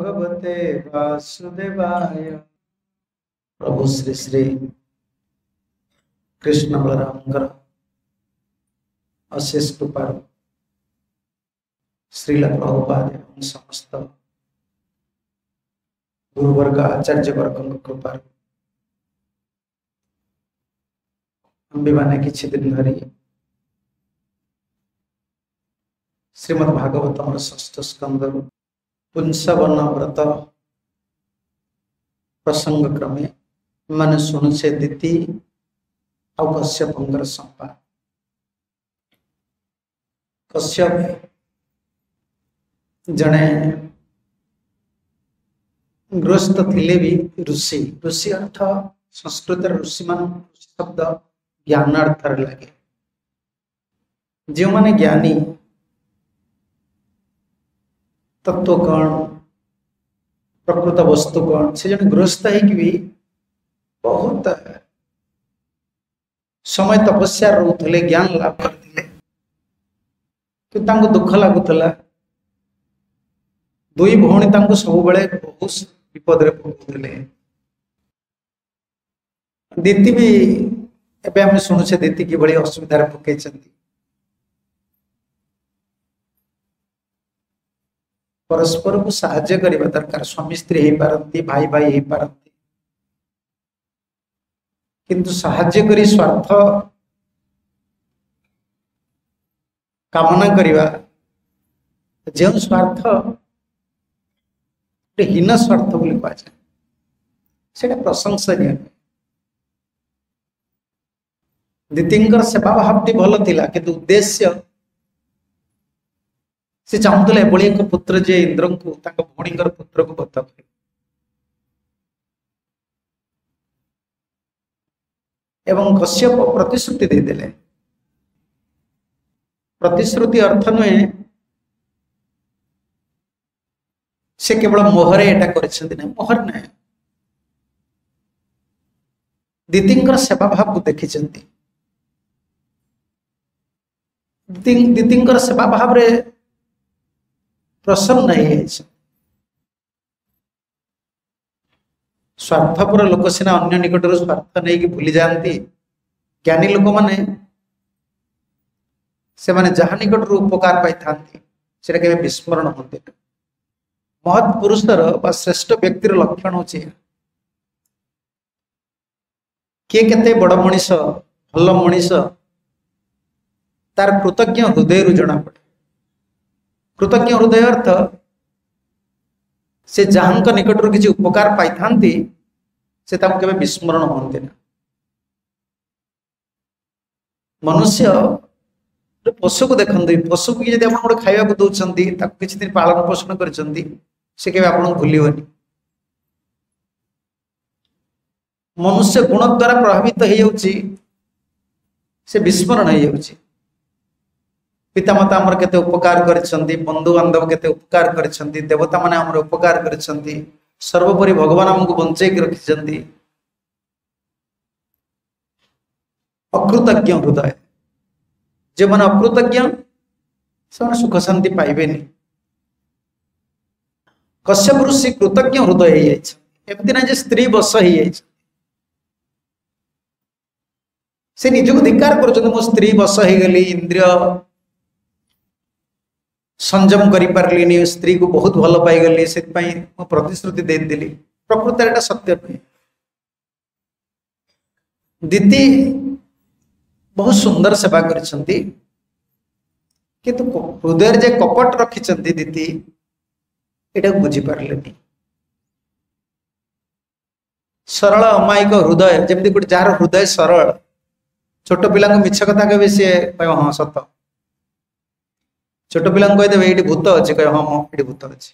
भगवते वासुदेवाय प्रभु श्री श्री कृष्ण बलरामकर अशेष कृपा श्रील प्रभुपाद समस्त गुरुवर्ग आचार्य वर्ग कृपा आम्भे मैंने किसी दिन धरी श्रीमद्भागवतम षष्ठ स्कंद पुंसवन व्रत प्रसंग क्रमे मन सुन से दिति कश्यप संपा कश्यप जड़े गृहस्थ ऋषि ऋषि अर्थ संस्कृत ऋषि मान शब्द ज्ञान अर्थ लगे जो मैंने ज्ञानी तत्व कण प्रकृत वस्तु कण से जन ग्रस्त हो बहुत समय तपस्या रोले ज्ञान लाभ कर तो दुख लगुला दुई भी सब बड़े बहुत विपद दीति दीदी भी एवं शुणुचे दीदी किसुविधा असुविधार पकड़ परस्पर को साय करवा दरकार स्वामी स्त्री हो पारती भाई भाई हो पारती किंतु करी स्वार्थ कामना करवा जो स्वार्थ गोटे हीन स्वार्थ बोली कह जाए सीटा प्रशंसन दीदी सेवा भाव टी भल था कि उद्देश्य से चाहूंगा एभली एक पुत्र जे इंद्र को भी पुत्र को हत्या कर एवं कश्यप प्रतिश्रुति देदेले प्रतिश्रुति अर्थ नुहे से केवल मोहरे एटा कर मोहर नहे दीदी सेवा भाव को देखी दीदी दीदी सेवा भाव रे ପ୍ରସନ୍ନ ହେଇଯାଇଛି ସ୍ୱାର୍ଥପର ଲୋକ ସିନା ଅନ୍ୟ ନିକଟରୁ ସ୍ୱାର୍ଥ ନେଇକି ଭୁଲି ଯାଆନ୍ତି ଜ୍ଞାନୀ ଲୋକମାନେ ସେମାନେ ଯାହା ନିକଟରୁ ଉପକାର ପାଇଥାନ୍ତି ସେଟା କେବେ ବିସ୍ମରଣ ହୁଅନ୍ତି ମହତ୍ ପୁରୁଷର ବା ଶ୍ରେଷ୍ଠ ବ୍ୟକ୍ତିର ଲକ୍ଷଣ ହେଉଛି ଏହା କିଏ କେତେ ବଡ ମଣିଷ ଭଲ ମଣିଷ ତାର କୃତଜ୍ଞ ହୃଦୟରୁ ଜଣାପଡ଼େ କୃତଜ୍ଞ ହୃଦୟ ଅର୍ଥ ସେ ଯାହାଙ୍କ ନିକଟରୁ କିଛି ଉପକାର ପାଇଥାନ୍ତି ସେ ତାଙ୍କୁ କେବେ ବିସ୍ମରଣ ହୁଅନ୍ତି ନା ମନୁଷ୍ୟ ପଶୁକୁ ଦେଖନ୍ତି ପଶୁକୁ ଯଦି ଆପଣ ଗୋଟେ ଖାଇବାକୁ ଦଉଛନ୍ତି ତାକୁ କିଛି ଦିନ ପାଳନ ପୋଷଣ କରିଛନ୍ତି ସେ କେବେ ଆପଣଙ୍କୁ ଭୁଲିବନି ମନୁଷ୍ୟ ଗୁଣ ଦ୍ୱାରା ପ୍ରଭାବିତ ହେଇଯାଉଛି ସେ ବିସ୍ମରଣ ହେଇଯାଉଛି पितामाता आमर केते उपकार करिसंती बंधु बांधव केते उपकार करिसंती देवता माने आमर उपकार करिसंती सर्वपरि भगवान हमकु बंचे के रखिसंती अकृतज्ञ हृदय जे माने अकृतज्ञ सेने सुख शांति पाइबेनी कश्यप ऋषि कृतज्ञ हृदय हेय छ एमति ना जे स्त्री बस हेय छ से निजुक धिक्कार करछन मो स्त्री बस हे गेली इंद्रिय संयम कर स्त्री को बहुत भल पाई से प्रतिश्रुति देदेली प्रकृत सत्य नुह दीदी बहुत सुंदर सेवा कर कितु हृदय जे कपट रखिंट दीदी ये बुझीपारे सरल अमायिक हृदय जमी गोटे जार हृदय सरल छोट पा मिछ कथा कह सी कह हाँ सत ଛୋଟ ପିଲାଙ୍କୁ କହିଦେବେ ଏଇଠି ଭୂତ ଅଛି କହିବେ ହଁ ହଁ ଏଠି ଭୂତ ଅଛି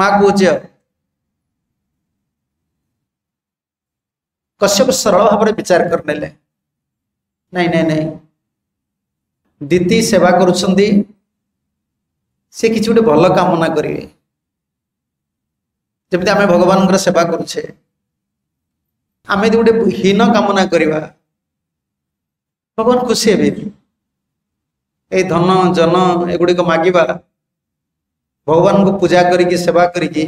ମା କହୁଛି ଆଉ କଶ୍ୟପ ସରଳ ଭାବରେ ବିଚାର କରିନେଲେ ନାଇଁ ନାଇଁ ନାଇଁ ଦିଦି ସେବା କରୁଛନ୍ତି ସେ କିଛି ଗୋଟେ ଭଲ କାମନା କରିବେ ଯେମିତି ଆମେ ଭଗବାନଙ୍କର ସେବା କରୁଛେ ଆମେ ଯଦି ଗୋଟେ ହୀନ କାମନା କରିବା ଭଗବାନ ଖୁସି ହେବେନି এই ধন জন এগুড়িক মাগিবা ভগবানଙ୍କୁ ପୂଜା କରିକି ସେବା କରିକି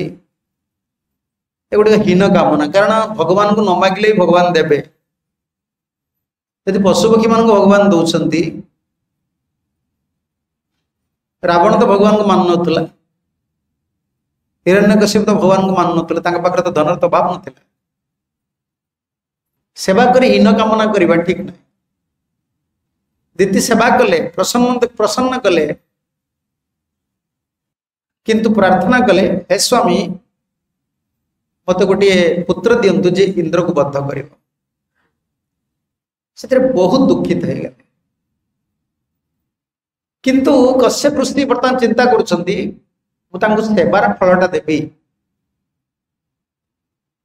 ଏଗୁଡିକ ହୀନ କାମନା କାରଣ ଭଗବାନଙ୍କୁ ନ ମାଗିଲେ ବି ଭଗବାନ ଦେବେ ଯଦି ପଶୁପକ୍ଷୀମାନଙ୍କୁ ଭଗବାନ ଦଉଛନ୍ତି ରାବଣ ତ ଭଗବାନଙ୍କୁ ମାନୁନଥିଲା ହିରଣ୍ୟକଶ୍ୟପ ତ ଭଗବାନଙ୍କୁ ମାନୁନଥିଲେ ତାଙ୍କ ପାଖରେ ତ ଧନର ତ ଅଭାବ ନଥିଲା ସେବା କରି ହୀନ କାମନା କରିବା ଠିକ ନାହିଁ दीदी सेवा कले प्रसन्न प्रसन्न कले किंतु प्रार्थना कले हे स्वामी मत गोटे पुत्र दिंतु जे इंद्र को बद्ध कर बहुत दुखित हो किंतु कश्यप ऋषि बर्तमान चिंता कर सेवार फलटा देवी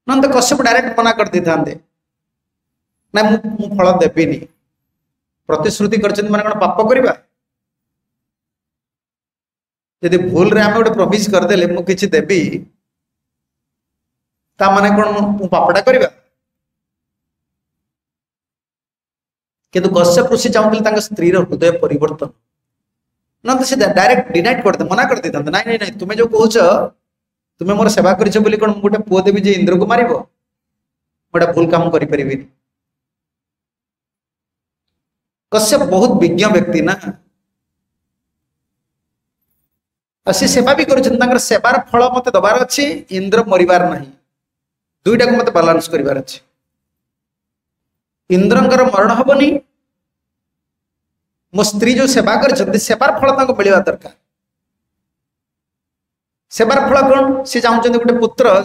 ना कश्यप डायरेक्ट मना कर दे था ना मु फल देवी नहीं प्रतिश्रुति करप करवा प्रमिश करदे मुझे देवी ताने पापटा करवा कि कश्यप ऋषि चाहते स्त्री हृदय पर डायरेक्ट डिनाइट कर मना कर ना ना ना तुम्हें जो कौ तुम्हें मोर सेवा कर गोटे पुओ इंद्र को मार गोटे भूल कम कर कश्यप बहुत विज्ञ व्यक्ति ना से सेवा भी करवार सेवार फल मत दबार अच्छे इंद्र मरबार ना दुईटा को मत बालांस कर इंद्र मरण हेनी मो स्त्री जो सेवा कर सेवार फल मिलवा दरकार सेवार फल कौन सी चाहते गोटे पुत्र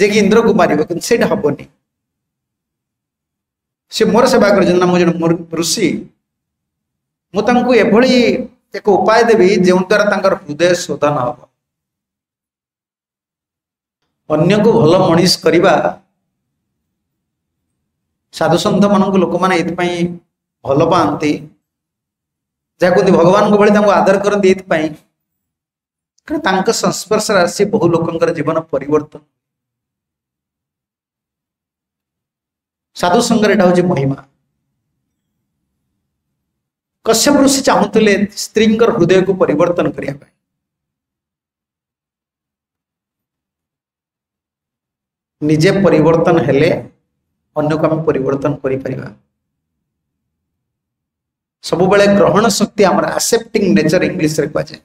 जे कि इंद्र को मारे कि हेनी ସେ ମୋର ସେବା କରିଛନ୍ତି ନା ମୁଁ ଜଣେ ଋଷି ମୁଁ ତାଙ୍କୁ ଏଭଳି ଏକ ଉପାୟ ଦେବି ଯେଉଁଦ୍ୱାରା ତାଙ୍କର ହୃଦୟ ଶୋଧନ ହେବ ଅନ୍ୟକୁ ଭଲ ମଣିଷ କରିବା ସାଧୁସନ୍ଥମାନଙ୍କୁ ଲୋକମାନେ ଏଥିପାଇଁ ଭଲ ପାଆନ୍ତି ଯାହା କୁହନ୍ତି ଭଗବାନଙ୍କ ଭଳି ତାଙ୍କୁ ଆଦର କରନ୍ତି ଏଥିପାଇଁ କାରଣ ତାଙ୍କ ସଂସ୍ପର୍ଶରେ ଆସି ବହୁ ଲୋକଙ୍କର ଜୀବନ ପରିବର୍ତ୍ତନ साधुसंग महिमा कश्यप ऋषि चाहूल स्त्री हृदय को परिवर्तन पर निजे परिवर्तन हेले अन्य को परिवर्तन परिवर्तन सब बड़े ग्रहण शक्ति एक्सेप्टिंग नेचर इंग्लिश रे क्या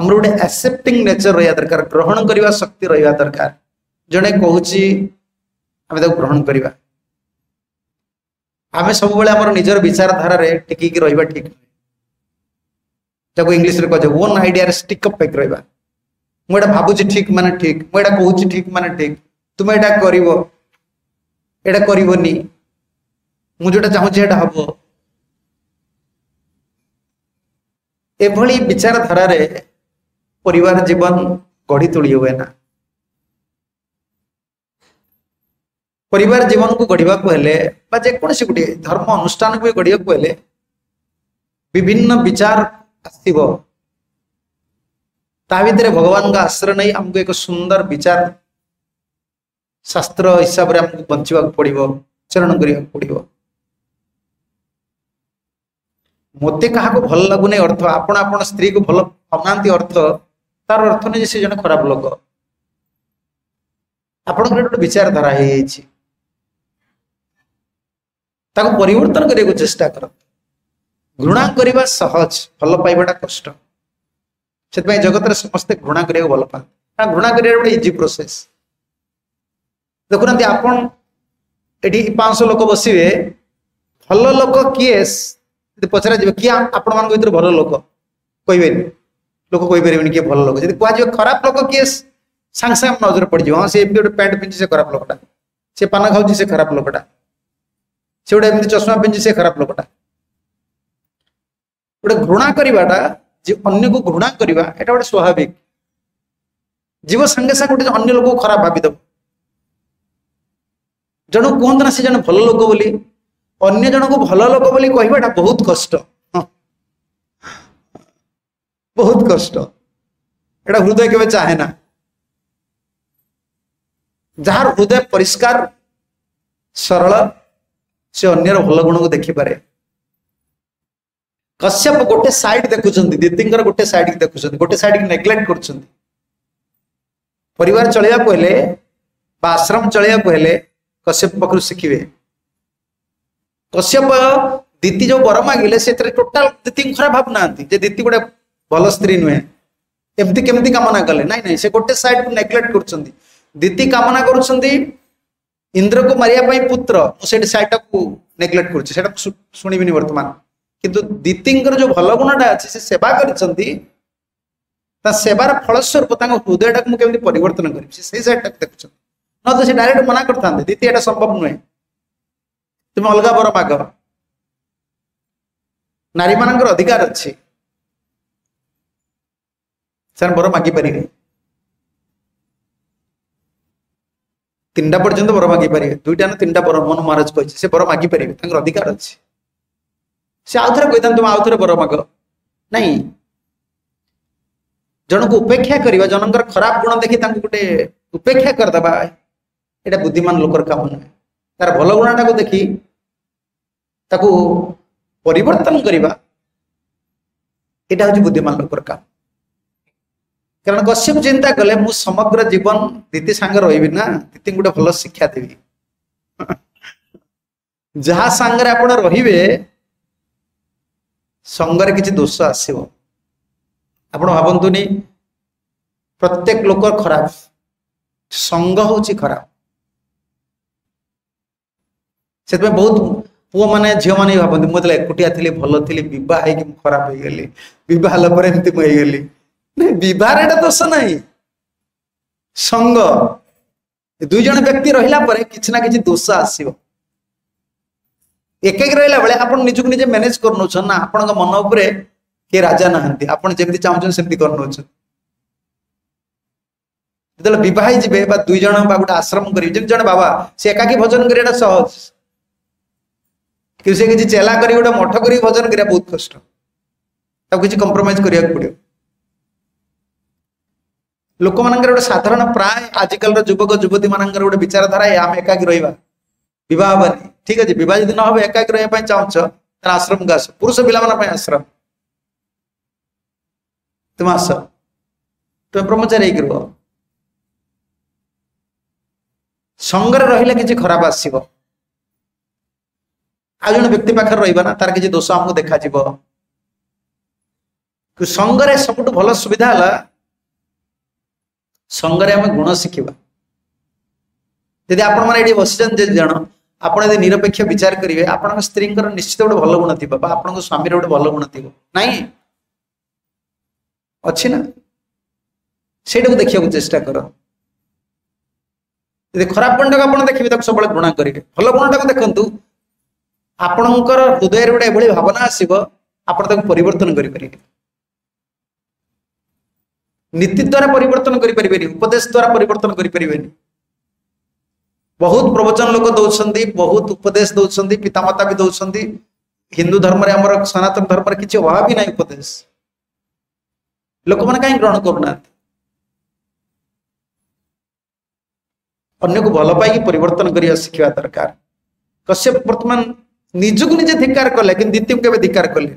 आमर गोटे एक्सेप्टिंग नेचर रहा दरकार ग्रहण करने शक्ति रहा दरकार जड़े कह ଆମେ ତାକୁ ଗ୍ରହଣ କରିବା ଆମେ ସବୁବେଳେ ଆମର ନିଜର ବିଚାରଧାରାରେ ଟେକିକି ରହିବା ଠିକ୍ ନୁହେଁ ତାକୁ ଇଂଲିଶରେ କୁହାଯାଏ ଓନ୍ ଆଇଡିଆରେ ଷ୍ଟିକ୍ ଅପ୍ ପେକ୍ ରହିବା ମୁଁ ଏଇଟା ଭାବୁଛି ଠିକ୍ ମାନେ ଠିକ୍ ମୁଁ ଏଇଟା କହୁଛି ଠିକ୍ ମାନେ ଠିକ୍ ତୁମେ ଏଇଟା କରିବ ଏଇଟା କରିବନି ମୁଁ ଯୋଉଟା ଚାହୁଁଛି ଏଇଟା ହବ ଏଭଳି ବିଚାରଧାରାରେ ପରିବାର ଜୀବନ ଗଢ଼ି ତୋଳି ହୁଏ ନା परिवार जीवन को गढ़ा जेकोसी गोटे धर्म अनुष्ठान को गढ़ा हेल्ले विभिन्न विचार आसो भगवान आश्रय नहीं आमको एक सुंदर विचार शास्त्र हिसाब से आमको बचा पड़ो चरण पड़ो मत क्या भल लगुन अर्थ आपण आपण स्त्री को भल पाना अर्थ तार अर्थ नहीं जे सी जन खराब लोक आपण गोटे विचारधारा हो ତାକୁ ପରିବର୍ତ୍ତନ କରିବାକୁ ଚେଷ୍ଟା କରନ୍ତୁ ଘୃଣା କରିବା ସହଜ ଭଲ ପାଇବାଟା କଷ୍ଟ ସେଥିପାଇଁ ଜଗତରେ ସମସ୍ତେ ଘୃଣା କରିବାକୁ ଭଲ ପାଆନ୍ତି କାରଣ ଘୃଣା କରିବା ଗୋଟେ ଇଜି ପ୍ରୋସେସ୍ ଦେଖୁନାହାନ୍ତି ଆପଣ ଏଠି ପାଞ୍ଚଶହ ଲୋକ ବସିବେ ଭଲ ଲୋକ କିଏ ଯଦି ପଚରାଯିବ କିଏ ଆପଣମାନଙ୍କ ଭିତରେ ଭଲ ଲୋକ କହିବେନି ଲୋକ କହିପାରିବେନି କିଏ ଭଲ ଲୋକ ଯଦି କୁହାଯିବ ଖରାପ ଲୋକ କିଏ ସାଙ୍ଗେ ସାଙ୍ଗେ ନଜର ପଡ଼ିଯିବ ହଁ ସେ ଏମିତି ଗୋଟେ ପ୍ୟାଣ୍ଟ ପିନ୍ଧି ସେ ଖରାପ ଲୋକଟା ସେ ପାନ ଖାଉଛି ସେ ଖରାପ ଲୋକଟା ସେ ଗୋଟେ ଏମିତି ଚଷମା ପିନ୍ଧି ସେ ଖରାପ ଲୋକଟା ଗୋଟେ ଘୃଣା କରିବାଟା ଯେ ଅନ୍ୟକୁ ଘୃଣା କରିବା ଏଟା ଗୋଟେ ସ୍ୱାଭାବିକ ଯିବ ସାଙ୍ଗେ ସାଙ୍ଗେ ଗୋଟେ ଅନ୍ୟ ଲୋକକୁ ଖରାପ ଭାବିଦେବ ଜଣକୁ କୁହନ୍ତୁ ନା ସେ ଜଣେ ଭଲ ଲୋକ ବୋଲି ଅନ୍ୟ ଜଣକୁ ଭଲ ଲୋକ ବୋଲି କହିବାଟା ବହୁତ କଷ୍ଟ ବହୁତ କଷ୍ଟ এটা হৃদয় কেবে চাহে না যার হৃদয় পরিষ্কার সরল से अगर भल गुण को देखिपे कश्यप गोटे सैड देखुं दीदी गोटे सैड देखुं गोटे सैड नेग्लेक्ट कर परिवार चलिया को हेले आश्रम चलिया को हेले कश्यप पक्ष शिखे कश्यप दीदी जो बर मांगे से टोटाल दीदी खराब भाव ना दीदी गोटे भल स्त्री नुहे एमती कमती कले ना ना से गोटे सैड को नेग्लेक्ट कर दीदी कामना करुंच ଇନ୍ଦ୍ରକୁ ମାରିବା ପାଇଁ ପୁତ୍ର ମୁଁ ସେଇଠି ସେଇଟାକୁ ନେଗ୍ଲେକ୍ଟ କରୁଛି ସେଇଟା ଶୁଣିବିନି ବର୍ତ୍ତମାନ କିନ୍ତୁ ଦିତିଙ୍କର ଯୋଉ ଭଲ ଗୁଣଟା ଅଛି ସେ ସେବା କରିଛନ୍ତି ତା ସେବାର ଫଳସ୍ୱରୂପ ତାଙ୍କ ହୃଦୟଟାକୁ ମୁଁ କେମିତି ପରିବର୍ତ୍ତନ କରିବି ସେ ସେଇ ସାଇଡଟାକୁ ଦେଖୁଛନ୍ତି ନହେଲେ ସେ ଡାଇରେକ୍ଟ ମନା କରିଥାନ୍ତେ ଦିତି ଏଟା ସମ୍ଭବ ନୁହେଁ ତୁମେ ଅଲଗା ବର ମାଗ ନାରୀମାନଙ୍କର ଅଧିକାର ଅଛି ସେମାନେ ବର ମାଗିପାରିବେ তিনটা পর্যন্ত বর মাগি পারিবে দুইটা না তিনটা বর মন মহারাজ কইছে সে বর মাগি পারিবে তাঙ্কর অধিকার আছে সে আউথরে কইতাম তুমি আউথরে বর মাগ নাই জনকু উপেক্ষা করিবা জনকর খারাপ গুণ দেখি তাঙ্কু গোটে উপেক্ষা করদেবা এটা বুদ্ধিমান লোকর কাম নয় তার ভাল গুণটাকে দেখি তাকে পরিবর্তন করিবা এটা হচ্ছে বুদ্ধিমান লোকর কাম କାରଣ କଶ୍ୟପ ଚିନ୍ତା କଲେ ମୁଁ ସମଗ୍ର ଜୀବନ ଦିତି ସାଙ୍ଗ ରହିବି ନା ଦିତିଙ୍କୁ ଗୋଟେ ଭଲ ଶିକ୍ଷା ଦେବି ଯାହା ସାଙ୍ଗରେ ଆପଣ ରହିବେ ସଙ୍ଗରେ କିଛି ଦୋଷ ଆସିବ ଆପଣ ଭାବନ୍ତୁନି ପ୍ରତ୍ୟେକ ଲୋକ ଖରାପ ସଙ୍ଗ ହଉଛି ଖରାପ ସେଥିପାଇଁ ବହୁତ ପୁଅମାନେ ଝିଅମାନେ ଭାବନ୍ତି ମୁଁ ଯେତେବେଳେ ଏକୁଟିଆ ଥିଲି ଭଲ ଥିଲି ବିବାହ ହେଇକି ମୁଁ ଖରାପ ହେଇଗଲି ବିବାହ ହେଲା ପରେ ଏମିତି ମୁଁ ହେଇଗଲି ନାଇଁ ବିବାହରେ ଏଇଟା ଦୋଷ ନାହିଁ ସଙ୍ଗ ଦୁଇ ଜଣ ବ୍ୟକ୍ତି ରହିଲା ପରେ କିଛି ନା କିଛି ଦୋଷ ଆସିବ ଏକାକି ରହିଲା ବେଳେ ଆପଣ ନିଜକୁ ନିଜେ ମ୍ୟାନେଜ କରିନେଉଛନ୍ତି ନା ଆପଣଙ୍କ ମନ ଉପରେ କିଏ ରାଜା ନାହାନ୍ତି ଆପଣ ଯେମିତି ଚାହୁଁଛନ୍ତି ସେମିତି କରିନେଉଛନ୍ତି ଯେତେବେଳେ ବିବାହ ହେଇଯିବେ ବା ଦୁଇ ଜଣ ବା ଗୋଟେ ଆଶ୍ରମ କରିବେ ଯେମିତି ଜଣେ ବାବା ସେ ଏକାକି ଭୋଜନ କରିବାଟା ସହଜ କିନ୍ତୁ ସେ କିଛି ଚେଲା କରି ଗୋଟେ ମଠ କରି ଭୋଜନ କରିବା ବହୁତ କଷ୍ଟ ତାକୁ କିଛି କମ୍ପ୍ରମାଇଜ କରିବାକୁ ପଡିବ ଲୋକମାନଙ୍କର ଗୋଟେ ସାଧାରଣ ପ୍ରାୟ ଆଜିକାଲିର ଯୁବକ ଯୁବତୀମାନଙ୍କର ଗୋଟେ ବିଚାରଧାରା ଏ ଆମେ ଏକାକି ରହିବା ବିବାହ ହେବାନି ଠିକ ଅଛି ବିବାହ ଯଦି ନ ହବ ଏକାକି ରହିବା ପାଇଁ ଚାହୁଁଛ ତାହେଲେ ଆଶ୍ରମକୁ ଆସ ପୁରୁଷ ପିଲାମାନଙ୍କ ପାଇଁ ଆଶ୍ରମ ତୁମେ ଆସ ତୁମେ ବ୍ରହ୍ମଚାରୀ ହେଇକି ରୁହ ସଙ୍ଗରେ ରହିଲେ କିଛି ଖରାପ ଆସିବ ଆଉ ଜଣେ ବ୍ୟକ୍ତି ପାଖରେ ରହିବା ନା ତାର କିଛି ଦୋଷ ଆମକୁ ଦେଖାଯିବ ସଙ୍ଗରେ ସବୁଠୁ ଭଲ ସୁବିଧା ହେଲା সঙ্গে আমি গুণ শিখবা যদি আপনার এটি বসছেন যে জন আপনার যদি নিরপেক্ষ বিচার করবে আপনার স্ত্রীঙ্কর নিশ্চিত গোটে ভালো গুণ থাকবে বা আপনার স্বামীর গোটে ভালো গুণ থাকবে নাই অছি না সেইটাকে দেখা চেষ্টা কর ଯଦି ଖରାପ ଗୁଣଟାକୁ ଆପଣ ଦେଖିବେ ତାକୁ ସବୁବେଳେ ଘୃଣା କରିବେ ଭଲ ଗୁଣଟାକୁ ଦେଖନ୍ତୁ ଆପଣଙ୍କର ହୃଦୟରେ ଗୋଟେ ଏଭଳି ଭାବନା ଆସିବ ଆପଣ ତାକୁ ପରିବର୍ତ୍ତନ କରିପାରିବେ নীতি দ্বারা পরিবর্তন করে পারিবেনি উপদেশ দ্বারা পরিবর্তন করে পারিবেনি ବହୁତ ପ୍ରବଚନ ଲୋକ ଦଉଛନ୍ତି ବହୁତ ଉପଦେଶ ଦଉଛନ୍ତି ପିତାମାତା ବି ଦଉଛନ୍ତି ହିନ୍ଦୁ ଧର୍ମରେ ଆମର ସନାତନ ଧର୍ମରେ କିଛି ଅଭାବ ବି ନାହିଁ ଉପଦେଶ ଲୋକମାନେ କାହିଁ ଗ୍ରହଣ କରୁନାହାନ୍ତି ଅନ୍ୟକୁ ଭଲ ପାଇକି ପରିବର୍ତ୍ତନ କରିବା ଶିଖିବା ଦରକାର କଶ୍ୟପ ବର୍ତ୍ତମାନ ନିଜକୁ ନିଜେ ଧିକାର କଲେ କିନ୍ତୁ ଦ୍ୱିତୀୟକୁ କେବେ ଧିକାର କଲେ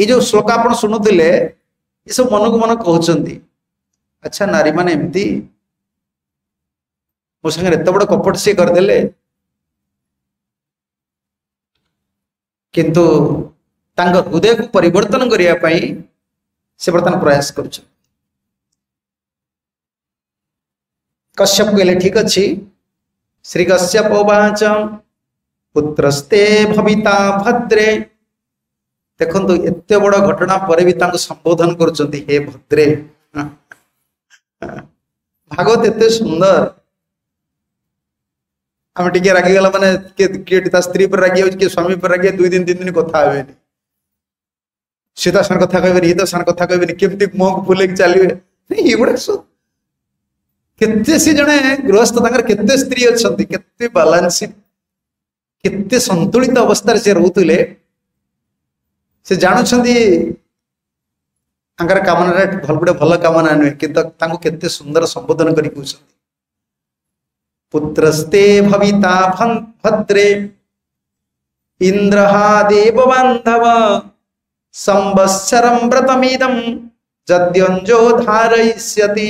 ଏଇ ଯୋଉ ଶ୍ଳୋକ ଆପଣ ଶୁଣୁଥିଲେ ये सब मन को मन कहते अच्छा नारी मान एम मो सा बड़ कपट सी करदे किंतु हृदय को परिवर्तन करने से प्रयास कर कश्यप कहले ठीक अच्छे श्री कश्यप पुत्रस्ते भविता भद्रे ଦେଖନ୍ତୁ ଏତେ ବଡ ଘଟଣା ପରେ ବି ତାଙ୍କୁ ସମ୍ବୋଧନ କରୁଛନ୍ତି ହେ ଭଦ୍ରେ ଭାଗବତ ଏତେ ସୁନ୍ଦର ଆମେ ଟିକେ ରାଗିଗଲା ମାନେ କିଏ କିଏ ତା ସ୍ତ୍ରୀ ଉପରେ ରାଗି ଯାଉଛି କିଏ ସ୍ୱାମୀ ଉପରେ ରାଗି ଦୁଇ ଦିନ ତିନି ଦିନ କଥା ହେବେନି ସେ ତା ସାଙ୍ଗରେ କଥା କହିବେନି ଇଏ ତା ସାଙ୍ଗରେ କଥା କହିବେନି କେମିତି ମୁହଁକୁ ଫୁଲେଇକି ଚାଲିବେ ଏଗୁଡା ସବୁ କେତେ ସେ ଜଣେ ଗୃହସ୍ଥ ତାଙ୍କର କେତେ ସ୍ତ୍ରୀ ଅଛନ୍ତି କେତେ ବାଲାନ୍ସ କେତେ ସନ୍ତୁଳିତ ଅବସ୍ଥାରେ ସେ ରହୁଥିଲେ से जानूर कमना भल गोटे भल कामना नुहे कि सुंदर संबोधन कर पुत्रस्ते भविता भद्रे इंद्रहांधव संवत्सरम व्रतमीदम जद्यंजो धारयति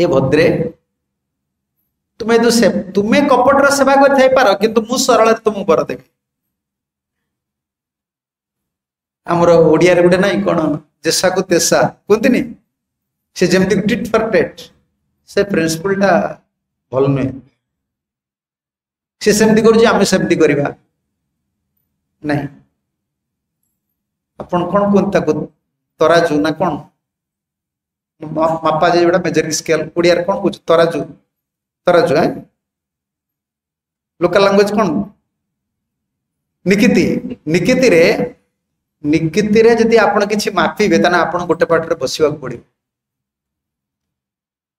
हे भद्रे तुम्हें तुम्हें कपट रेवा कर सरल तुम बर देवी ଆମର ଓଡ଼ିଆରେ ଗୋଟେ ନାହିଁ କ'ଣ ଯେସାକୁ ତେସା କୁହନ୍ତିନି ସେ ଯେମିତି ଟିଟ୍ ଫର୍ ଟେଟ୍ ସେ ପ୍ରିନ୍ସିପଲଟା ଭଲ ନୁହେଁ ସେ ସେମିତି କରୁଛି ଆମେ ସେମିତି କରିବା ନାହିଁ ଆପଣ କ'ଣ କୁହନ୍ତି ତାକୁ ତରାଜୁ ନା କ'ଣ ମାପା ଯେଉଁଟା ମେଜରିଂ ସ୍କେଲ ଓଡ଼ିଆରେ କ'ଣ କହୁଛୁ ତରାଜୁ ତରାଜୁ ଏଁ ଲୋକାଲ୍ ଲାଙ୍ଗୁଏଜ୍ କ'ଣ ନିକିତି ନିକିତିରେ ନିକିତିରେ ଯଦି ଆପଣ କିଛି ମାପିବେ ତାହେଲେ ଆପଣ ଗୋଟେ ପାଟରେ ବସିବାକୁ ପଡିବ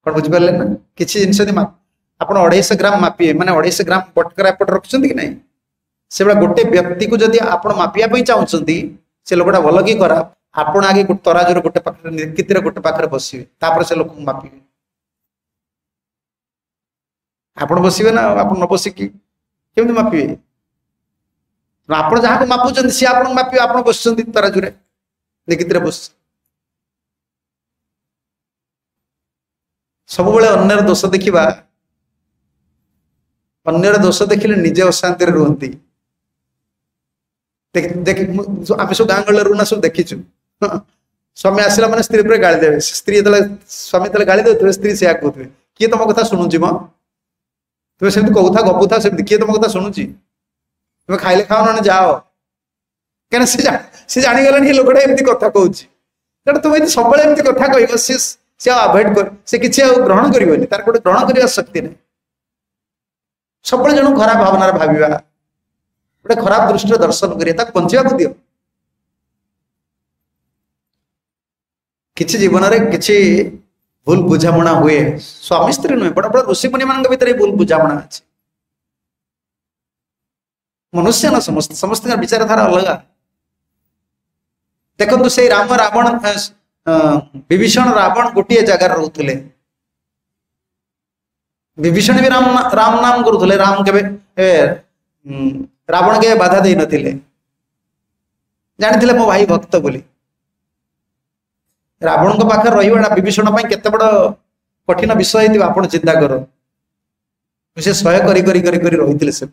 କଣ ବୁଝିପାରିଲେ ନା କିଛି ଜିନିଷ ଯଦି ଆପଣ ଅଢେଇଶହ ଗ୍ରାମ ମାପିବେ ମାନେ ଅଢେଇଶହ ଗ୍ରାମ ପଟକରା ଏପଟ ରଖୁଛନ୍ତି କି ନାହିଁ ସେଭଳିଆ ଗୋଟେ ବ୍ୟକ୍ତିକୁ ଯଦି ଆପଣ ମାପିବା ପାଇଁ ଚାହୁଁଛନ୍ତି ସେ ଲୋକଟା ଭଲ କି ଖରାପ ଆପଣ ଆଗେ ତରାଜୁର ଗୋଟେ ପାଖରେ ନିକିତିରେ ଗୋଟେ ପାଖରେ ବସିବେ ତାପରେ ସେ ଲୋକଙ୍କୁ ମାପିବେ ଆପଣ ବସିବେ ନା ଆପଣ ନ ବସିକି କେମିତି ମାପିବେ आपड़ जहाँ को सी आप बस तराजु निकित्रे बस सब बड़े अन्नर दोष देखा अन्नर दोष देखने निजे अशांति रुहति आम सब गाँ गुना सब देखी स्वामी आसला मैंने स्त्री पर गाड़ी देवे स्त्री जो स्वामी जो गाड़ी देते स्त्री से कहते किए तुम कथ शुणु तुम्हें सेमती कहू था गपू था किए तुम कथ शुणुच्छी তুমি ଖାଇଲେ ଖାଅ ନହେଲେ ଯାଅ କାରଣ ସେ ସେ ଜାଣିଗଲାଣି ଏ ଲୋକଟା ଏମିତି କଥା କହୁଛି ତେଣୁ ତୁମେ ଯଦି ସବୁବେଳେ ଏମିତି କଥା କହିବ ସେ ସେ ଆଉ ଆଭଏଡ୍ କର ସେ କିଛି ଆଉ ଗ୍ରହଣ କରିବନି ତାର ଗୋଟେ ଗ୍ରହଣ କରିବା ଶକ୍ତି ନାହିଁ ସବୁବେଳେ ଜଣକୁ ଖରାପ ଭାବନାରେ ଭାବିବା ଗୋଟେ ଖରାପ ଦୃଷ୍ଟିରେ ଦର୍ଶନ କରିବା ତାକୁ ବଞ୍ଚିବାକୁ ଦିଅ କିଛି ଜୀବନରେ କିଛି ଭୁଲ ବୁଝାମଣା ହୁଏ ସ୍ୱାମୀ ସ୍ତ୍ରୀ ନୁହେଁ ବଡ ବଡ ଋଷି ମୁନି ମାନଙ୍କ ଭିତରେ ଭୁଲ ବୁଝାମଣା ଅଛି ମନୁଷ୍ୟ ନା ସମସ୍ତେ ସମସ୍ତଙ୍କ ବିଚାରଧାରା ଅଲଗା ଦେଖନ୍ତୁ ସେଇ ରାମ ରାବଣ ବିଭୀଷଣ ରାବଣ ଗୋଟିଏ ଜାଗାରେ ରହୁଥିଲେ ବିଭୀଷଣ ବି ରାମ ରାମ ନାମ କରୁଥିଲେ ରାମ କେବେ ରାବଣ କେବେ ବାଧା ଦେଇନଥିଲେ ଜାଣିଥିଲେ ମୋ ଭାଇ ଭକ୍ତ ବୋଲି ରାବଣଙ୍କ ପାଖରେ ରହିବାଟା ବିଭୀଷଣ ପାଇଁ କେତେ ବଡ କଠିନ ବିଷୟ ହେଇଥିବ ଆପଣ ଚିନ୍ତା କର ସେ ସହ୍ୟ କରି କରି କରି କରି ରହିଥିଲେ ସେ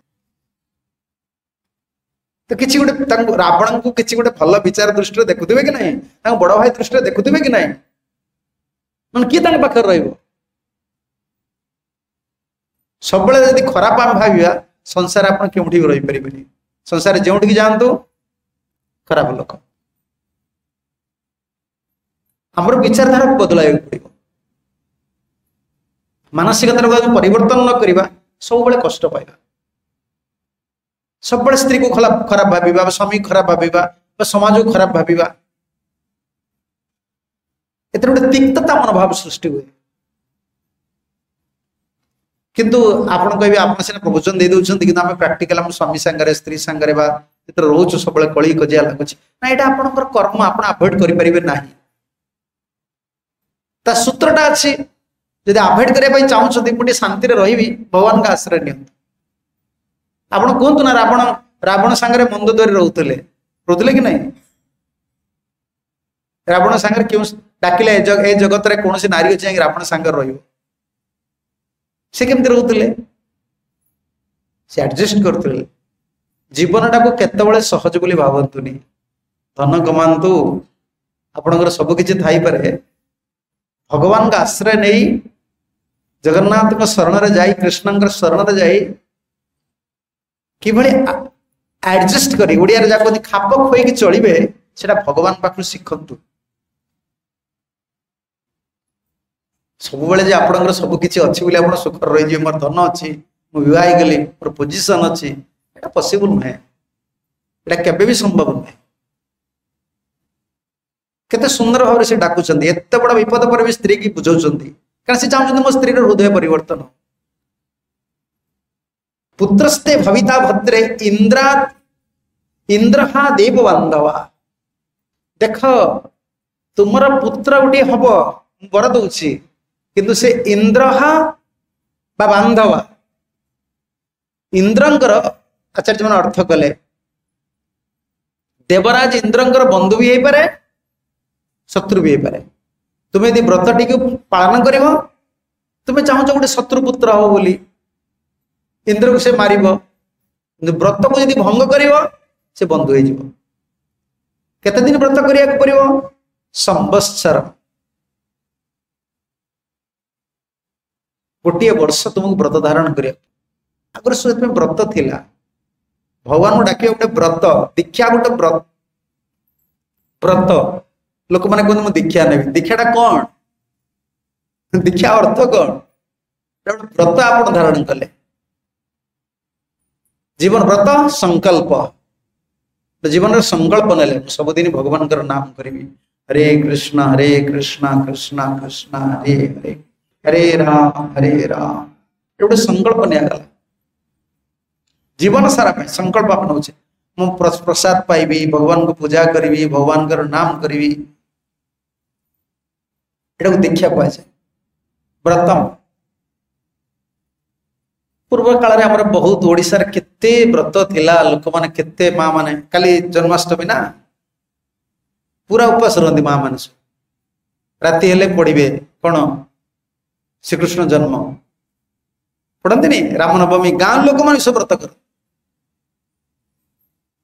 तो किसी गोटे रावण को किसी गोटे भल विचार दृष्टि देखु कि ना बड़ भाई दृष्टि देखु कि ना किए पाखे रही सब खराब आम भाव संसार आप के रहीपर संसार जो जातु खराब लोक आम विचारधारा बदल पड़ मानसिकतार पर सब कष्ट पाइबा सब स्त्री को खराब खराब भाव स्वामी खराब भाव समाज को खराब भाव ये गोटे तीक्तता मनोभाव सृष्टि हुए किंतु कि प्रभुजन दे दूसरी प्राक्टिकल स्वामी सांगे स्त्री सांगे रोच सब कल कजिया लगुच्छे ना ये आप कर्म आपड करेंगे ना सूत्रटा अच्छे जब आभोड करने चाहते गोटे शांति रही भगवान का आश्रय नि ଆପଣ କୁହନ୍ତୁ ନା ରାବଣ ରାବଣ ସାଙ୍ଗରେ ମନ୍ଦ ଦ୍ୱାରେ ରହୁଥିଲେ ରହୁଥିଲେ କି ନାହିଁ ରାବଣ ସାଙ୍ଗରେ କେଉଁ ଡାକିଲେ ଏ ଜଗତରେ କୌଣସି ନାରୀ ଅଛି ଯାଇକି ରାବଣ ସାଙ୍ଗରେ ରହିବ ସେ କେମିତି ରହୁଥିଲେ ସେ ଆଡଜଷ୍ଟ କରୁଥିଲେ ଜୀବନଟାକୁ କେତେବେଳେ ସହଜ ବୋଲି ଭାବନ୍ତୁନି ଧନ କମାନ୍ତୁ ଆପଣଙ୍କର ସବୁ କିଛି ଥାଇପାରେ ଭଗବାନଙ୍କ ଆଶ୍ରୟ ନେଇ ଜଗନ୍ନାଥଙ୍କ ଶରଣରେ ଯାଇ କୃଷ୍ଣଙ୍କର ଶରଣରେ ଯାଇ কিভাবে আডজস্ট করে ওড়িয়ার যা কুহতি খাপ খুঁইকি চলবে সেটা ভগবান পাখু শিখন্তু ସବୁବେଳେ ଯେ ଆପଣଙ୍କର ସବୁ କିଛି ଅଛି ବୋଲି ଆପଣ ସୁଖରେ ରହିଯିବେ ମୋର ଧନ ଅଛି ମୁଁ ବିବାହ ହେଇଗଲି ମୋର ପୋଜିସନ୍ ଅଛି ଏଇଟା ପସିବୁଲ୍ ନୁହେଁ ଏଇଟା କେବେ ବି ସମ୍ଭବ ନୁହେଁ କେତେ ସୁନ୍ଦର ଭାବରେ ସେ ଡାକୁଛନ୍ତି ଏତେ ବଡ ବିପଦ ପରେ ବି ସ୍ତ୍ରୀକି ବୁଝାଉଛନ୍ତି କାରଣ ସେ ଚାହୁଁଛନ୍ତି ମୋ ସ୍ତ୍ରୀର ହୃଦୟ ପରିବର୍ତ୍ତନ ಪುತ್ರಸ್ತೆ ಭವಿತಾ ಭದ್ರೆ ಇಂದ್ರ ಇಂದ್ರಹ ದೇವ ಬಾಂಧವ ଦେଖ ତୁମର ପୁତ୍ର ଗୋଟିଏ ହବ ମୁଁ ବର ଦଉଛି କିନ୍ତୁ ସେ ଇନ୍ଦ୍ର ବା ବାନ୍ଧବ ଇନ୍ଦ୍ରଙ୍କର ଆଚାର୍ଯ୍ୟମାନେ ଅର୍ଥ କଲେ ଦେବରାଜ ଇନ୍ଦ୍ରଙ୍କର ବନ୍ଧୁ ବି ହେଇପାରେ ଶତ୍ରୁ ବି ହେଇପାରେ ତୁମେ ଯଦି ବ୍ରତଟିକୁ ପାଳନ କରିବ ତୁମେ ଚାହୁଁଛ ଗୋଟେ ଶତ୍ରୁ ପୁତ୍ର ହବ ବୋଲି ଇନ୍ଦ୍ରକୁ ସେ ମାରିବ କିନ୍ତୁ ବ୍ରତକୁ ଯଦି ଭଙ୍ଗ କରିବ ସେ ବନ୍ଧୁ ହେଇଯିବ କେତେ ଦିନ ବ୍ରତ କରିବାକୁ ପଡିବ ସମ୍ବତ୍ସର ଗୋଟିଏ ବର୍ଷ ତୁମକୁ ବ୍ରତ ଧାରଣ କରିବାକୁ ଆଗରୁ ସବୁ ଏଥିପାଇଁ ବ୍ରତ ଥିଲା ଭଗବାନଙ୍କୁ ଡାକିବା ଗୋଟେ ବ୍ରତ ଦୀକ୍ଷା ଗୋଟେ ବ୍ରତ ଲୋକମାନେ କୁହନ୍ତି ମୁଁ ଦୀକ୍ଷା ନେବି ଦୀକ୍ଷାଟା କ'ଣ ଦୀକ୍ଷା ଅର୍ଥ କ'ଣ ଗୋଟେ ବ୍ରତ ଆପଣ ଧାରଣ କଲେ जीवन व्रत संकल्प तो जीवन संकल्प ने सबुदिन भगवान नाम करी हरे कृष्ण हरे कृष्ण कृष्ण कृष्ण हरे हरे हरे राम हरे राम एवढे संकल्प निघाला जीवन सारा संकल्प अपनावचे प्रसाद पाइबी भगवान को पूजा करी भगवान कर नाम करी ଏଟାକୁ ଦେଖିବାକୁ କୁହାଯାଏ ବ୍ରତମ ପୂର୍ବ କାଳରେ ଆମର ବହୁତ ଓଡ଼ିଶାରେ କେତେ ବ୍ରତ ଥିଲା ଲୋକମାନେ କେତେ ମା ମାନେ କାଲି ଜନ୍ମାଷ୍ଟମୀ ନା ପୁରା ଉପାସ ରୁହନ୍ତି ମା ମାନେ ସବୁ ରାତି ହେଲେ ପଢିବେ କ'ଣ ଶ୍ରୀକୃଷ୍ଣ ଜନ୍ମ ପଢନ୍ତିନି ରାମନବମୀ ଗାଁ ଲୋକମାନେ ସବୁ ବ୍ରତ କରନ୍ତି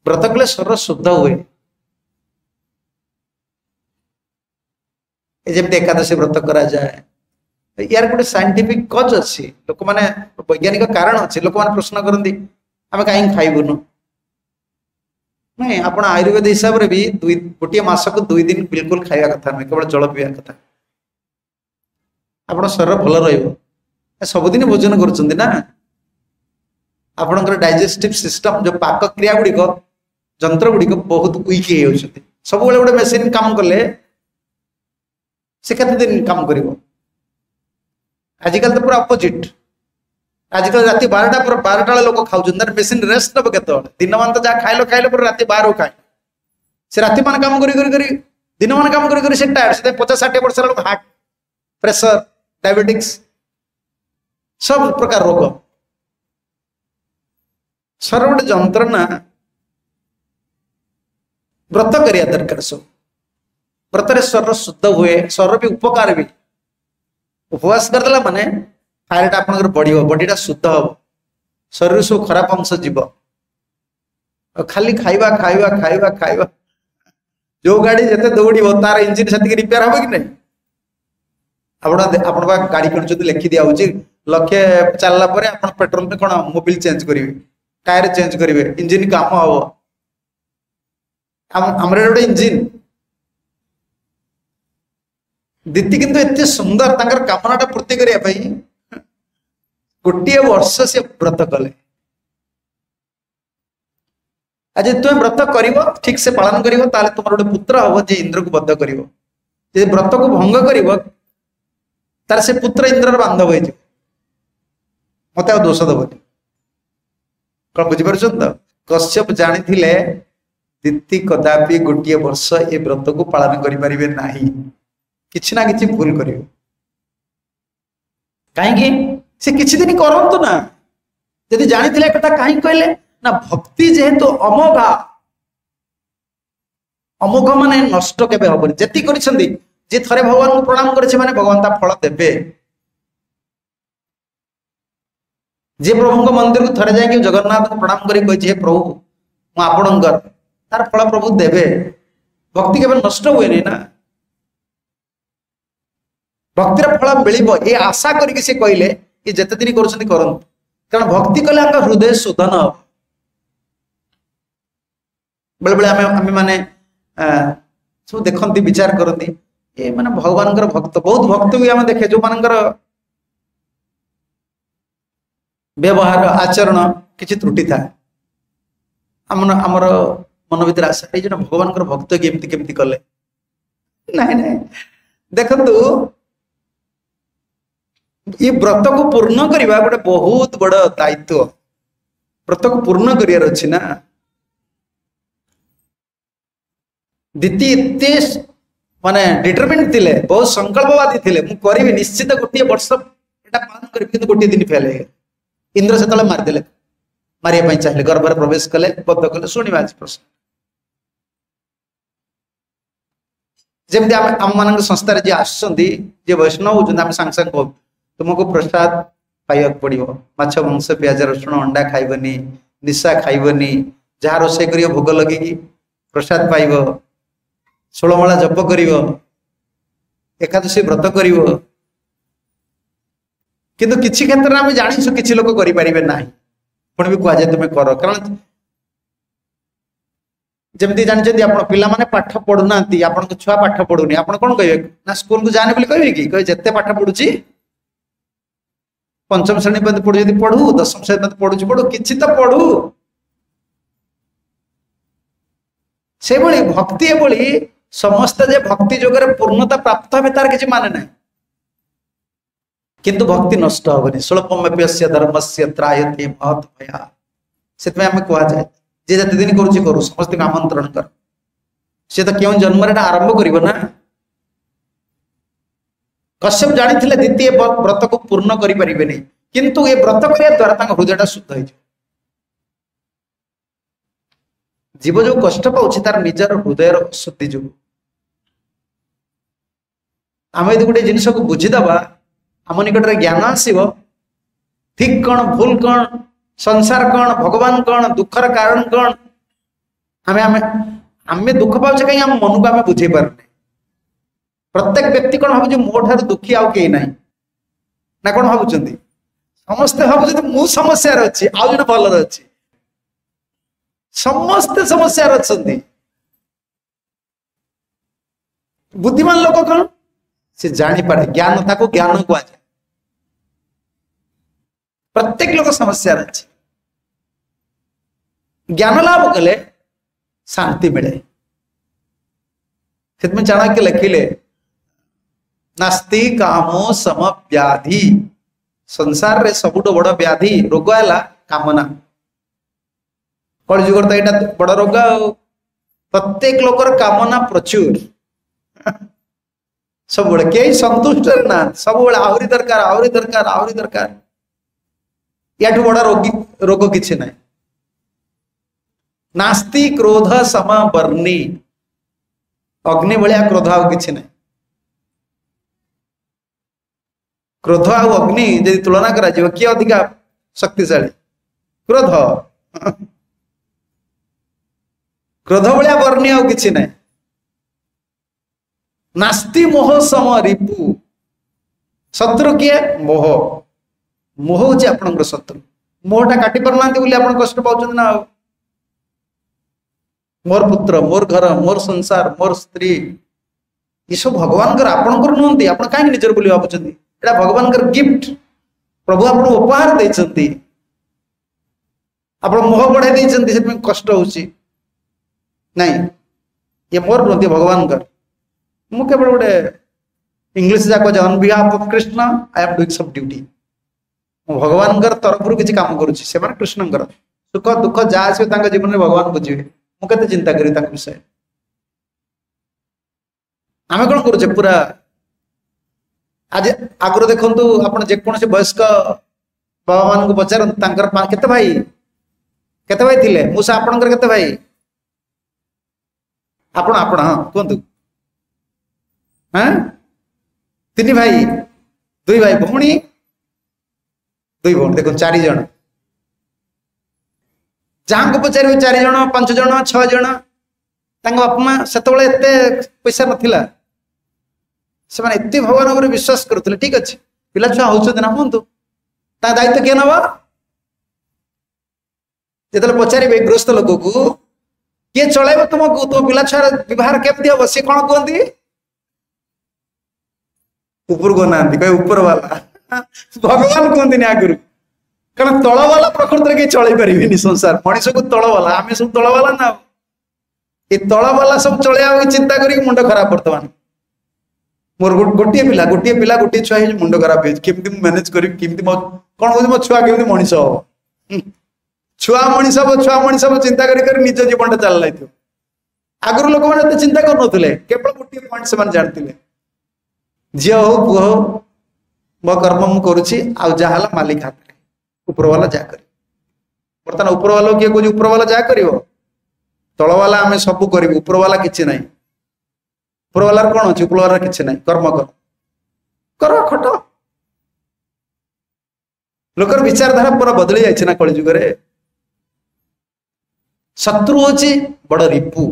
ବ୍ରତ କଲେ ସ୍ୱର ଶୁଦ୍ଧ ହୁଏ ଯେମିତି ଏକାଦଶୀ ବ୍ରତ କରାଯାଏ ୟାର ଗୋଟେ ସାଇଣ୍ଟିଫିକ କଜ୍ ଅଛି ଲୋକମାନେ ବୈଜ୍ଞାନିକ କାରଣ ଅଛି ଲୋକମାନେ ପ୍ରଶ୍ନ କରନ୍ତି आम कहीं खाइबुन ना आप आयुर्वेद हिसाब से भी गोटे मस को दुई दिन बिल्कुल खाया कथा नुहे केवल जल पीवा कथा आप शरीर भल रबुदिन भोजन करा ଆପଣଙ୍କର ଡାଇଜେଷ୍ଟିଭ୍ ସିଷ୍ଟମ ଯେଉଁ ପାକ କ୍ରିୟା ଗୁଡ଼ିକ ଯନ୍ତ୍ର ଗୁଡ଼ିକ ବହୁତ ୱିକ୍ ହେଇଯାଉଛନ୍ତି ସବୁବେଳେ ଗୋଟେ ମେସିନ୍ କାମ କଲେ ସେ କେତେ ଦିନ କାମ କରିବ ଆଜିକାଲି ତ ପୁରା ଅପୋଜିଟ୍ आजिकाल राती बारटा बारटा लोक खाऊन पेसेंट रेस्ट नव केतବେଳେ ଦିନମାନ ତ ଯାହା ଖାଇଲ ଖାଇଲ ପରେ ରାତି ବାରକୁ ଖାଇ ସେ ରାତିମାନ କାମ କରି କରି କରି ଦିନମାନ କାମ କରି କରି ସେ ଟାୟାର୍ଡ ସେଥିପାଇଁ ପଚାଶ ଷାଠିଏ ବର୍ଷର ଲୋକ ହାର୍ଟ ପ୍ରେସର ଡାଇବେଟିକ୍ସ ସବୁ ପ୍ରକାର ରୋଗ ସାର ଗୋଟେ ଯନ୍ତ୍ରଣା ବ୍ରତ କରିବା ଦରକାର ସବୁ ବ୍ରତରେ ସ୍ୱର ଶୁଦ୍ଧ ହୁଏ ସ୍ୱର ବି ଉପକାର ବି ଉପବାସ କରିଦେଲା ମାନେ ଫାୟାରଟା ଆପଣଙ୍କର ବଢ଼ିବ ବଡ଼ିଟା ଶୁଦ୍ଧ ହେବ ଶରୀରରୁ ସବୁ ଖରାପ ଅଂଶ ଯିବ ଖାଲି ଖାଇବା ଖାଇବା ଖାଇବା ଖାଇବା ଯୋଉ ଗାଡି ଯେତେ ଦୌଡିବ ତାର ଇଞ୍ଜିନ୍ ସେତିକି ରିପେୟାର ହବ କି ନାହିଁ ଆପଣ ଆପଣ ବା ଗାଡି କିଣୁଛନ୍ତି ଲେଖି ଦିଆହଉଛି ଲକ୍ଷେ ଚାଲିଲା ପରେ ଆପଣ ପେଟ୍ରୋଲରେ କ'ଣ ମୋବିଲ ଚେଞ୍ଜ କରିବେ ଟାୟାର ଚେଞ୍ଜ କରିବେ ଇଞ୍ଜିନ୍ କାମ ହବ ଆମର ଗୋଟେ ଇଞ୍ଜିନ୍ ଦିତି କିନ୍ତୁ ଏତେ ସୁନ୍ଦର ତାଙ୍କର କାମନାଟା ପୂର୍ତ୍ତି କରିବା ପାଇଁ गोटे वर्ष से व्रत कले आज तुम्हें व्रत कर ठीक से पालन कर पुत्र हम जी इंद्र को बध कर व्रत को भंग कर पुत्र इंद्र बांधव मत दोष दबन बुझी पार कश्यप जाणी दीति कदापि गोटे वर्ष ये व्रत को पालन करे ना कि भूल कर ସେ କିଛି ଦିନ କରନ୍ତୁ ନା ଯଦି ଜାଣିଥିଲେ କଥା କାହିଁକି କହିଲେ ନା ଭକ୍ତି ଯେହେତୁ ଅମୋଘା ଅମୋଘ ମାନେ ନଷ୍ଟ କେବେ ହବନି ଯେତିକି କରିଛନ୍ତି ଯିଏ ଥରେ ଭଗବାନଙ୍କୁ ପ୍ରଣାମ କରିଛି ମାନେ ଭଗବାନ ତା ଫଳ ଦେବେ ଯିଏ ପ୍ରଭୁଙ୍କ ମନ୍ଦିରକୁ ଥରେ ଯାଇକି ଜଗନ୍ନାଥଙ୍କୁ ପ୍ରଣାମ କରି କହିଛି ହେ ପ୍ରଭୁ ମୁଁ ଆପଣଙ୍କର ତାର ଫଳ ପ୍ରଭୁ ଦେବେ ଭକ୍ତି କେବେ ନଷ୍ଟ ହୁଏନି ନା ଭକ୍ତିର ଫଳ ମିଳିବ ଏ ଆଶା କରିକି ସେ କହିଲେ କି ଯେତେ ଦିନ କରୁଛନ୍ତି କରନ୍ତୁ କାରଣ ଭକ୍ତି କଲେ ଆମ ହୃଦୟ ଶୋଧନ ହବ ବେଳେବେଳେ ଆମେ ଆମେମାନେ ସବୁ ଦେଖନ୍ତି ବିଚାର କରନ୍ତି ଏ ମାନେ ଭଗବାନଙ୍କର ଭକ୍ତ ବହୁତ ଭକ୍ତ ବି ଆମେ ଦେଖେ ଯୋଉମାନଙ୍କର ବ୍ୟବହାର ଆଚରଣ କିଛି ତ୍ରୁଟି ଥାଏ ଆମର ଆମର ମନ ଭିତରେ ଆଶା ଏଇ ଜଣେ ଭଗବାନଙ୍କର ଭକ୍ତ କେମିତି କେମିତି କଲେ ନାଇଁ ନାଇଁ ଦେଖନ୍ତୁ ये व्रत को पूर्ण करवा गोटे बहुत बड़ दायित्व व्रत को पूर्ण कर दीति एत मानने डिटरमेंट थे बहुत संकल्पवादी थे मुझे करी निश्चित गोटे वर्ष पालन करी गोटे दिन फेल इंद्र से मारिदे मारे चाहिए गर्भर प्रवेश कले बद्ध कले शुणा आज प्रश्न जमी आम मान संस्थार जी आस वैष्णव हो सागे सागे तुमको प्रसाद खाया पड़ो मंस पिज रसुण अंडा खाबनी निशा खाइबनी जहाँ रोसे कर भोग लगे प्रसाद पाइब षोलमला जप कर एकादशी व्रत कर किंतु किसी क्षेत्र में जानसु किसी लोक करें ना पी कहुए तुम्हें कर कारण जमी जानते आप पाने पाठ पढ़ु ना आप छुआ पाठ पढ़ुनी आप कौन कहे ना स्कूल को जाने कि कहते पढ़ुची पंचम श्रेणी पर्यत तो पढ़ू यदि पढ़ु दशम श्रेणी पर्यत तो पढ़ू पढ़ु किसी तो पढ़ु से भाई भक्ति समस्त जे भक्ति जुगे पूर्णता प्राप्त हमें तार किसी माने ना किंतु भक्ति नष्ट हमें धर्म से जाए जे जत दिन करू समस्त आमंत्रण कर सी तो क्यों जन्म आरंभ कर कश्यप जानी द्वितीय व्रत को ପୂର୍ଣ୍ଣ କରିପାରିବେ ନାହିଁ କିନ୍ତୁ ଏ ବ୍ରତ କରିବା ଦ୍ୱାରା ତାଙ୍କ ହୃଦୟଟା ଶୁଦ୍ଧ ହେଇଯିବ ଜୀବ ଯୋଉ କଷ୍ଟ ପାଉଛି ତାର ନିଜର ହୃଦୟର ଅଶୁଦ୍ଧି ଯୋଗୁ ଆମେ ଯଦି ଗୋଟେ ଜିନିଷକୁ ବୁଝିଦେବା ଆମ ନିକଟରେ ଜ୍ଞାନ ଆସିବ ଠିକ କ'ଣ ଭୁଲ କ'ଣ ସଂସାର କ'ଣ ଭଗବାନ କ'ଣ ଦୁଃଖର କାରଣ କ'ଣ ଆମେ ଆମେ ଆମେ ଦୁଃଖ ପାଉଛେ କାହିଁକି ଆମ ମନକୁ ଆମେ ବୁଝେଇ ପାରୁନେ ପ୍ରତ୍ୟେକ ବ୍ୟକ୍ତି କ'ଣ ଭାବୁଛି ମୋ ଠାରୁ ଦୁଃଖୀ ଆଉ କେହି ନାହିଁ ना कौन भावुं समस्ते भावुं मु समस्या अच्छी आज भल समस्ते समस्या अच्छा बुद्धिमान लोक कौन से पड़े ज्ञान था ज्ञान कह जाए प्रत्येक लोक समस्या अच्छे ज्ञान लाभ कले शांति मिले चाणक्य लिखिले नास्ति कामो व्याधि संसार रे सब बड़ व्याधि रोग है कामना कलिजुगर तो यहाँ बड़ रोग प्रत्येक लोकर कामना प्रचुर सब कई संतुष्ट ना सब आहरी दरकार आहरी दरकार आहरी दरकार याठू बड़ा रोगी रोग किसी ना नास्ती क्रोध समा बर्णी अग्नि भाया क्रोध आ कि ना क्रोध आग्नि जब तुलना कर किए शक्तिशाली क्रोध क्रोध भाया बर्णी आ कि ना नास्ति मोह सम रिपु शत्रु किए मोह मोह हूँ आप शत्रु मोहटा काटि पार ना बोली आप मोर पुत्र मोर घर मोर संसार मोर स्त्री ये सब भगवान आपण को नुहंती आप कहीं निजर बोली भावुंट এটা ভগবানଙ୍କର গিফট ପ୍ରଭୁ ଆପଣଙ୍କୁ ଉପହାର ଦେଇଛନ୍ତି ଆପଣ ମୁହଁ ବଢାଇ ଦେଇଛନ୍ତି ସେଥିପାଇଁ କଷ୍ଟ ହଉଛି ନାଇଁ ଇଏ ମୋର ନୁହନ୍ତି ଭଗବାନଙ୍କର ମୁଁ କେବଳ ଗୋଟେ ଇଂଲିଶ ଯାକ on behalf of Krishna I am doing some duty ମୁଁ ଭଗବାନଙ୍କର ତରଫରୁ କିଛି କାମ କରୁଛି ସେମାନେ କୃଷ୍ଣଙ୍କର ସୁଖ ଦୁଃଖ ଯାହା ଆସିବ ତାଙ୍କ ଜୀବନରେ ଭଗବାନ ବୁଝିବେ ମୁଁ କେତେ ଚିନ୍ତା କରିବି ତାଙ୍କ ବିଷୟରେ ଆମେ କ'ଣ କରୁଛେ ପୁରା ଆଜି ଆଗରୁ ଦେଖନ୍ତୁ ଆପଣ ଯେକୌଣସି ବୟସ୍କ ବାବାମାନଙ୍କୁ ପଚାରନ୍ତୁ ତାଙ୍କର କେତେ ଭାଇ କେତେ ଭାଇ ଥିଲେ ମୂଷା ଆପଣଙ୍କର କେତେ ଭାଇ ଆପଣ ଆପଣ ହଁ କୁହନ୍ତୁ ହଁ ତିନି ଭାଇ ଦୁଇ ଭାଇ ଭଉଣୀ ଦୁଇ ଭଉଣୀ ଦେଖନ୍ତୁ ଚାରି ଜଣ ଯାହାଙ୍କୁ ପଚାରିବେ ଚାରି ଜଣ ପାଞ୍ଚ ଜଣ ଛଅ ଜଣ ତାଙ୍କ ବାପା ମା ସେତେବେଳେ ଏତେ ପଇସା ନଥିଲା ସେମାନେ ଏତେ ଭଗବାନ ଉପରେ ବିଶ୍ୱାସ କରୁଥିଲେ ଠିକ ଅଛି ପିଲା ଛୁଆ ହଉଛନ୍ତି ନା ହୁଅନ୍ତୁ ତା ଦାୟିତ୍ୱ କିଏ ନବ ଯେତେବେଳେ ପଚାରିବେ ଗୃହସ୍ଥ ଲୋକକୁ କିଏ ଚଳେଇବ ତୁମକୁ ତୁମ ପିଲା ଛୁଆର ବ୍ୟବହାର କେମିତି ହବ ସିଏ କଣ କୁହନ୍ତି ଉପରକୁ ନାହାନ୍ତି କହିବେ ଉପରବାଲା ଭଗବାନ କୁହନ୍ତିନି ଆଗରୁ କାରଣ ତଳବାଲା ପ୍ରକୃତରେ କେହି ଚଳେଇ ପାରିବେନି ସଂସାର ମଣିଷକୁ ତଳବାଲା ଆମେ ସବୁ ତଳବାଲା ନା ଏ ତଳବାଲା ସବୁ ଚଳେଇବା ଚିନ୍ତା କରିକି ମୁଣ୍ଡ ଖରାପ ବର୍ତ୍ତମାନ ମୋର ଗୋଟିଏ ପିଲା ଗୋଟିଏ ପିଲା ଗୋଟିଏ ଛୁଆ ହେଇଛି ମୁଣ୍ଡ ଖରାପ ହେଇଛି କେମିତି ମୁଁ ମ୍ୟାନେଜ୍ କରିବି କେମିତି ମୋ କଣ କହୁଛି ମୋ ଛୁଆ କେମିତି ମଣିଷ ହବ ଛୁଆ ମଣିଷ ହବ ଛୁଆ ମଣିଷ ହବ ଚିନ୍ତା କରି କରି ନିଜ ଜୀବନଟା ଚାଲିଥିବ ଆଗରୁ ଲୋକମାନେ ଏତେ ଚିନ୍ତା କରୁନଥିଲେ କେବଳ ଗୋଟିଏ ପଏଣ୍ଟ ସେମାନେ ଜାଣିଥିଲେ ଝିଅ ହଉ ପୁଅ ହଉ ମୋ କର୍ମ ମୁଁ କରୁଛି ଆଉ ଯାହା ହେଲା ମାଲିକ ହାତରେ ଉପରବାଲା ଯାହା କରିବ ବର୍ତ୍ତମାନ ଉପରବାଲା କିଏ କହୁଛି ଉପରବାଲା ଯାହା କରିବ ତଳବାଲା ଆମେ ସବୁ କରିବୁ ଉପରବାଲା କିଛି ନାହିଁ উপরওয়ালার কোণ অছি উপরওয়ালার কিছু নাই কর্ম কর কর খট লোকর বিচারধারা পুরা বদলি যাইছে না কলি যুগরে শত্রু হচ্ছে বড় রিপু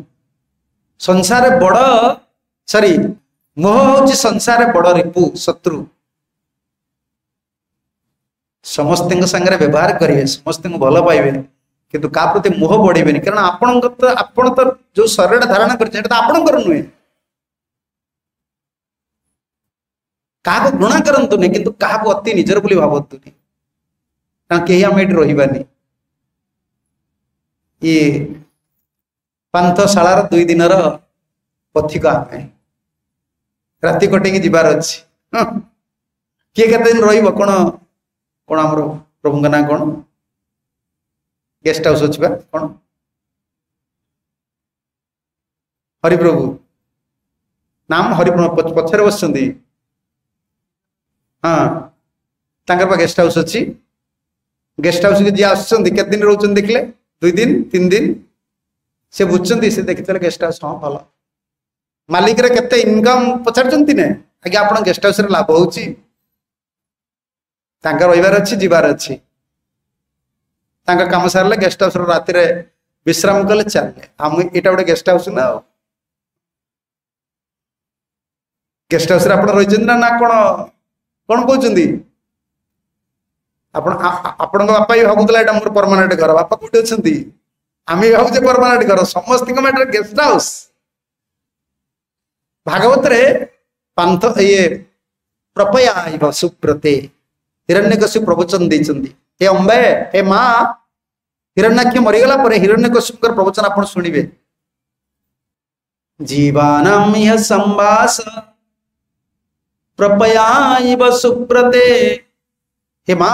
সংসারে বড় সরি মোহ হচ্ছে সংসারে বড় রিপু শত্রু ସମସ୍ତଙ୍କ ସାଙ୍ଗରେ ବ୍ୟବହାର କରିବେ ସମସ୍ତଙ୍କୁ ଭଲ ପାଇବେ କିନ୍ତୁ କାହା ପ୍ରତି ମୋହ ବଢିବେନି କାରଣ ଆପଣଙ୍କ ତ ଆପଣ ତ ଯୋଉ ଶରୀରଟା ଧାରଣ କରିଛି ସେଟା ତ ଆପଣଙ୍କର ନୁହେଁ କାହାକୁ ଘୃଣା କରନ୍ତୁନି କିନ୍ତୁ କାହାକୁ ଅତି ନିଜର ବୋଲି ଭାବନ୍ତୁନି କାରଣ କେହି ଆମେ ଏଠି ରହିବାନି ଇଏ ପାନ୍ଥଶାଳାର ଦୁଇ ଦିନର ପଥିକ ଆମେ ରାତି କଟେଇକି ଯିବାର ଅଛି କିଏ କେତେ ଦିନ ରହିବ କ'ଣ କ'ଣ ଆମର ପ୍ରଭୁଙ୍କ ନାଁ କ'ଣ ଗେଷ୍ଟ ହାଉସ୍ ଅଛି ବା କ'ଣ ହରିପ୍ରଭୁ ନାମ ହରି ପଛରେ ବସିଛନ୍ତି ହଁ ତାଙ୍କର ପା ଗେଷ୍ଟ ହାଉସ୍ ଅଛି ଗେଷ୍ଟ ହାଉସ୍କୁ ଯିଏ ଆସୁଛନ୍ତି କେତେ ଦିନ ରହୁଛନ୍ତି ଦେଖିଲେ ଦୁଇ ଦିନ ତିନି ଦିନ ସେ ବୁଝୁଛନ୍ତି ସେ ଦେଖିଥିଲେ ଗେଷ୍ଟ ହାଉସ୍ ହଁ ଭଲ ମାଲିକର କେତେ ଇନକମ୍ ପଚାରୁଛନ୍ତି ନା ଆଜ୍ଞା ଆପଣ ଗେଷ୍ଟ ହାଉସ୍ରେ ଲାଭ ହେଉଛି ତାଙ୍କ ରହିବାର ଅଛି ଯିବାର ଅଛି ତାଙ୍କ କାମ ସାରିଲେ ଗେଷ୍ଟ ହାଉସ୍ର ରାତିରେ ବିଶ୍ରାମ କଲେ ଚାଲିଲେ ଆମ ଏଇଟା ଗୋଟେ ଗେଷ୍ଟ ହାଉସ୍ ନା ଆଉ ଗେଷ୍ଟ ହାଉସ୍ରେ ଆପଣ ରହିଛନ୍ତି ନା ନା କ'ଣ କ'ଣ କହୁଛନ୍ତି ଆପଣ ଆପଣଙ୍କ ବାପା ବି ଭାବୁଥିଲା ଏଇଟା ମୋର ପରମାନେଣ୍ଟ ଘର ବାପା କୋଉଠି ଅଛନ୍ତି ଆମେ ଭାବୁଛେ ପରମାନେଣ୍ଟ ଘର ସମସ୍ତଙ୍କ ମାଟିରେ ଗେଷ୍ଟ ହାଉସ୍ ଭାଗବତରେ ପାନ୍ଥ ଇଏ ପ୍ରପୟା ହେବ ସୁପ୍ରତେ ହିରଣ୍ୟକଶ୍ୟପ ପ୍ରବଚନ ଦେଇଛନ୍ତି ହେ ଅମ୍ବେ ହେ ମା ହିରଣ୍ୟାକ୍ଷ ମରିଗଲା ପରେ ହିରଣ୍ୟକଶ୍ୟପଙ୍କର ପ୍ରବଚନ ଆପଣ ଶୁଣିବେ ଜୀବାନାମ ସମ୍ବାସ ಪ್ರಪಯಾಯಿವ ಸುಪ್ರತೆ ಹೇ ಮಾ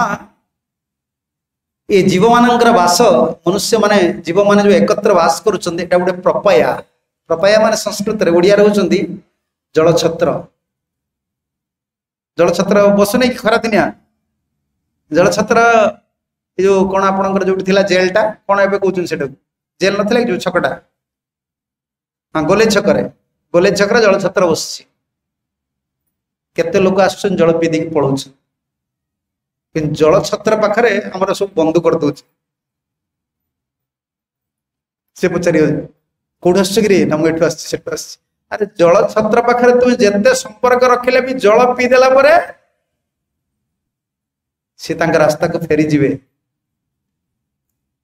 ଏ ଜୀବମାନଙ୍କର ବାସ ମନୁଷ୍ୟମାନେ ଜୀବମାନେ ଯୋଉ ଏକତ୍ର ବାସ କରୁଛନ୍ତି ଏଇଟା ଗୋଟେ ପ୍ରପୟା ପ୍ରପୟା ମାନେ ସଂସ୍କୃତରେ ଓଡ଼ିଆ ରହୁଛନ୍ତି ଜଳଛତ୍ର ଜଳଛତ୍ର ବସୁନି କି ଖରାଦିନିଆ ଜଳଛତ୍ର ଏ ଯୋଉ କ'ଣ ଆପଣଙ୍କର ଯୋଉଠି ଥିଲା ଜେଲଟା କ'ଣ ଏବେ କହୁଛନ୍ତି ସେଟାକୁ ଜେଲ ନଥିଲା କି ଯୋଉ ଛକଟା ହଁ ଗୋଲେଇ ଛକରେ ଗୋଲେଇ ଛକରେ ଜଳଛତ୍ର ବସୁଛି କେତେ ଲୋକ ଆସୁଛନ୍ତି ଜଳ ପିଇ ଦେଇକି ପଳଉଛି କିନ୍ତୁ ଜଳ ଛତ୍ର ପାଖରେ ଆମର ସବୁ ବନ୍ଦ କରିଦଉଛି ସେ ପଚାରିବ କୋଉଠି ଆସୁଛ କିରେ ନା ମୁଁ ଏଠୁ ଆସିଛି ସେଠୁ ଆସିଛି ଆରେ ଜଳ ଛତ୍ର ପାଖରେ ତୁମେ ଯେତେ ସମ୍ପର୍କ ରଖିଲେ ବି ଜଳ ପିଇଦେଲା ପରେ ସେ ତାଙ୍କ ରାସ୍ତାକୁ ଫେରିଯିବେ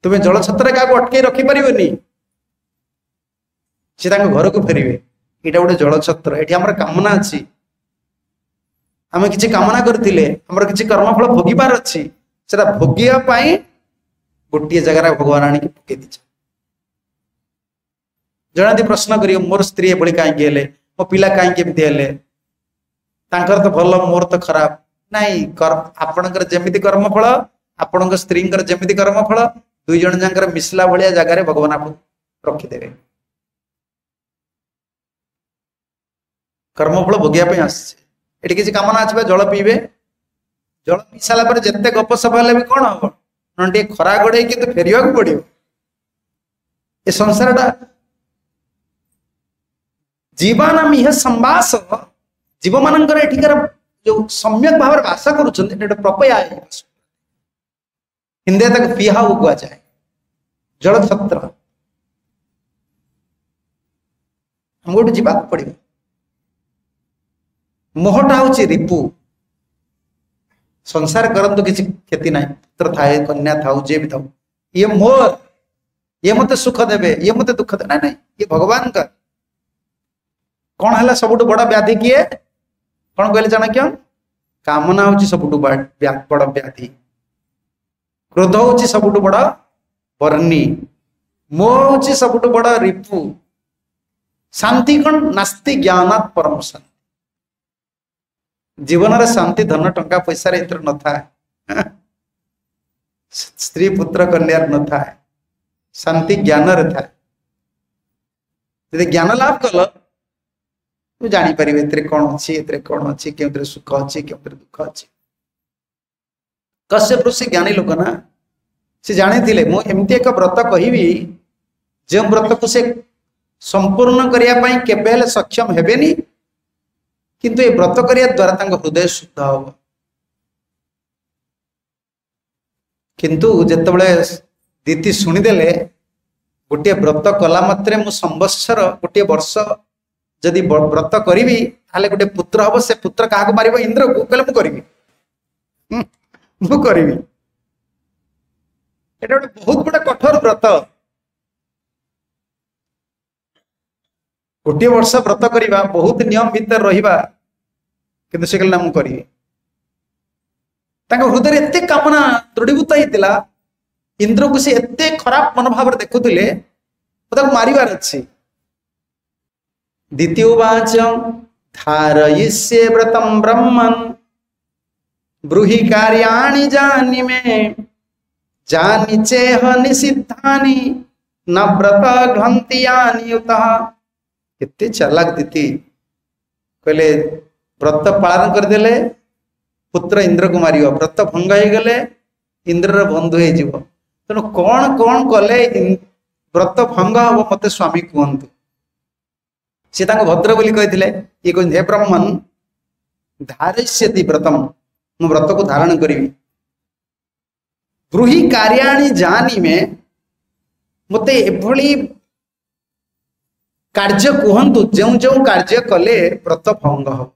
ତୁମେ ଜଳ ଛତ୍ରରେ କାହାକୁ ଅଟକେଇ ରଖିପାରିବନି ସେ ତାଙ୍କ ଘରକୁ ଫେରିବେ ଏଇଟା ଗୋଟେ ଜଳ ଛତ୍ର ଏଠି ଆମର କାମନା ଅଛି आम कि कामना करें कि कर्मफल भोगबार अच्छे से भोगवाई गोटे जगार भगवान आने की पकई दीच जहां प्रश्न कर मोर स्त्री एभली कहीं मो पा कहीं तो भल मोर तो खराब नाई आपणकर कर्मफल आपण स्त्री जमी कर्मफल दुज जाकर मिसला भाया जगार भगवान आपको रखीदे कर्मफल भोग भोगे ଏଠି କିଛି କାମ ନା ଆସିବା ଜଳ ପିଇବେ ଜଳ ପିଇ ସାରିଲା ପରେ ଯେତେ ଗପସପ ହେଲେ ବି କଣ ହବ ନହେଲେ ଟିକେ ଖରା ଗୋଡେଇ କିନ୍ତୁ ଫେରିବାକୁ ପଡିବ ଏ ସଂସାରଟା ଜୀବନାମିହ ସମ୍ବାସ ଜୀବମାନଙ୍କର ଏଠିକାର ଯୋଉ ସମ୍ୟକ ଭାବରେ ବାସ କରୁଛନ୍ତି ଏଇଟା ପ୍ରପୟା ହିନ୍ଦୀ ତାକୁ ପିହାଉ କୁହାଯାଏ ଜଳଛତ୍ର ଆମକୁ ଗୋଟେ ଯିବାକୁ ପଡିବ मोहटा हूँ रिपु संसार करूँ था ये मत सुख देवे ये मत दुख दे ना ये भगवान का कौन है सब बड़ व्याधि किए कौन कहले जान क्य कामना हूँ सब बड़ व्याधि क्रोध हूँ सब बड़ बर्णी मो हूँ सब बड़ रिपु शांति कौन नास्ती ज्ञान परम शांति जीवन शांति धन टा पैसा न था हाँ? स्त्री पुत्र कन्या न था शांति ज्ञान था ज्ञान लाभ कल तु जापर ए कौन अच्छी कौन अच्छी क्यों सुख अच्छी क्यों दुख अच्छी कश्यप ऋषि ज्ञानी लोक ना से जानी मुमती एक व्रत कह जो व्रत को से संपूर्ण करने के सक्षम हेनी କିନ୍ତୁ ଏ ବ୍ରତ କରିବା ଦ୍ଵାରା ତାଙ୍କ ହୃଦୟ ଶୁଦ୍ଧ ହବ କିନ୍ତୁ ଯେତେବେଳେ ଦିତି ଶୁଣିଦେଲେ ଗୋଟିଏ ବ୍ରତ କଲା ମାତ୍ରେ ମୁଁ ସମ୍ବତ୍ସର ଗୋଟିଏ ବର୍ଷ ଯଦି ବ୍ରତ କରିବି ତାହେଲେ ଗୋଟେ ପୁତ୍ର ହବ ସେ ପୁତ୍ର କାହାକୁ ମାରିବ ଇନ୍ଦ୍ରକୁ କହିଲେ ମୁଁ କରିବି ମୁଁ କରିବି ଏଟା ଗୋଟେ ବହୁତ ଗୋଟେ କଠୋର ବ୍ରତ ଗୋଟିଏ ବର୍ଷ ବ୍ରତ କରିବା ବହୁତ ନିୟମ ଭିତରେ ରହିବା କିନ୍ତୁ ସେ କହିଲେ ନା ମୁଁ କରିବି ତାଙ୍କ ହୃଦୟରେ ଏତେ କାମନା ଦୃଢ଼ୀଭୂତ ହେଇଥିଲା ଇନ୍ଦ୍ରକୁ ସେ ଏତେ ଖରାପ ମନୋଭାବରେ ଦେଖୁଥିଲେ ତାକୁ ମାରିବାର ଅଛି ଦ୍ୱିତୀୟ ବାଚ ଧାରୟିଷ୍ୟେ ବ୍ରତମ ବ୍ରହ୍ମନ୍ ब्रूहि कार्याणि जानि में जानि चेह निषिद्धानि न व्रत ग्रंथियानि उतः एत चालाक दीति कहले व्रत पालन करदे पुत्र इंद्र को मार व्रत भंग हो गले इंद्र बंधु तेणु कौन कौन कले व्रत भंग हम मत स्वामी कहतु सीता भद्र बोली कही ये कहते हे ब्रह्मन धारिष्य व्रतम मु व्रत को धारण करी ब्रूही कार्याणी जानी में मत कार्य कहतु जो जो कार्य कले व्रत भंग हम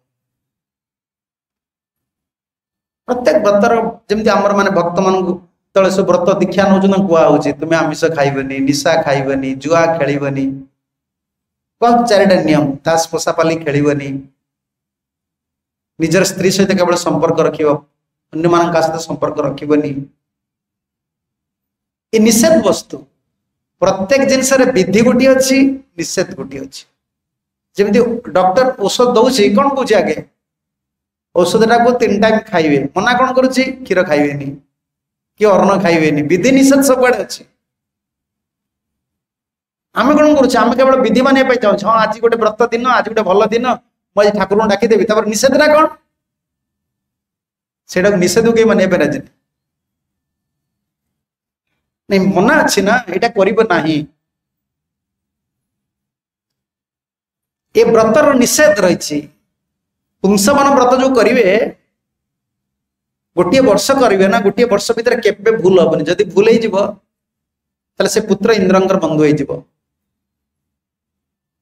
प्रत्येक व्रतर जमी आम मान भक्त मान ते सब व्रत दीक्षा नौ कहा तुम्हें आमिष खाइबनी निशा खाइबनी जुआ खेल कह चारिटा नियम दास पशापाली खेल निजर स्त्री सहित केवल संपर्क रख मान सहित संपर्क रखनी वस्तु প্রত্যেক জিনিসের বিধি গোটি অছি নিষেধ গোটি অছি যেমনি ডক্টর ঔষধ দৌছি কোণ কৌছি আগে ঔষধটাকে তিন টাইম খাইবে মনা কোণ করুছি ক্ষীর খাইবেনি কি অর্ণ খাইবেনি বিধি নিষেধ সবুড়ে অছি আমি কোণ করুছি আমি কেবল বিধি মানিয়া পাই চাহুছি হ্যাঁ আজ গোটে ব্রত দিন আজ গোটে ভাল দিন মু আজ ঠাকুর ডাকিদেবি তারপর নিষেধটা কোণ সেটাকে নিষেধ কে মানিয়া পাই রাজি नहीं मना अच्छे ना एटा करिवो नाही ए व्रतर निषेध रहिछि पुंसमान व्रत जो करिवे गोटिए वर्ष करिवे ना गोटिए वर्ष भीतर केबे भूल होबनि जदी भूलै जिवो तले से पुत्र इंद्रंगर बंधु होइ जिवो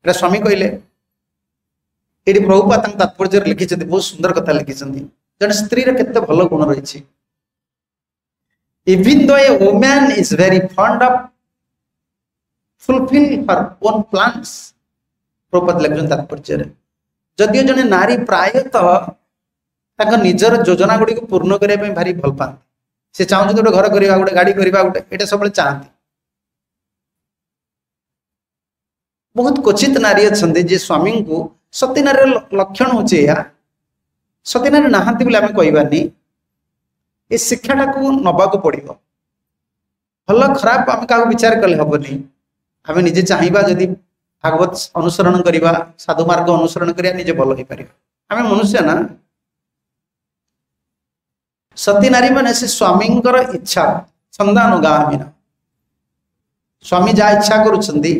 रे स्वामी कहले एडी प्रभुपा तंग तात्पर्य लिखि छथि बहुत सुंदर कथा लिखी छथि जने स्त्री रे केत्ते भलो गुण रहिछि even though a woman is very fond of fulfilling her own plans প্রপাত লেখুছেন তাৎপর্যরে যদিও জনে নারী প্রায়তঃ ତାଙ୍କ ନିଜର ଯୋଜନା ଗୁଡ଼ିକୁ ପୂର୍ଣ୍ଣ କରିବା ପାଇଁ ଭାରି ଭଲ ପାଆନ୍ତି ସେ ଚାହୁଁଛନ୍ତି ଗୋଟେ ଘର କରିବା ଗୋଟେ ଗାଡ଼ି କରିବା ଗୋଟେ ଏଇଟା ସବୁବେଳେ ଚାହାନ୍ତି ବହୁତ କ୍ୱଚିତ ନାରୀ ଅଛନ୍ତି ଯେ ସ୍ୱାମୀଙ୍କୁ ସତୀନାରୀର ଲକ୍ଷଣ ହେଉଛି ଏହା ସତୀନାରୀ ନାହାନ୍ତି ବୋଲି ଆମେ କହିବାନି ଏ ଶିକ୍ଷାଟାକୁ ନବାକୁ ପଡ଼ିବ ଭଲ ଖରାପ ଆମେ କାହାକୁ ବିଚାର କଲେ ହବନି ଆମେ ନିଜେ ଚାହିଁବା ଯଦି ଭାଗବତ ଅନୁସରଣ କରିବା ସାଧୁ ମାର୍ଗ ଅନୁସରଣ କରିବା ନିଜେ ଭଲ ହେଇପାରିବା ଆମେ ମନୁଷ୍ୟ ନା ସତୀ ନାରୀମାନେ ସେ ସ୍ୱାମୀଙ୍କର ଇଚ୍ଛା ସନ୍ଧାନ ଗାଁ ଛନ୍ଦାନୁଗାମୀନ ସ୍ୱାମୀ ଯାହା ଇଚ୍ଛା କରୁଛନ୍ତି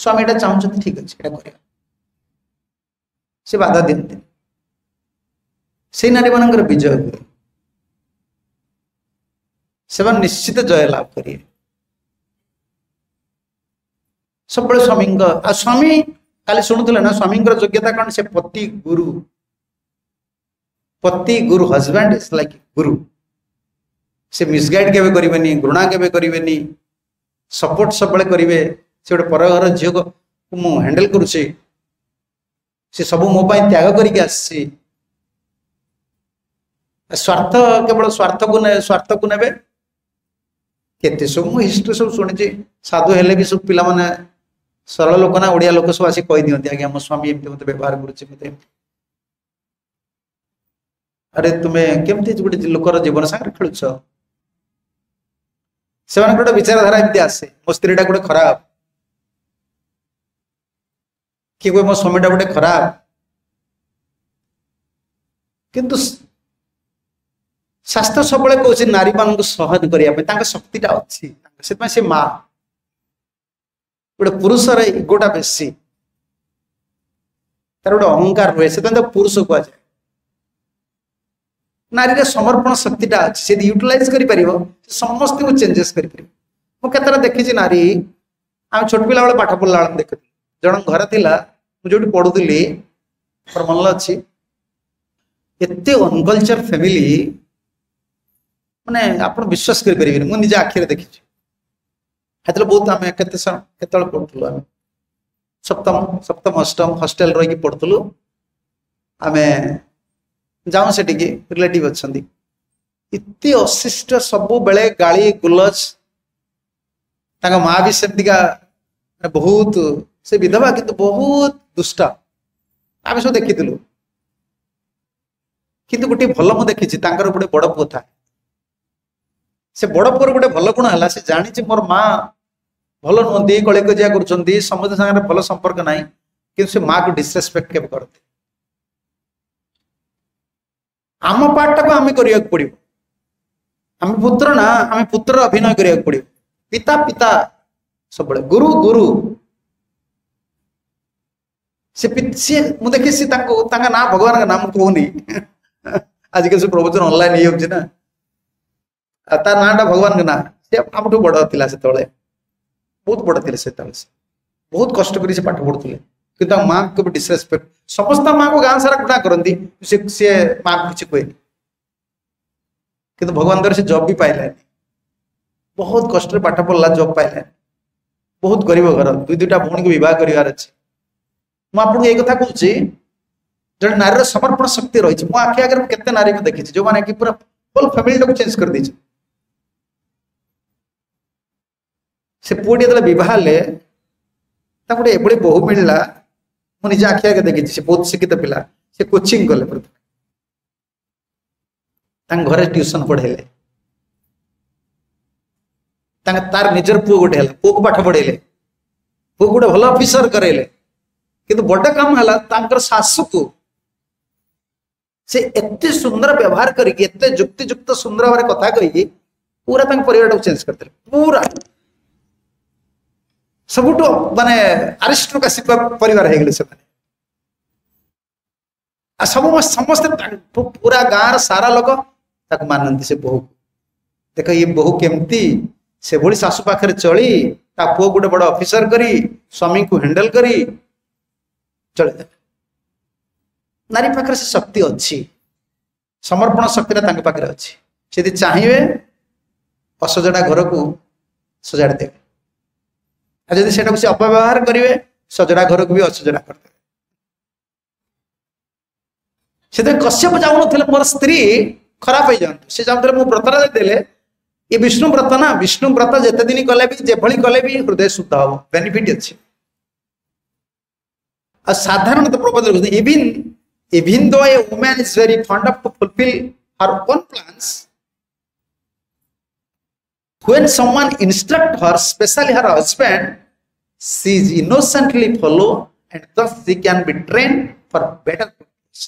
ସ୍ୱାମୀ ଏଇଟା ଚାହୁଁଛନ୍ତି ଠିକ ଅଛି ଏଇଟା କରିବା ସେ ବାଧା ଦିଅନ୍ତି ସେଇ ନାରୀମାନଙ୍କର ବିଜୟ ହୁଏ ସେମାନେ ନିଶ୍ଚିତ ଜୟଲାଭ କରିବେ ସବୁବେଳେ ସ୍ୱାମୀଙ୍କ ଆଉ ସ୍ୱାମୀ କାଲି ଶୁଣୁଥିଲେ ନା ସ୍ୱାମୀଙ୍କର ଯୋଗ୍ୟତା କ'ଣ ସେ ପତି ଗୁରୁ ପତି ଗୁରୁ ହଜବ୍ୟାଣ୍ଡ ଇଜ୍ ଲାଇକ୍ ଗୁରୁ ସେ ମିସଗାଇଡ୍ କେବେ କରିବେନି ଘୃଣା କେବେ କରିବେନି ସପୋର୍ଟ ସବୁବେଳେ କରିବେ ସେ ଗୋଟେ ପରଘର ଝିଅକୁ ମୁଁ ହ୍ୟାଣ୍ଡେଲ କରୁଛି ସେ ସବୁ ମୋ ପାଇଁ ତ୍ୟାଗ କରିକି ଆସିଛି ସ୍ୱାର୍ଥ କେବଳ ସ୍ୱାର୍ଥକୁ ସ୍ୱାର୍ଥକୁ ନେବେ କେତେ ସବୁ ମୁଁ ହିଷ୍ଟ୍ରି ସବୁ ଶୁଣିଛି ସାଧୁ ହେଲେ ବି ସବୁ ପିଲାମାନେ ସରଳ ଲୋକ ନା ଓଡ଼ିଆ ଲୋକ ସବୁ ଆସି କହିଦିଅନ୍ତି ଆଜ୍ଞା ମୋ ସ୍ୱାମୀ ଏମିତି ମୋତେ ବ୍ୟବହାର କରୁଛି ମୋତେ ଆରେ ତୁମେ କେମିତି ଗୋଟେ ଲୋକର ଜୀବନ ସାଙ୍ଗରେ ଖେଳୁଛ ସେମାନଙ୍କ ଗୋଟେ ବିଚାରଧାରା ଏମିତି ଆସେ ମୋ ସ୍ତ୍ରୀଟା ଗୋଟେ ଖରାପ କିଏ କୁହେ ମୋ ସ୍ୱାମୀଟା ଗୋଟେ ଖରାପ କିନ୍ତୁ ଶାସ୍ତ୍ର ସବୁବେଳେ କହୁଛି ନାରୀମାନଙ୍କୁ ସହନ କରିବା ପାଇଁ ତାଙ୍କ ଶକ୍ତିଟା ଅଛି ସେଥିପାଇଁ ସେ ମା ଗୋଟେ ପୁରୁଷର ଇଗୋଟା ବେଶୀ ତାର ଗୋଟେ ଅହଙ୍କାର ରୁହେ ସେଥିପାଇଁ ତାକୁ ପୁରୁଷ କୁହାଯାଏ ନାରୀର ସମର୍ପଣ ଶକ୍ତିଟା ଅଛି ସେ ୟୁଟିଲାଇଜ କରିପାରିବ ସେ ସମସ୍ତଙ୍କୁ ଚେଞ୍ଜେସ୍ କରିପାରିବ ମୁଁ କେତେଟା ଦେଖିଛି ନାରୀ ଆମେ ଛୋଟ ପିଲା ବେଳେ ପାଠ ପଢିଲା ବେଳେ ଦେଖୁଥିଲି ଜଣଙ୍କ ଘରେ ଥିଲା ମୁଁ ଯୋଉଠି ପଢୁଥିଲି ମୋର ମନେ ଅଛି ଏତେ ଅନକଲଚର ଫ୍ୟାମିଲି ମାନେ ଆପଣ ବିଶ୍ୱାସ କରିପାରିବେନି ମୁଁ ନିଜ ଆଖିରେ ଦେଖିଛି ସେତେବେଳେ ବହୁତ ଆମେ କେତେ କେତେବେଳେ ପଢୁଥିଲୁ ଆମେ ସପ୍ତମ ସପ୍ତମ ଅଷ୍ଟମ ହଷ୍ଟେଲ ରହିକି ପଢୁଥିଲୁ ଆମେ ଯାଉ ସେଠିକି ରିଲେଟିଭ୍ ଅଛନ୍ତି ଏତେ ଅଶିଷ୍ଟ ସବୁବେଳେ ଗାଳି ଗୁଲଜ ତାଙ୍କ ମା ବି ସେମିତିକା ବହୁତ ସେ ବିଧବା କିନ୍ତୁ ବହୁତ ଦୁଷ୍ଟ ଆମେ ସବୁ ଦେଖିଥିଲୁ କିନ୍ତୁ ଗୋଟିଏ ଭଲ ମୁଁ ଦେଖିଛି ତାଙ୍କର ଗୋଟେ ବଡ ପୁଅ ଥାଏ ସେ ବଡ ପୁଅର ଗୋଟେ ଭଲ ଗୁଣ ହେଲା ସେ ଜାଣିଛି ମୋର ମା ଭଲ ନୁହନ୍ତି କଳି କଜିଆ କରୁଛନ୍ତି ସମସ୍ତଙ୍କ ସାଙ୍ଗରେ ଭଲ ସମ୍ପର୍କ ନାହିଁ କିନ୍ତୁ ସେ ମାକୁ ଡିସରେସପେକ୍ଟ କେବେ କରନ୍ତି ଆମ ପାର୍ଟଟାକୁ ଆମେ କରିବାକୁ ପଡିବ ଆମେ ପୁତ୍ର ନା ଆମେ ପୁତ୍ର ଅଭିନୟ କରିବାକୁ ପଡିବ ପିତା ପିତା ସବୁବେଳେ ଗୁରୁ ଗୁରୁ ସେ ସିଏ ମୁଁ ଦେଖେ ସିଏ ତାଙ୍କୁ ତାଙ୍କ ନାଁ ଭଗବାନଙ୍କ ନାମ କୁହନି ଆଜିକାଲି ସେ ପ୍ରବଚନ ଅନଲାଇନ୍ ହେଇଯାଉଛି ନା ତା ନାଁଟା ଭଗବାନଙ୍କ ନାଁ ସେ ଆମଠୁ ବଡ ଥିଲା ସେତେବେଳେ ବହୁତ ବଡ ଥିଲେ ସେତେବେଳେ ସେ ବହୁତ କଷ୍ଟ କରି ସେ ପାଠ ପଢୁଥିଲେ କିନ୍ତୁ ତାଙ୍କ ମାଆଙ୍କୁ ବି ଡିସରେସ୍ପେକ୍ଟ ସମସ୍ତେ ମାଆକୁ ଗାଁ ସାରା ଗୁଣା କରନ୍ତି ସେ ସିଏ ମାଆକୁ କିଛି କୁହେନି କିନ୍ତୁ ଭଗବାନ ଦ୍ୱାରା ସେ ଜବ୍ ବି ପାଇଲାନି ବହୁତ କଷ୍ଟରେ ପାଠ ପଢିଲା ଜବ୍ ପାଇଲାନି ବହୁତ ଗରିବ ଘର ଦୁଇ ଦୁଇଟା ଭଉଣୀକୁ ବିବାହ କରିବାର ଅଛି ମୁଁ ଆପଣଙ୍କୁ ଏଇ କଥା କହୁଛି ଜଣେ ନାରୀର ସମର୍ପଣ ଶକ୍ତି ରହିଛି ମୋ ଆଖି ଆଗରେ ମୁଁ କେତେ ନାରୀକୁ ଦେଖିଛି ଯୋଉମାନେ କି ପୁରା ଫୁଲ୍ ଫ୍ୟାମିଲିଟାକୁ ଚେଞ୍ଜ କରିଦେଇଛନ୍ତି से पुटी जो बहाले गोटे बो मिलला मुझे आखि आगे देखी से बहुत शिक्षित पिला से कोचिंग कले प्रथम घर ट्यूशन पढ़े तार निजर पु गोटे पु को पाठ पढ़े पु गोटे भल अफिसर कर बड़ काम है शाशु को से सुंदर व्यवहार करते जुक्ति सुंदर भाव कथा कही पूरा पर चेज करते पूरा सब मानने आरिस्टो का शिल्प परिवार सब समस्त पूरा गाँव रारा लोक मानती से बोहू को देख ये बोहू केमती से भाई शाशु पाखे चली ता पु गोटे बड़ अफिसर कर स्वामी को हैंडल कर नारी पाखे से शक्ति अच्छी समर्पण शक्ति पाखे अच्छी यदि चाहिए असजड़ा घर को सजाड़ देवे અજેદી સેટા કુસી અપવ્યવહાર કરીવે સજણા ઘરકુ બી અસજણા કરતે છેતે કસ્યપ જાઉન થલે પર સ્ત્રી ખરાબ થઈ જાંતે સે જાઉન મેં પ્રતના દેલે ઈ বিষ্ণુ પ્રતના বিষ্ণુ પ્રતલ જેતે દિની કલે બી જે ભળી કલે બી હૃદય શુદ્ધા હો બેનિફિટ છે આ સાધારણ તો Prabodh even even though a woman is very fond to fulfil her own plans when someone instruct her specially her husband she is innocently follow and thus she can be trained for better purpose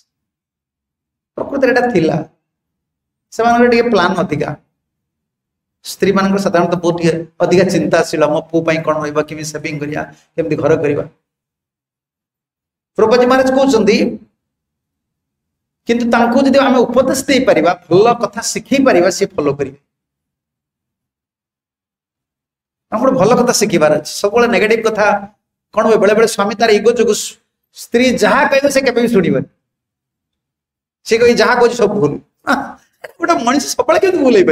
ପ୍ରକୃତରେ eta thila ସେମାନଙ୍କର ଟିକେ plan ଅଧିକା ସ୍ତ୍ରୀମାନଙ୍କର ସାଧାରଣତଃ ବହୁତ ଟିକେ ଅଧିକା ଚିନ୍ତାଶୀଳ ମୋ ପୁଅ ପାଇଁ କ'ଣ ରହିବ କେମିତି ସେଭିଂ କରିବା କେମିତି ଘର କରିବା ପ୍ରଭୁଜୀ ମହାରାଜ କହୁଛନ୍ତି କିନ୍ତୁ ତାଙ୍କୁ ଯଦି ଆମେ ଉପଦେଶ ଦେଇପାରିବା ଭଲ କଥା ଶିଖେଇ आमको भल कथा शिखबार अच्छे सब नेगेटिव कथा कौन हुए बेले बेले स्वामी तार इगो जो स्त्री जहाँ कह से शुणवे सी कह जहाँ कह सब भूल गोटे मनीष सब भूल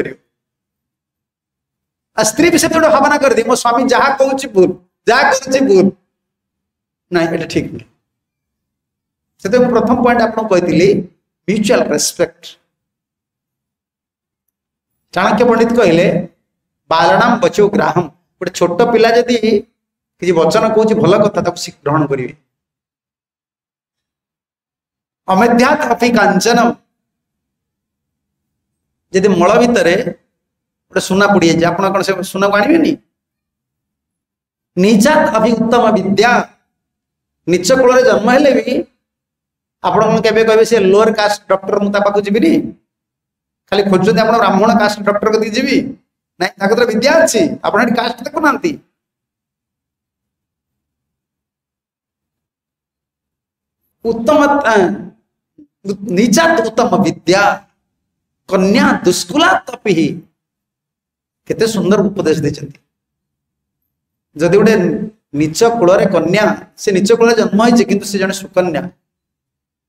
स्त्री भी से गोटे भावना कर दी मो स्वामी जहाँ कह भूल जहाँ कर भूल ना ये ठीक नहीं से प्रथम पॉइंट आपको आपली म्यूचुआल रेस्पेक्ट चाणक्य पंडित कहले बालनाम बचो ग्राहम ଗୋଟେ ଛୋଟ ପିଲା ଯଦି କିଛି ବଚନ କହୁଛି ଭଲ କଥା ତାକୁ ଗ୍ରହଣ କରିବେ ଅମେଧ୍ୟା ଥାପି କାଞ୍ଚନମ ଯଦି ମଳ ଭିତରେ ଗୋଟେ ସୁନା ପଡ଼ିଯାଇଛି ଆପଣ କ'ଣ ସେ ସୁନାକୁ ଆଣିବେନି ନିଜାତ ଅଭି ଉତ୍ତମ ବିଦ୍ୟା ନିଚ କୂଳରେ ଜନ୍ମ ହେଲେ ବି ଆପଣ କ'ଣ କେବେ କହିବେ ସେ ଲୋଅର କାଷ୍ଟ ଡକ୍ଟର ମୁଁ ତା ପାଖକୁ ଯିବିନି ଖାଲି ଖୋଜୁଛନ୍ତି ଆପଣ ବ୍ରାହ୍ମଣ କାଷ୍ଟ ଡକ୍ଟର କତିକି ଯିବି ନାଇଁ ତାଙ୍କ ତରେ ବିଦ୍ୟା ଅଛି ଆପଣ ଏଠି କାଷ୍ଟ ଦେଖୁନାହାନ୍ତି ଉତ୍ତମ ନିଜାତ ଉତ୍ତମ ବିଦ୍ୟା କନ୍ୟା ଦୁଷ୍କୁଲା ତପିହି କେତେ ସୁନ୍ଦର ଉପଦେଶ ଦେଇଛନ୍ତି ଯଦି ଗୋଟେ ନିଚ କୂଳରେ କନ୍ୟା ସେ ନିଚ କୂଳରେ ଜନ୍ମ ହେଇଛି କିନ୍ତୁ ସେ ଜଣେ ସୁକନ୍ୟା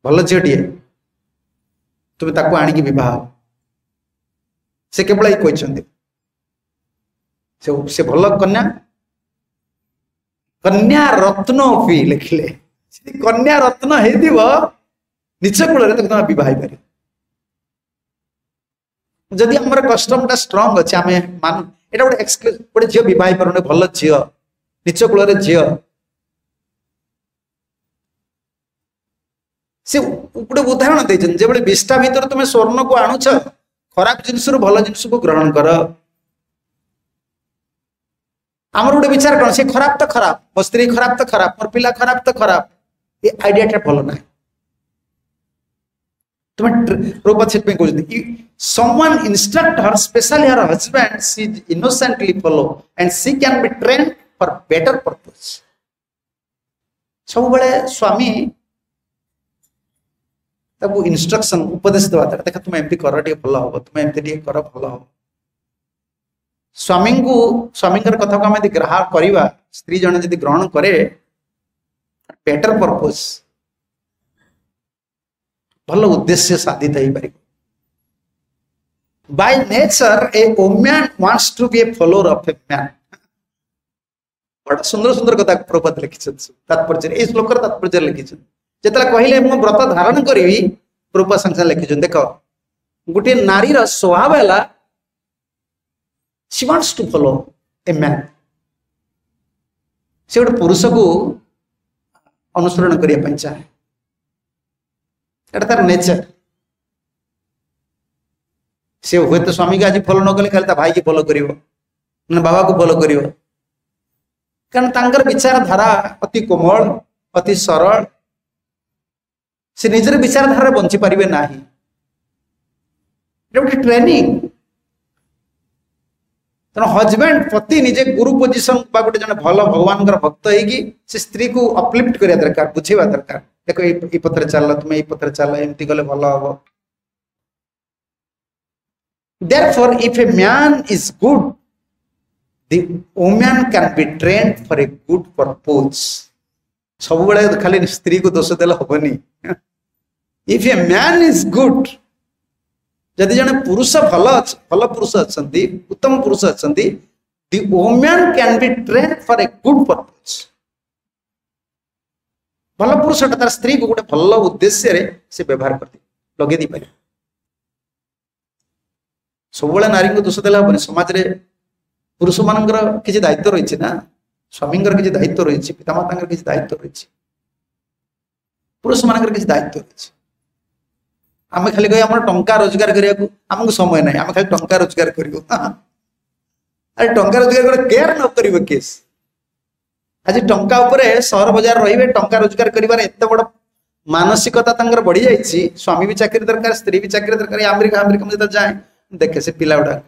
ଭଲ ଝିଅଟିଏ ତୁମେ ତାକୁ ଆଣିକି ବିବାହ ସେ କେବଳ ଏଇ କହିଛନ୍ତି ସେ ସେ ଭଲ କନ୍ୟା କନ୍ୟା ରତ୍ନ ପି ଲେଖିଲେ ଯଦି କନ୍ୟା ରତ୍ନ ହେଇଥିବ ନିଜ କୂଳରେ ତାକୁ ତମେ ବିବାହ ହେଇପାରିବ ଯଦି ଆମର କଷ୍ଟମଟା ଷ୍ଟ୍ରଙ୍ଗ ଅଛି ଆମେ ମାନୁ ଏଇଟା ଗୋଟେ ଏକ୍ସକ୍ଲୁ ଗୋଟେ ଝିଅ ବିବାହ ହେଇପାରୁନି ଭଲ ଝିଅ ନିଜ କୂଳରେ ଝିଅ ସେ ଗୋଟେ ଉଦାହରଣ ଦେଇଛନ୍ତି ଯେଭଳି ବିଷ୍ଟା ଭିତରେ ତୁମେ ସ୍ୱର୍ଣ୍ଣକୁ ଆଣୁଛ ଖରାପ ଜିନିଷରୁ ଭଲ ଜିନିଷକୁ ଗ୍ରହଣ କର ଆମର ଗୋଟେ ବିଚାର କ'ଣ ସେ ଖରାପ ତ ଖରାପ ମୋ ସ୍ତ୍ରୀ ଖରାପ ତ ଖରାପ ମୋର ପିଲା ଖରାପ ତ ଖରାପ ଏ ଆଇଡିଆଟା ଭଲ ନାହିଁ ତୁମେ ପ୍ରପାତ ସେଥିପାଇଁ କହୁଛନ୍ତି someone instruct her especially her husband she innocently follow and she can be trained for better purpose ସବୁବେଳେ ସ୍ୱାମୀ ତାକୁ ଇନଷ୍ଟ୍ରକ୍ସନ ଉପଦେଶ ଦେବା ଦରକାର ଦେଖ ତୁମେ ଏମିତି କର ଟିକେ ଭଲ ହବ ତୁମେ ଏମିତି ଟିକେ କର ଭଲ ହବ ସ୍ୱାମୀଙ୍କୁ ସ୍ୱାମୀଙ୍କର କଥାକୁ ଆମେ ଯଦି ଗ୍ରାହ କରିବା ସ୍ତ୍ରୀ ଜଣେ ଯଦି ଗ୍ରହଣ କରେ ବେଟର ପର୍ପୋଜ ଭଲ ଉଦ୍ଦେଶ୍ୟ ସାଧିତ ହେଇପାରିବ by nature a woman wants to be a follower of a man ବଡ ସୁନ୍ଦର ସୁନ୍ଦର କଥା ପ୍ରପାତ ଲେଖିଛନ୍ତି ତାତ୍ପର୍ଯ୍ୟରେ ଏଇ ଶ୍ଲୋକର ତାତ୍ପର୍ଯ୍ୟରେ ଲେଖିଛନ୍ତି ଯେତେବେଳେ କହିଲେ ମୁଁ ବ୍ରତ ଧାରଣ କରିବି ପ୍ରପାତ ସାଙ୍ଗେ ସାଙ୍ଗେ ଲେଖିଛନ୍ତି ଦେଖ ଗୋଟିଏ ନାରୀର ସ୍ୱଭାବ ହେଲା she wants to follow a man ସେ ଗୋଟେ ପୁରୁଷକୁ ଅନୁସରଣ କରିବା ପାଇଁ ଚାହେଁ ଏଇଟା ତାର ନେଚର ସେ ହୁଏତ ସ୍ୱାମୀକି ଆଜି ଫଲୋ ନ କଲେ କାଲି ତା ଭାଇକି ଫଲୋ କରିବ ନା ବାବାକୁ ଫଲୋ କରିବ କାରଣ ତାଙ୍କର ବିଚାରଧାରା ଅତି କୋମଳ ଅତି ସରଳ ସେ ନିଜର ବିଚାରଧାରାରେ ବଞ୍ଚିପାରିବେ ନାହିଁ ଏଇଟା ଗୋଟେ ଟ୍ରେନିଂ ତେଣୁ ହଜବେଣ୍ଡ ପତି ନିଜେ ଗୁରୁ ପୋଜିସନ ବା ଗୋଟେ ଜଣେ ଭଲ ଭଗବାନଙ୍କର ଭକ୍ତ ହେଇକି ସେ ସ୍ତ୍ରୀକୁ ଅପଲିଫ୍ଟ କରିବା ଦରକାର ବୁଝେଇବା ଦରକାର ଦେଖ ଏଇ ପଥରେ ଚାଲ ତୁମେ ଏଇ ପଥରେ ଚାଲ ଏମିତି therefore if a man is good the woman can be trained for a good purpose khali stri ko dosh dela hobani if a man is good ଯଦି ଜଣେ ପୁରୁଷ ଭଲ ଅଛି ଭଲ ପୁରୁଷ ଅଛନ୍ତି ଉତ୍ତମ ପୁରୁଷ ଅଛନ୍ତି the women can be train for a good purpose ଭଲ ପୁରୁଷଟା ତାର ସ୍ତ୍ରୀକୁ ଗୋଟେ ଭଲ ଉଦ୍ଦେଶ୍ୟରେ ସେ ବ୍ୟବହାର କରିଦିଏ ଲଗେଇ ଦେଇପାରିବ ସବୁବେଳେ ନାରୀଙ୍କୁ ଦୋଷ ଦେଲେ ହବନି ସମାଜରେ ପୁରୁଷମାନଙ୍କର କିଛି ଦାୟିତ୍ୱ ରହିଛି ନା ସ୍ୱାମୀଙ୍କର କିଛି ଦାୟିତ୍ୱ ରହିଛି ପିତାମାତାଙ୍କର କିଛି ଦାୟିତ୍ୱ ରହିଛି ପୁରୁଷମାନଙ୍କର କିଛି ଦାୟିତ୍ୱ ରହିଛି आम खाली कह टा रोजगार करने को आमको समय ना आम खाली टाइम रोजगार कर टा रोजगार गोटे केयर न कर आज टापर सहर बजार रही है टा रोजगार करते बड़ मानसिकता बढ़ी जाए स्वामी भी चाकरी दरकार स्त्री भी चाकरी दरकार आमेरिका आमेरिका में जाए देखे से पिला गुडा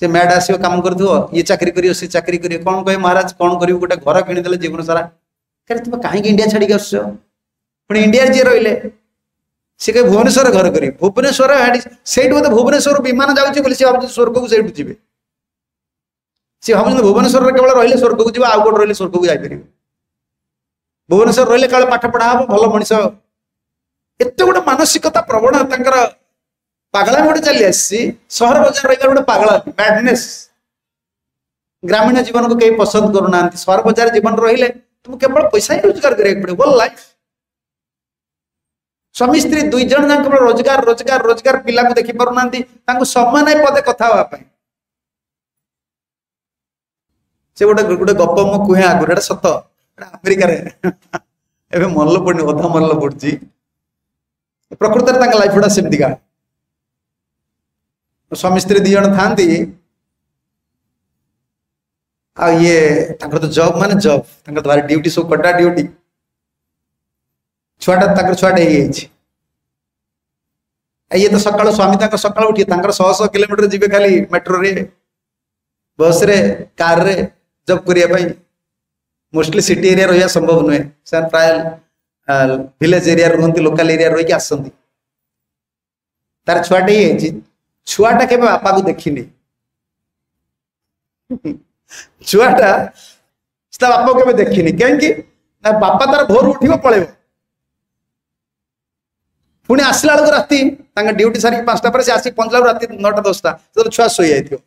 से मैड आस कर ये चाकरी कर सी चाकरी कर महाराज कौन कर घर कि जीवन सारा कह तुम कहीं इंडिया छाड़ी आस पे इंडिया जी रही ସେ କେବେ ଭୁବନେଶ୍ୱର ଘର କରିବେ ଭୁବନେଶ୍ୱର ସେଇଠି ବୋଧେ ଭୁବନେଶ୍ୱର ବିମାନ ଯାଉଛି ବୋଲି ସେ ଭାବୁଛନ୍ତି ସ୍ୱର୍ଗକୁ ସେଇଠୁ ଯିବେ ସେ ଭାବୁଛନ୍ତି ଭୁବନେଶ୍ୱରରେ କେବଳ ରହିଲେ ସ୍ୱର୍ଗକୁ ଯିବା ଆଉ ଗୋଟେ ରହିଲେ ସ୍ୱର୍ଗକୁ ଯାଇପାରିବେ ଭୁବନେଶ୍ୱର ରହିଲେ କାଳେ ପାଠ ପଢା ହବ ଭଲ ମଣିଷ ଏତେ ଗୋଟେ ମାନସିକତା ପ୍ରବଣ ତାଙ୍କର ପାଗଳାମି ଗୋଟେ ଚାଲି ଆସିଛି ସହର ବଜାର ରହିବାର ଗୋଟେ ପାଗଳାମି ବ୍ୟାଡନେସ୍ ଗ୍ରାମୀଣ ଜୀବନକୁ କେହି ପସନ୍ଦ କରୁନାହାନ୍ତି ସହର ବଜାର ଜୀବନ ରହିଲେ ତୁମକୁ କେବଳ ପଇସା ହିଁ ରୋଜଗାର କରିବାକୁ ପଡିବ ଭଲ ଲାଇଫ୍ ସ୍ୱାମୀ ସ୍ତ୍ରୀ ଦୁଇ ଜଣ ଯାକ ରୋଜଗାର ରୋଜଗାର ରୋଜଗାର ପିଲାକୁ ଦେଖି ପାରୁନାହାନ୍ତି ତାଙ୍କୁ ସମୟ ନାହିଁ ପଦେ କଥା ହେବା ପାଇଁ ସେ ଗୋଟେ ଗୋଟେ ଗପ ମୁଁ କୁହେ ଆଗରୁ ଏଟା ସତ ଏଟା ଆମେରିକାରେ ଏବେ ମଲ୍ଲ ପଡୁନି ଅଧା ମଲ୍ଲ ପଡୁଛି ପ୍ରକୃତରେ ତାଙ୍କ ଲାଇଫ ଗୁଡା ସେମିତିକା ସ୍ୱାମୀ ସ୍ତ୍ରୀ ଦି ଜଣ ଥାନ୍ତି ଆଉ ଇଏ ତାଙ୍କର ତ ଜବ୍ ମାନେ ଜବ୍ ତାଙ୍କର ଦ୍ୱାରା ଡ୍ୟୁଟି ସବୁ କଟା ଡ୍ୟୁଟି छुआटा छुआटे ये तो सका स्वामी सका उठे शह शह कोमीटर जी खाली मेट्रो रे बस रे कार रे जब करने मोस्टली सिटी एरिया रही संभव नुहे प्राय भिलेज एरिया रुहत लोकाल एरिया रही आस छुआटे ये छुआटा के बापा को देखने छुआटा बापा को देखनी कहीं बापा तार भोर उठ पलब ପୁଣି ଆସିଲା ବେଳକୁ ରାତି ତାଙ୍କ ଡ୍ୟୁଟି ସାରିକି ପାଞ୍ଚଟା ପରେ ସେ ଆସିକି ପହଞ୍ଚିଲା ବେଳକୁ ରାତି ନଅଟା ଦଶଟା ସେତେବେଳେ ଛୁଆ ଶୋଇଯାଇଥିବ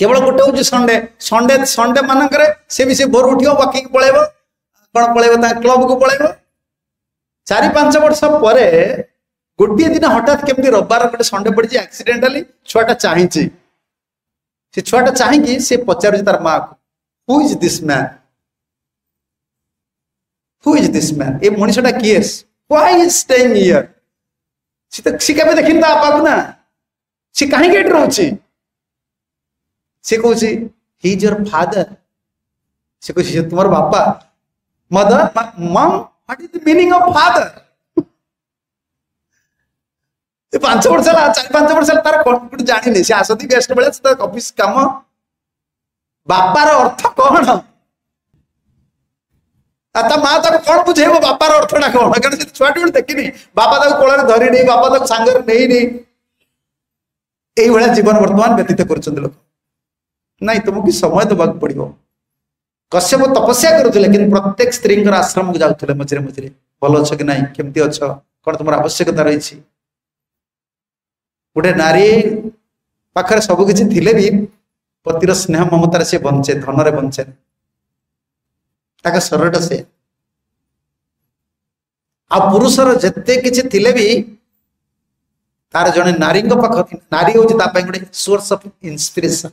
କେବଳ ଗୋଟେ ହଉଛି ସଣ୍ଡେ ସଣ୍ଡେ ସଣ୍ଡେ ମାନଙ୍କରେ ସେ ବି ସେ ଭୋରୁ ଉଠିବ ୱାକିଂ ପଳେଇବ କଣ ପଳେଇବ ତାଙ୍କ କ୍ଲବକୁ ପଳେଇବ ଚାରି ପାଞ୍ଚ ବର୍ଷ ପରେ ଗୋଟିଏ ଦିନ ହଠାତ୍ କେମିତି ରବିବାର ଗୋଟେ ସଣ୍ଡେ ପଡିଛି ଆକ୍ସିଡେଣ୍ଟାଲି ଛୁଆଟା ଚାହିଁଛି ସେ ଛୁଆଟା ଚାହିଁକି ସେ ପଚାରୁଛି ତାର ମାଆକୁ who is this man who is this man এই মনীষটা কিয়ে হোয়াই ইজ স্টেইং ইয়ার সে তো সে কেবে দেখিনি তা বাপাকে না সে কাহিঁকি এটি রয়েছে সে কৌছি হি ইজ ইয়োর ফাদর সে কৌছি সে তোমার বাপা mother mom what is the meaning of father ପାଞ୍ଚ ବର୍ଷ ହେଲା ଚାରି ପାଞ୍ଚ ବର୍ଷ ହେଲା ତାର କଣ୍ଟ୍ରିବ୍ୟୁଟ ଜାଣିନି ସେ ଆସନ୍ତି ଗେଷ୍ଟ ବେଳେ ଅଫିସ କାମ ବାପାର ଅର୍ଥ କଣ ଆଉ ତା ମା ତାକୁ କଣ ବୁଝେଇବ ବାପାର ଅର୍ଥଟା କଣ କାରଣ ସେ ଛୁଆଟି ଗୋଟେ ଦେଖିନି ବାପା ତାକୁ କୋଳରେ ଧରିନି ବାପା ତାକୁ ସାଙ୍ଗରେ ନେଇନି ଏଇଭଳିଆ ଜୀବନ ବର୍ତ୍ତମାନ ବ୍ୟତୀତ କରୁଛନ୍ତି ଲୋକ ନାଇଁ ତୁମକୁ ସମୟ ଦେବାକୁ ପଡିବ କଶ୍ୟପ ତପସ୍ୟା କରୁଥିଲେ କିନ୍ତୁ ପ୍ରତ୍ୟେକ ସ୍ତ୍ରୀଙ୍କର ଆଶ୍ରମକୁ ଯାଉଥିଲେ ମଝିରେ ମଝିରେ ଭଲ ଅଛ କି ନାହିଁ କେମିତି ଅଛ କଣ ତୁମର ଆବଶ୍ୟକତା ରହିଛି ଗୋଟେ ନାରୀ ପାଖରେ ସବୁକିଛି ଥିଲେ ବି ପତିର ସ୍ନେହ ମମତାରେ ସେ ବଞ୍ଚେ ଧନରେ ବଞ୍ଚେ ତାଙ୍କ ଶରୀରଟା ସେ ଆଉ ପୁରୁଷର ଯେତେ କିଛି ଥିଲେ ବି ତାର ଜଣେ ନାରୀଙ୍କ ପାଖ ନାରୀ ହଉଛି ତା ପାଇଁ ଗୋଟେ ସୋର୍ସ ଅଫ୍ ଇନ୍ସପିରେସନ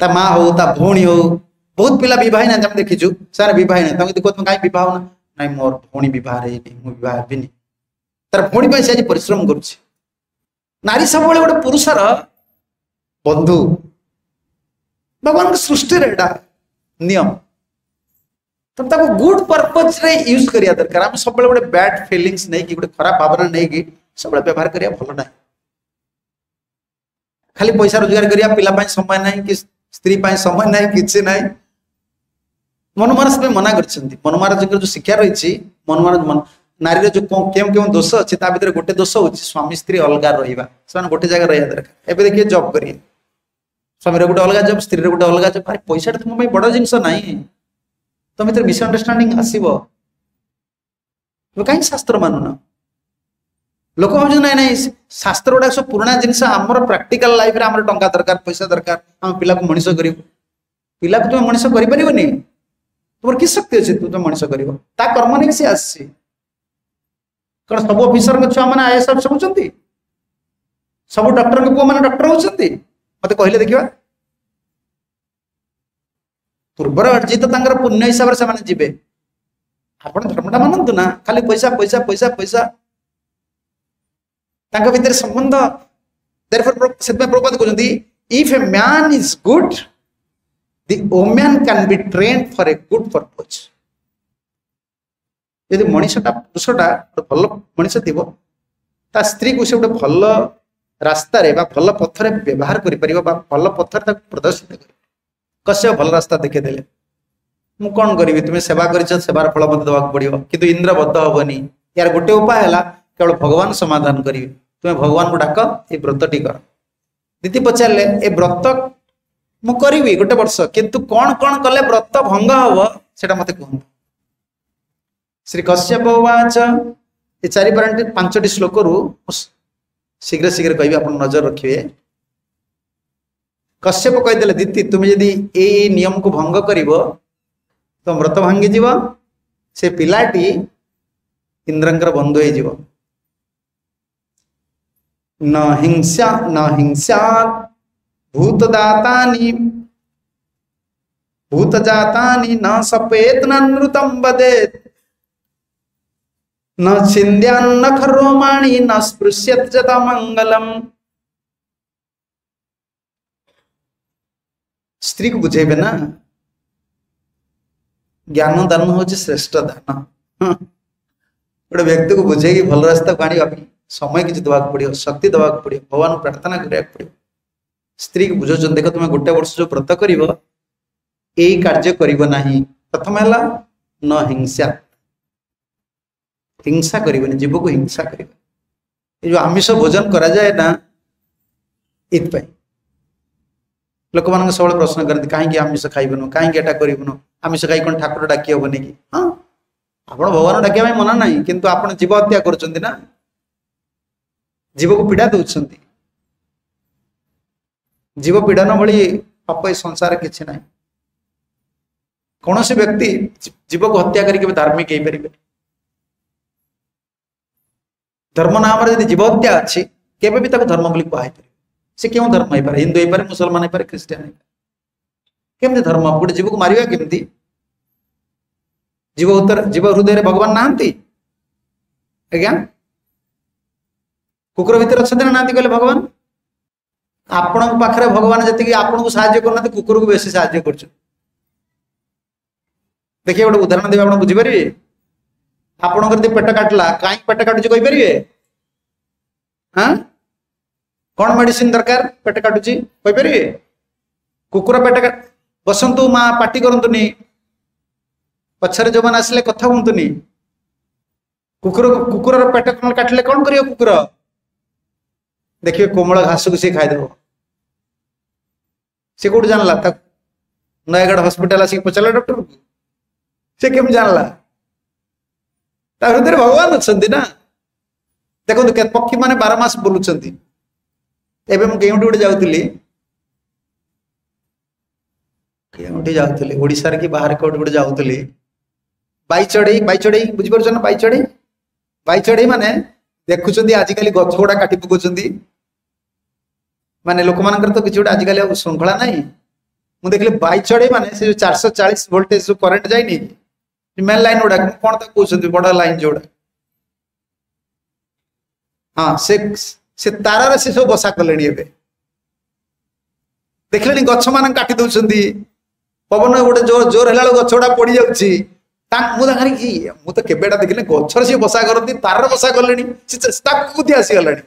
ତା ମା ହଉ ତା ଭଉଣୀ ହଉ ବହୁତ ପିଲା ବିବାହ ହେଇନାହାନ୍ତି ଆମେ ଦେଖିଛୁ ସେମାନେ ବିବାହ ହେଇନାହାନ୍ତି ତାଙ୍କୁ ଯଦି କହୁଛନ୍ତି କାହିଁ ବିବାହ ନା ନାଇଁ ମୋର ଭଉଣୀ ବିବାହ ହେଇନି ମୁଁ ବିବାହ ହେବିନି ତାର ଭଉଣୀ ପାଇଁ ସେ ଆଜି ପରିଶ୍ରମ କରୁଛି ନାରୀ ସବୁବେଳେ ଗୋଟେ ପୁରୁଷର ବନ୍ଧୁ ଭଗବାନଙ୍କ ସୃଷ୍ଟିରେ ଏଇଟା नियम तो ताको गुड परपज रे यूज करिया दरकार हम सब बड़े बैड फीलिंग्स नहीं कि गुड़े खराब भावना नहीं कि सब बड़े व्यवहार करिया भलो ना खाली पैसा रोजगार करिया पिला पाई समय नहीं कि स्त्री पाई समय नहीं किछे नहीं मनमारस में मना कर छथि मनमारस जकर जो शिक्षा रही छि मनमारस मन नारी रे जो को केम केम दोष अछि ता भीतर गोटे दोष होछि स्वामी स्त्री अलग रहिबा सब गोटे जगह रहिया दरकार एबे देखिए जॉब करिया स्वामी गोटे अलग जब स्त्री गोटे अलग जब अरे पैसा तो मोबाइल बड़ जिनस ना तुम भर मिसअंडरस्टा आस कहीं शास्त्र मानुन लोक भाव ना ना शास्त्र गुडा सब पुराणा जिनस प्राक्टिकाल लाइफ टाइम दरकार पैसा दरकार आम पिला मनीष कर पिला तुम मनीष कर तुम कि शक्ति अच्छे तुम तुम मनीष कर कर्म नहीं सी आस सब अफिसर छुआ मैंने आई एस अफिस हो सब डक्टर पुह मैंने डक्टर होती मत कहले देखा पूर्वर अर्जित पुण्य हिसाब से आप धर्मटा मानतु खाली पैसा पैसा पैसा पैसा भितर संबंध से प्रपात कहते if a man is good the woman can be train for a good purpose यदि मनीषटा पुरुषटा गोटे भल मनीष थी स्त्री को से गोटे भल ରାସ୍ତାରେ ବା ଭଲ ପଥରେ ବ୍ୟବହାର କରିପାରିବ ବା ଭଲ ପଥରେ ତାକୁ ପ୍ରଦର୍ଶିତ କରିବ କଶ୍ୟପ ଭଲ ରାସ୍ତା ଦେଖେଇଦେଲେ ମୁଁ କ'ଣ କରିବି ତୁମେ ସେବା କରିଛ ସେବାର ଫଳ ମୋତେ ଦେବାକୁ ପଡିବ କିନ୍ତୁ ଇନ୍ଦ୍ରବଦ୍ଧ ହବନି ୟାର ଗୋଟେ ଉପାୟ ହେଲା କେବଳ ଭଗବାନ ସମାଧାନ କରିବେ ତୁମେ ଭଗବାନଙ୍କୁ ଡାକ ଏ ବ୍ରତଟି କର ଦିଦି ପଚାରିଲେ ଏ ବ୍ରତ ମୁଁ କରିବି ଗୋଟେ ବର୍ଷ କିନ୍ତୁ କ'ଣ କ'ଣ କଲେ ବ୍ରତ ଭଙ୍ଗ ହବ ସେଟା ମୋତେ କୁହନ୍ତୁ ଶ୍ରୀ କଶ୍ୟପ ଉପାଚ ଏ ଚାରିପାରଣ୍ଠ ପାଞ୍ଚଟି ଶ୍ଲୋକରୁ शीघ्र शीघ्र कह नजर रखिए कश्यप कहीदे दीति तुम्हें जदि ए नियम को भंग कर तो व्रत भांगी से पाटी इंद्र बंधु हो न हिंसा न हिंसा भूतदाता भूतजाता न सपेत नृतम बदेत न छिंद्यान्न खर्रोमाणी न स्पृश्यत जता मंगलम स्त्री को बुझेबे ना ज्ञान दान हूँ श्रेष्ठ दान गोटे व्यक्ति को बुझे भल रास्ता को आने समय किसी दवाक पड़ो शक्ति दवाक पड़ो भगवान प्रार्थना करा पड़ो स्त्री को बुझे देख तुम गोटे वर्ष जो व्रत कर यही कार्य करना प्रथम है न हिंसा হিংসা করবেনি জীবকু হিংসা করবে এই যে আমিষ ভোজন করা যায় না এইপাই ଲୋକମାନଙ୍କୁ ସବୁବେଳେ ପ୍ରଶ୍ନ କରନ୍ତି କାହିଁକି ଆମିଷ ଖାଇବୁନୁ କାହିଁକି ଏଟା କରିବୁନୁ ଆମିଷ ଖାଇ କ'ଣ ଠାକୁର ଡାକି ହବନି କି ହଁ ଆପଣ ଭଗବାନ ଡାକିବା ପାଇଁ ମନା ନାହିଁ କିନ୍ତୁ ଆପଣ ଜୀବ ହତ୍ୟା କରୁଛନ୍ତି ନା ଜୀବକୁ ପୀଡ଼ା ଦେଉଛନ୍ତି ଜୀବ ପୀଡ଼ନ ଭଳି ପାପ ଏ ସଂସାର କିଛି ନାହିଁ କୌଣସି ବ୍ୟକ୍ତି ଜୀବକୁ ହତ୍ୟା କରି କେବେ ଧାର୍ମିକ ହେଇପାରିବେନି ଧର୍ମ ନାମରେ ଯଦି ଜୀବ ହତ୍ୟା ଅଛି କେବେ ବି ତାକୁ ଧର୍ମ ବୋଲି କୁହାହେଇପାରିବ ସେ କେଉଁ ଧର୍ମ ହେଇପାରେ ହିନ୍ଦୁ ହେଇପାରେ ମୁସଲମାନ ହେଇପାରେ ଖ୍ରୀଷ୍ଟିଆନ ହେଇପାରେ କେମିତି ଧର୍ମ ଗୋଟେ ଜୀବକୁ ମାରିବା କେମିତି ଜୀବ ଉତ୍ତର ଜୀବ ହୃଦୟରେ ଭଗବାନ ନାହାନ୍ତି ଆଜ୍ଞା କୁକୁର ଭିତରେ ଅଛନ୍ତି ନା ନାହାନ୍ତି କହିଲେ ଭଗବାନ ଆପଣଙ୍କ ପାଖରେ ଭଗବାନ ଯେତିକି ଆପଣଙ୍କୁ ସାହାଯ୍ୟ କରୁନାହାନ୍ତି କୁକୁରକୁ ବେଶୀ ସାହାଯ୍ୟ କରୁଛନ୍ତି ଦେଖିବେ ଗୋଟେ ଉଦାହରଣ ଦେବେ ଆପଣ ବୁଝିପାରିବେ ଆପଣଙ୍କର ଯଦି ପେଟ କାଟିଲା କାହିଁକି ପେଟ କାଟୁଛି କହିପାରିବେ ହଁ କ'ଣ ମେଡିସିନ ଦରକାର ପେଟ କାଟୁଛି କହିପାରିବେ କୁକୁର ପେଟ ବସନ୍ତୁ ମା ପାଟି କରନ୍ତୁନି ପଛରେ ଯେଉଁମାନେ ଆସିଲେ କଥା ହୁଅନ୍ତୁନି କୁକୁର କୁକୁରର ପେଟ କାଟିଲେ କ'ଣ କରିବ କୁକୁର ଦେଖିବେ କୋମଳ ଘାସକୁ ସିଏ ଖାଇଦେବ ସେ କୋଉଠି ଜାଣିଲା ତାକୁ ନୟାଗଡ଼ ହସ୍ପିଟାଲ ଆସିକି ପଚାରିଲା ଡକ୍ଟରକୁ ସେ କେମିତି ଜାଣିଲା ତା ହୃଦୟରେ ଭଗବାନ ଅଛନ୍ତି ନା ଦେଖନ୍ତୁ ପକ୍ଷୀମାନେ ବାର ମାସ ବୁଲୁଛନ୍ତି ଏବେ ମୁଁ କେଉଁଠି ଗୋଟେ ଯାଉଥିଲି କେଉଁଠି ଯାଉଥିଲି ଓଡ଼ିଶାରେ କି ବାହାରେ କୋଉଠି ଗୋଟେ ଯାଉଥିଲି ବାଇ ଚଢ଼େଇ ବାଇ ଚଢ଼େଇ ବୁଝିପାରୁଛ ନା ବାଇ ଚଢ଼େଇ ବାଇ ଚଢ଼େଇ ମାନେ ଦେଖୁଛନ୍ତି ଆଜିକାଲି ଗଛ ଗୁଡ଼ା କାଟି ପକଉଛନ୍ତି ମାନେ ଲୋକମାନଙ୍କର ତ କିଛି ଗୋଟେ ଆଜିକାଲି ଆଉ ଶୃଙ୍ଖଳା ନାହିଁ ମୁଁ ଦେଖିଲି ବାଇ ଚଢ଼େଇ ମାନେ ସେ ଯୋଉ ଚାରିଶହ ଚାଳିଶ ଭୋଲ୍ଟେଜ ଯୋଉ କରେଣ୍ଟ ଯାଇନି କି ମେନ୍ ଲାଇନ୍ ଗୁଡାକ କଣ ତାକୁ କହୁଛନ୍ତି ବଡ ଲାଇନ ଯୋଉଟା ହଁ ସେ ସେ ତାରାରେ ସେ ସବୁ ବସା କଲେଣି ଏବେ ଦେଖିଲେଣି ଗଛମାନଙ୍କୁ କାଟି ଦଉଛନ୍ତି ପବନ ଗୋଟେ ଜୋର ଜୋର ହେଲା ବେଳକୁ ଗଛ ଗୁଡା ପଡିଯାଉଛି ତା ମୁଁ ତାଙ୍କର କି ମୁଁ ତ କେବେଟା ଏଟା ଗଛରେ ସିଏ ବସା କରନ୍ତି ତାରରେ ବସା କଲେଣି ତାକୁ ବୁଦ୍ଧି ଆସିଗଲାଣି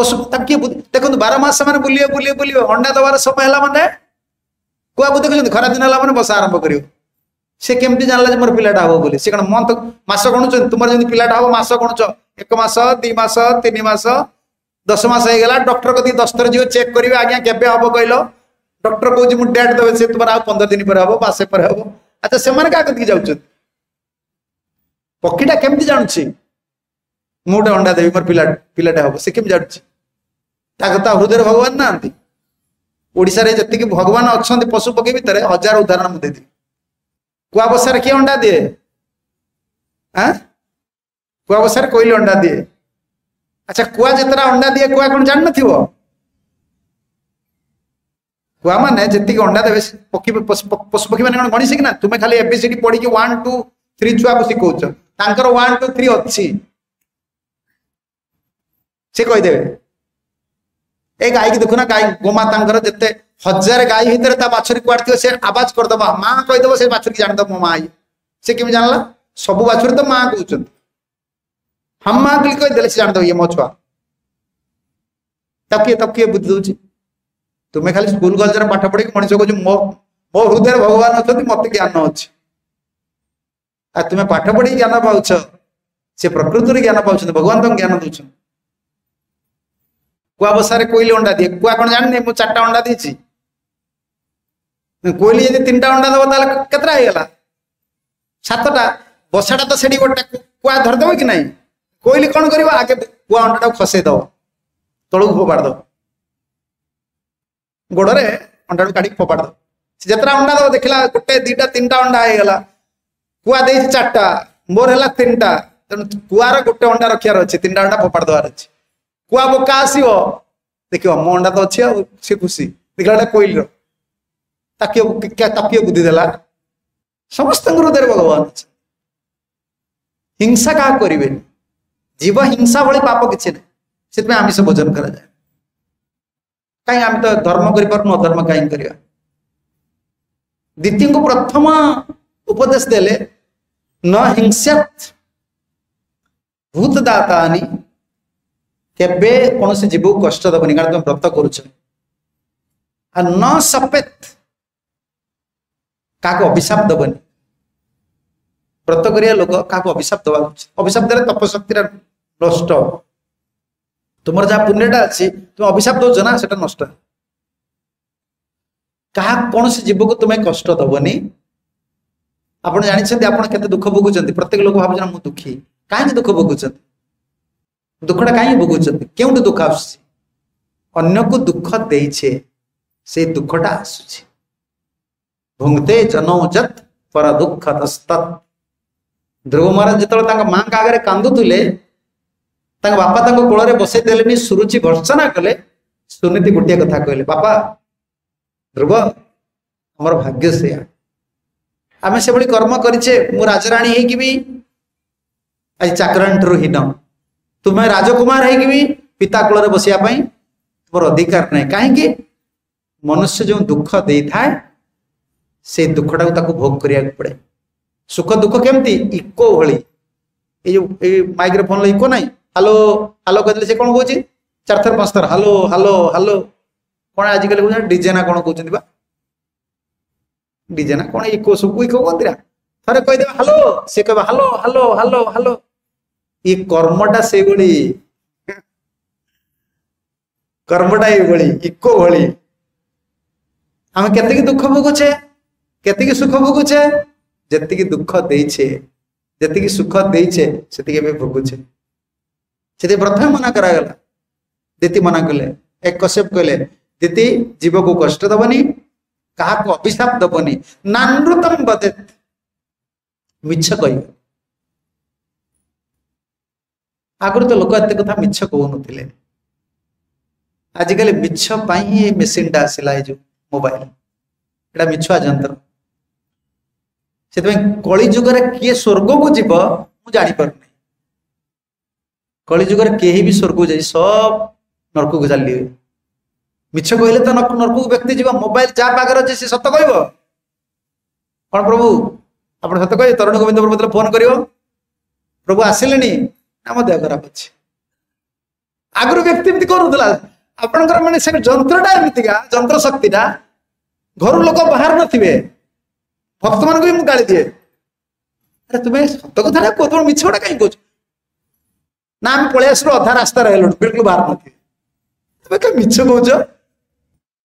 ପଶୁ ତାକୁ କିଏ ଦେଖନ୍ତୁ ବାର ମାସ ସେମାନେ ବୁଲିବେ ବୁଲିବେ ବୁଲିବେ ଅଣ୍ଡା ଦେବାର ସମୟ ହେଲା ମାନେ କୁଆକୁ ଦେଖୁଛନ୍ତି ଖରାଦିନ ହେଲା ମାନେ ବସା ଆରମ୍ଭ କରିବ ସେ କେମିତି ଜାଣିଲା ଯେ ମୋର ପିଲାଟା ହବ ବୋଲି ସେ କଣ ମନ୍ଥ ମାସ ଗଣୁଛନ୍ତି ତୁମର ଯେମିତି ପିଲାଟା ହବ ମାସ ଗଣୁଛ ଏକ ମାସ ଦୁଇ ମାସ ତିନି ମାସ ଦଶ ମାସ ହେଇଗଲା ଡକ୍ଟର କତିକି ଦସ୍ତର ଯିବ ଚେକ୍ କରିବେ ଆଜ୍ଞା କେବେ ହବ କହିଲ ଡକ୍ଟର କହୁଛି ମୁଁ ଡେଟ୍ ଦେବେ ସେ ତୁମର ଆଉ ପନ୍ଦର ଦିନ ପରେ ହବ ମାସେ ପରେ ହବ ଆଚ୍ଛା ସେମାନେ କାହା କତିକି ଯାଉଛନ୍ତି ପକ୍ଷୀଟା କେମିତି ଜାଣୁଛି ମୁଁ ଗୋଟେ ଅଣ୍ଡା ଦେବି ମୋର ପିଲା ପିଲାଟା ହବ ସେ କେମିତି ଜାଣୁଛି ତା କଥା ହୃଦୟରେ ଭଗବାନ ନାହାନ୍ତି ଓଡ଼ିଶାରେ ଯେତିକି ଭଗବାନ ଅଛନ୍ତି ପଶୁ ପକ୍ଷୀ ଭିତରେ ହଜାର ଉଦାହରଣ ମୁଁ ଦେଇଦେବି कुआ किए अंडा दिए कुआ बसार अंडा दिए अच्छा कुआ जितना अंडा दिए कुआ कौन जान न कुआ मान जी अंडा देवे पक्षी पशुपक्षी मैंने गणी से ना तुम्हें खाली एपिसीडी पढ़ी वन टू थ्री छुआ बस कौन टू थ्री अच्छी से कहीदेवे ଏ ଗାଈକି ଦେଖୁନା ଗାଈ ଗୋମାତାଙ୍କର ଯେତେ ହଜାରେ ଗାଈ ଭିତରେ ତା ବାଛୁରୀ କୁଆଡ଼େ ଥିବ ସେ ଆବାଜ କରିଦବ ମା କହିଦବ ସେ ବାଛୁରୀ ଜାଣିଦବ ମୋ ମା ଇଏ ସେ କେମିତି ଜାଣିଲା ସବୁ ବାଛୁରୀ ତ ମା କହୁଛନ୍ତି ହାମ ମା ବୋଲି କହିଦେଲେ ସେ ଜାଣିଦବ ଇଏ ମୋ ଛୁଆ ତାକୁ କିଏ ତାକୁ କିଏ ବୁଦ୍ଧି ଦଉଛି ତୁମେ ଖାଲି ସ୍କୁଲ କଲେଜରେ ପାଠ ପଢିକି ମଣିଷ କହୁଛି ମୋ ମୋ ହୃଦୟରେ ଭଗବାନ ଅଛନ୍ତି ମତେ ଜ୍ଞାନ ଅଛି ଆଉ ତୁମେ ପାଠ ପଢିକି ଜ୍ଞାନ ପାଉଛ ସେ ପ୍ରକୃତିରୁ ଜ୍ଞାନ ପାଉଛନ୍ତି ଭଗବାନ ତମକୁ ଜ୍ଞାନ ଦଉଛନ୍ତି କୁଆ ବସାରେ କୋଇଲି ଅଣ୍ଡା ଦିଏ କୁଆ କ'ଣ ଜାଣିନି ମୁଁ ଚାରିଟା ଅଣ୍ଡା ଦେଇଛି କୋଇଲି ଯଦି ତିନିଟା ଅଣ୍ଡା ଦବ ତାହେଲେ କେତେଟା ହେଇଗଲା ସାତଟା ବସାଟା ତ ସେଠି ଗୋଟେ କୁଆ ଧରିଦେବ କି ନାହିଁ କୋଇଲି କ'ଣ କରିବ ଆଗେ କୁଆ ଅଣ୍ଡାଟାକୁ ଖସେଇ ଦବ ତଳକୁ ଫୋପାଡ଼ି ଦବ ଗୋଡ଼ରେ ଅଣ୍ଡାଟାକୁ କାଢିକି ଫୋପାଡ଼ି ଦବ ସେ ଯେତେଟା ଅଣ୍ଡା ଦବ ଦେଖିଲା ଗୋଟେ ଦିଟା ତିନିଟା ଅଣ୍ଡା ହେଇଗଲା କୁଆ ଦେଇଛି ଚାରିଟା ମୋର ହେଲା ତିନିଟା ତେଣୁ କୁଆର ଗୋଟେ ଅଣ୍ଡା ରଖିବାର ଅଛି ତିନିଟା ଅଣ୍ଡା ଫୋପାଡ଼ି ଦେବାର ଅଛି କୁଆ ବୋକା ଆସିବ ଦେଖିବ ମୋ ଅଣ୍ଡା ତ ଅଛି ଆଉ ସେ ଖୁସି ଦେଖିଲା ଏଟା କୋଇଲିର ତାକୁ ତାକୁ ବୁଦ୍ଧି ଦେଲା ସମସ୍ତଙ୍କ ହୃଦୟରେ ଭଗବାନ ଅଛି ହିଂସା କାହା କରିବେନି ଜୀବ ହିଂସା ଭଳି ପାପ କିଛି ନାହିଁ ସେଥିପାଇଁ ଆମିଷ ଭୋଜନ କରାଯାଏ କାହିଁ ଆମେ ତ ଧର୍ମ କରିପାରୁନୁ ଅଧର୍ମ କାହିଁ କରିବା ଦିତୀଙ୍କୁ ପ୍ରଥମ ଉପଦେଶ ଦେଲେ ନ ହିଂସାତ୍ ଭୂତଦାତାନି କେବେ କୌଣସି ଜୀବକୁ କଷ୍ଟ ଦେବନି କାରଣ ତମେ ବ୍ରତ କରୁଛ ଆଉ ନ ସପେତ କାହାକୁ ଅଭିଶାପ ଦେବନି ବ୍ରତ କରିବା ଲୋକ କାହାକୁ ଅଭିଶାପ ଦେବା ଉଚିତ ଅଭିଶାପ ଦେଲେ ତପଶକ୍ତିଟା ନଷ୍ଟ ତୁମର ଯାହା ପୁଣ୍ୟଟା ଅଛି ତୁମେ ଅଭିଶାପ ଦଉଛ ନା ସେଟା ନଷ୍ଟ କାହା କୌଣସି ଜୀବକୁ ତୁମେ କଷ୍ଟ ଦେବନି ଆପଣ ଜାଣିଛନ୍ତି ଆପଣ କେତେ ଦୁଃଖ ଭୋଗୁଛନ୍ତି ପ୍ରତ୍ୟେକ ଲୋକ ଭାବୁଛନ୍ତି ମୁଁ ଦୁଃଖୀ କାହିଁକି ଦୁଃଖ ଭୋଗୁଛନ୍ତି ଦୁଃଖଟା କାହିଁକି ଭୋଗୁଛନ୍ତି କେଉଁଠି ଦୁଃଖ ଆସୁଛି ଅନ୍ୟକୁ ଦୁଃଖ ଦେଇଛେ ସେ ଦୁଃଖଟା ଆସୁଛି ଭୁଙ୍ଗତେ ଜନୌଜତ ପର ଦୁଃଖ ତସ୍ତତ୍ ଧ୍ରୁବ ମହାରାଜ ଯେତେବେଳେ ତାଙ୍କ ମାଙ୍କ ଆଗରେ କାନ୍ଦୁଥିଲେ ତାଙ୍କ ବାପା ତାଙ୍କ କୋଳରେ ବସେଇ ଦେଲେନି ସୁରୁଚି ଭର୍ସନା କଲେ ସୁନୀତି ଗୋଟିଏ କଥା କହିଲେ ବାପା ଧ୍ରୁବ ଆମର ଭାଗ୍ୟ ସେୟା ଆମେ ସେଭଳି କର୍ମ କରିଛେ ମୁଁ ରାଜରାଣୀ ହେଇକି ବି ଆଜି ଚାକରାଣୀଠାରୁ ହୀନ ତୁମେ ରାଜକୁମାର ହେଇକି ବି ପିତା କୂଳରେ ବସିବା ପାଇଁ ତୁମର ଅଧିକାର ନାହିଁ କାହିଁକି ମନୁଷ୍ୟ ଯେଉଁ ଦୁଃଖ ଦେଇଥାଏ ସେ ଦୁଃଖଟାକୁ ତାକୁ ଭୋଗ କରିବାକୁ ପଡ଼େ ସୁଖ ଦୁଃଖ କେମିତି ଇକୋ ଭଳି ଏଇ ଯୋଉ ଏଇ ମାଇକ୍ରୋଫୋନର ଇକୋ ନାହିଁ ହ୍ୟାଲୋ ହ୍ୟାଲୋ କହିଦେଲେ ସେ କ'ଣ କହୁଛି ଚାରିଥର ପାଞ୍ଚ ଥର ହ୍ୟାଲୋ ହ୍ୟାଲୋ ହ୍ୟାଲୋ କ'ଣ ଆଜିକାଲି କହୁଛନ୍ତି ଡିଜେ ନା କ'ଣ କହୁଛନ୍ତି ବା ଡିଜେ ନା କ'ଣ ଇକୋ ସବୁ ଇକୋ କୁହନ୍ତି ନା ଥରେ କହିଦେବେ ହ୍ୟାଲୋ ସେ କହିବ ହ୍ୟାଲୋ ହ୍ୟାଲୋ ହ୍ୟାଲୋ ହ୍ୟାଲୋ ଏ କର୍ମଟା ସେଇଭଳି କର୍ମଟା ଏଇଭଳି ଇକୋ ଭଳି ଆମେ କେତିକି ଦୁଃଖ ଭୋଗୁଛେ କେତିକି ସୁଖ ଭୋଗୁଛେ ଯେତିକି ଦୁଃଖ ଦେଇଛେ ଯେତିକି ସୁଖ ଦେଇଛେ ସେତିକି ଏବେ ଭୋଗୁଛେ ସେଥିରେ ପ୍ରଥମେ ମନା କରାଗଲା ଦିତି ମନା କଲେ ଏକ କଶ୍ୟପ କହିଲେ ଦିତି ଜୀବକୁ କଷ୍ଟ ଦବନି କାହାକୁ ଅଭିଶାପ ଦବନି ନାନୃତମ ବଦେତ ମିଛ କହିବନି ଆଗରୁ ତ ଲୋକ ଏତେ କଥା ମିଛ କହୁନଥିଲେ ଆଜିକାଲି ମିଛ ପାଇଁ ହିଁ ଏଇ ମେସିନ୍ଟା ଆସିଲା ଏଇ ଯୋଉ ମୋବାଇଲ ଏଇଟା ମିଛୁଆ ଯନ୍ତ୍ର ସେଥିପାଇଁ କଳିଯୁଗରେ କିଏ ସ୍ୱର୍ଗକୁ ଯିବ ମୁଁ ଜାଣିପାରୁନି କଳିଯୁଗରେ କେହି ବି ସ୍ୱର୍ଗକୁ ଯାଇ ସବ ନର୍କକୁ ଚାଲିବେ ମିଛ କହିଲେ ତ ନର୍କକୁ ବ୍ୟକ୍ତି ଯିବ ମୋବାଇଲ ଯାହା ପାଖରେ ଅଛି ସେ ସତ କହିବ କ'ଣ ପ୍ରଭୁ ଆପଣ ସତ କହିବେ ତରୁଣ ଗୋବିନ୍ଦ ପ୍ରଭୁ ଫୋନ କରିବ ପ୍ରଭୁ ଆସିଲେଣି ଆମ ଦେହ ଖରାପ ଅଛି ଆଗରୁ ବ୍ୟକ୍ତି ଏମିତି କରୁଥିଲା ଆପଣଙ୍କର ମାନେ ସେ ଯନ୍ତ୍ରଟା ଏମିତିକା ଯନ୍ତ୍ର ଶକ୍ତିଟା ଘରୁ ଲୋକ ବାହାରୁ ନଥିବେ ଭକ୍ତମାନଙ୍କୁ ବି ମୁଁ ଗାଳି ଦିଏ ଆରେ ତୁମେ ସତ କଥାଟା କୁହ ତୁମେ ମିଛ ଗୋଟା କାହିଁ କହୁଛ ନା ଆମେ ପଳେଇ ଆସିଲୁ ଅଧା ରାସ୍ତାରେ ହେଲୁଣି ବିଲକୁଲ ବାହାରୁ ନଥିବେ ତୁମେ କାହିଁ ମିଛ କହୁଛ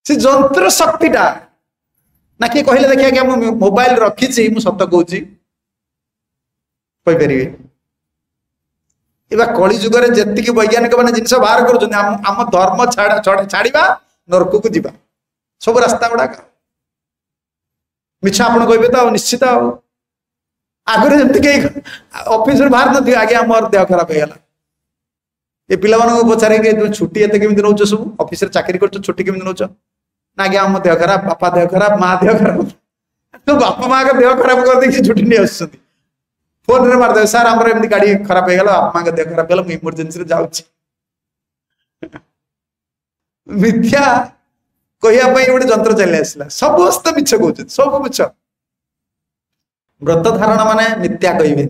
ସେ ଯନ୍ତ୍ର ଶକ୍ତିଟା ନା କିଏ କହିଲେ ଦେଖିବା ଆଜ୍ଞା ମୁଁ ମୋବାଇଲ ରଖିଛି ମୁଁ ସତ କହୁଛି କହିପାରିବେ এবা কলি যুগরে যেতিকি বৈজ্ঞানিক মানে জিনিস বাহার করছেন আম ধর্ম ছাড়া নরককু যা সব রাস্তা গুড়াক মিছ আপনার কহবে তো নিশ্চিত আও আগুন যেমনি কে অফিস বাহার নথি আগে আমার দেহ খারাপ হয়ে গেল এ পিলা মানুষ পচারে তুমি ছুটি এত কেমি নৌছ সব অফিসে চাকরি করছো ছুটি কেমি নৌছ না আগে আমার দেহ খারাপ বাপা দেহ খারাপ মা দেহ খারাপ তো বাপা মা দেহ খারাপ করে দেখি ছুটি নিয়ে আসছেন ଫୋନରେ ମାରିଦେବେ ସାର୍ ଆମର ଏମିତି ଗାଡି ଖରାପ ହେଇଗଲା ବାପାଙ୍କ ଦେହ ଖରାପ ହେଇଗଲା ମୁଁ ଇମର୍ଜେନ୍ସିରେ ଯାଉଛି ମିଥ୍ୟା କହିବା ପାଇଁ ଗୋଟେ ଯନ୍ତ୍ର ଚାଲି ଆସିଲା ସମସ୍ତେ ମିଛ କହୁଛନ୍ତି ସବୁ ମିଛ ବ୍ରତ ଧାରଣ ମାନେ ମିଥ୍ୟା କହିବେ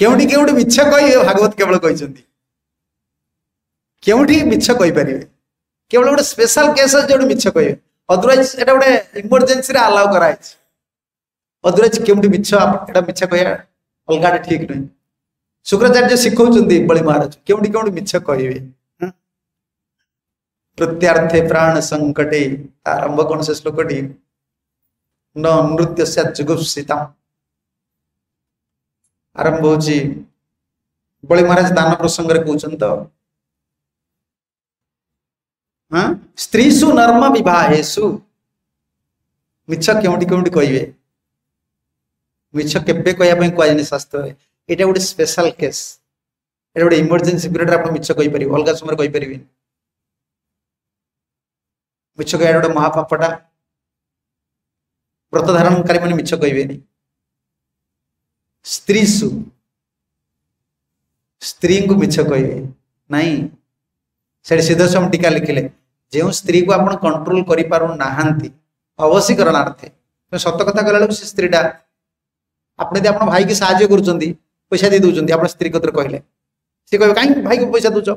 କେଉଁଠି କେଉଁଠି ମିଛ କହିବେ ଭାଗବତ କେବଳ କହିଛନ୍ତି କେଉଁଠି ମିଛ କହିପାରିବେ କେବଳ ଗୋଟେ ସ୍ପେଶାଲ କେସ୍ ଅଛି ଯୋଉଠି ମିଛ କହିବେ ଅଦରୱାଇଜ ଏଟା ଗୋଟେ ଇମର୍ଜେନ୍ସିରେ ଆଲାଉ କରାହେଇଛି अदरवैज मिछ कह अलग ठीक नुह शुक्राचार्य शिखौली महाराज क्योंकि क्यों मिछ कह प्रत्यार्थे प्राण संकटे आरंभ कौन से श्लोक टी नृत्य से आरंभ हो बलि महाराज दान प्रसंग स्त्री सु नर्म बहेश मिछ क्यों क्यों कहे ମିଛ କେବେ କହିବା ପାଇଁ କୁହାଯାଏନି ଶାସ୍ତ୍ରରେ ଏଇଟା ଗୋଟେ ସ୍ପେଶାଲ କେସ୍ ଏଇଟା ଗୋଟେ ଇମର୍ଜେନ୍ସି ପିରିୟଡରେ ଆପଣ ମିଛ କହିପାରିବେ ଅଲଗା ସମୟରେ କହିପାରିବେନି ମିଛ କହିବା ଗୋଟେ ମହାପାପଟା ବ୍ରତ ଧାରଣକାରୀ ମାନେ ମିଛ କହିବେନି ସ୍ତ୍ରୀ ସୁ ସ୍ତ୍ରୀଙ୍କୁ ମିଛ କହିବେ ନାଇଁ ସେଠି ସିଦ୍ଧସ୍ୱାମୀ ଟୀକା ଲେଖିଲେ ଯେଉଁ ସ୍ତ୍ରୀକୁ ଆପଣ କଣ୍ଟ୍ରୋଲ କରିପାରୁନାହାନ୍ତି ଅବଶ୍ୟ କରଣାର୍ଥେ ସତ କଥା କହିଲା ବେଳକୁ ସେ ସ୍ତ୍ରୀଟା আপনি যদি আপনার ভাইকে সাহায্য করছেন পয়সা দিয়ে দেছেন আপনার স্ত্রী কথা কহিলেন সে কে কাহি ভাইকে পয়সা দেছ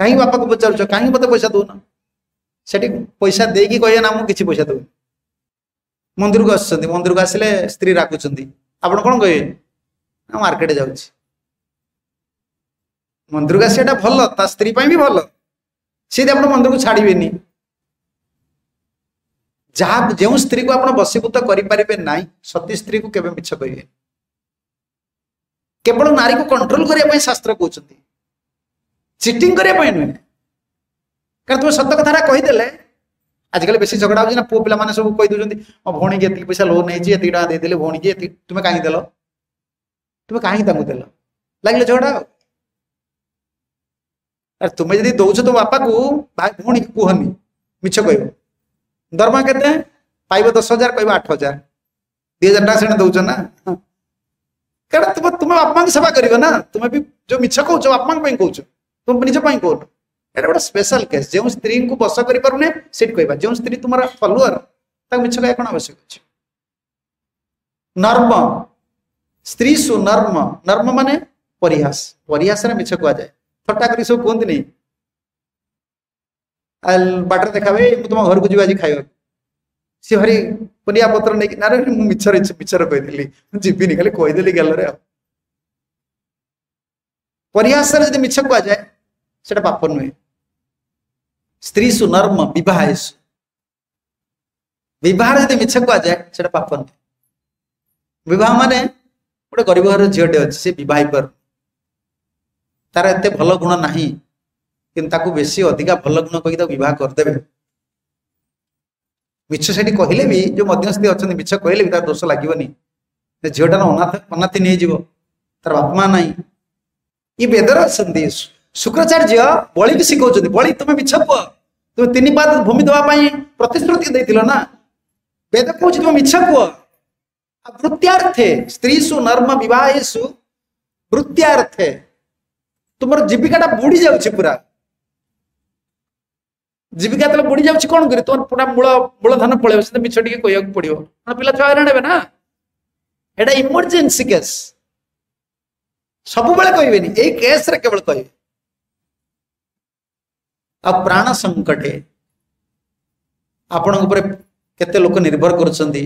কাহি বাপাকে পচারুছ কাহি মতো পয়সা দেউ না সেটি পয়সা দিয়ে কে না কিছু পয়সা দেবি মন্দিরকে আসছেন মন্দিরকে আসলে স্ত্রী রাখুছেন আপনার কম কে না মার্কেটে যাচ্ছি মন্দিরকে এটা ভাল তা স্ত্রী পাই ভাল সে যদি আপনার মন্দিরকে ছাড়বেনি जहाँ जो स्त्री को आप बसीभूत करें ना सती स्त्री को केवल मिछ कह केवल नारी को कंट्रोल करने शास्त्र कहते चिटिंग करने नुह कारण तुम सत कथा कहीदे आजिकल बेस झगड़ा होना पुह पे सब कही दूसरी मो भी एत पैसा लोन नहीं टाँग दे दिले भौणी तुम्हें कहीं दल तुम्हें कहीं दे लगे झगड़ा तुम्हें जी दौ तो बापा को भाई भौणी कहनी मिछ कह दरमा के पाइब दस हजार कह आठ हजार दि हजार टाइम से दौन ना कह तुम तुम बापा सेवा कर तुम्हें भी जो मिछ कौ बापा कौच तुम निजपाई कौन एट गोटे स्पेशल केस जो स्त्री को बस कर पारने से कहवा जो स्त्री तुम फलोअर तक मिछ कह कौन आवश्यक अच्छे नर्म स्त्री सुनर्म नर्म मान परिहास परिहास मिछ कह थट्टा कर सब कहते नहीं बाटर देखा तुम घर को सी भारी पुनिया पत्र नहीं ना मिछर मिछर कहली जीवन खाली कहीदेली गेल रे परिहास मिछ कह जाए सेटा पाप नुहे स्त्री सुनर्म बहु बहुत मिछ कह जाए सेटा पाप नुहे बह मान गरीब घर झीटे अच्छे से बहुत तार एत भल गुण ना बेस अधिक भल गुण कहीदेक मीछ से कहले भी जो मध्यस्थी अच्छा मीछ दोष लगे झीटार अनाथ तार आत्मा ना बेदर शुक्राचार्य बड़ी भी शिखा बड़ी तुम मीछ कह तुम तीन पाद भूमि दवापाई प्रतिश्रुति ना बेद कह मीछ कह स्त्री सु नर्म बहुत वृत्थे तुम जीविका टा बुड़ी जाऊ জীবিকা তাহলে বুড়ি যাচ্ছে কোণ করে তোমার পুরা মূল মূলধন পড়ে সেটা মিছ টিকে কইয়াকে পড়িব কারণ পিলা ছয় হইরাণ হবে না এটা ইমর্জেন্সি কেস ସବୁବେଳେ କହିବେନି ଏଇ କେସ୍ରେ କେବଳ କହିବେ ଆଉ ପ୍ରାଣ ସଙ୍କଟେ ଆପଣଙ୍କ ଉପରେ କେତେ ଲୋକ ନିର୍ଭର କରୁଛନ୍ତି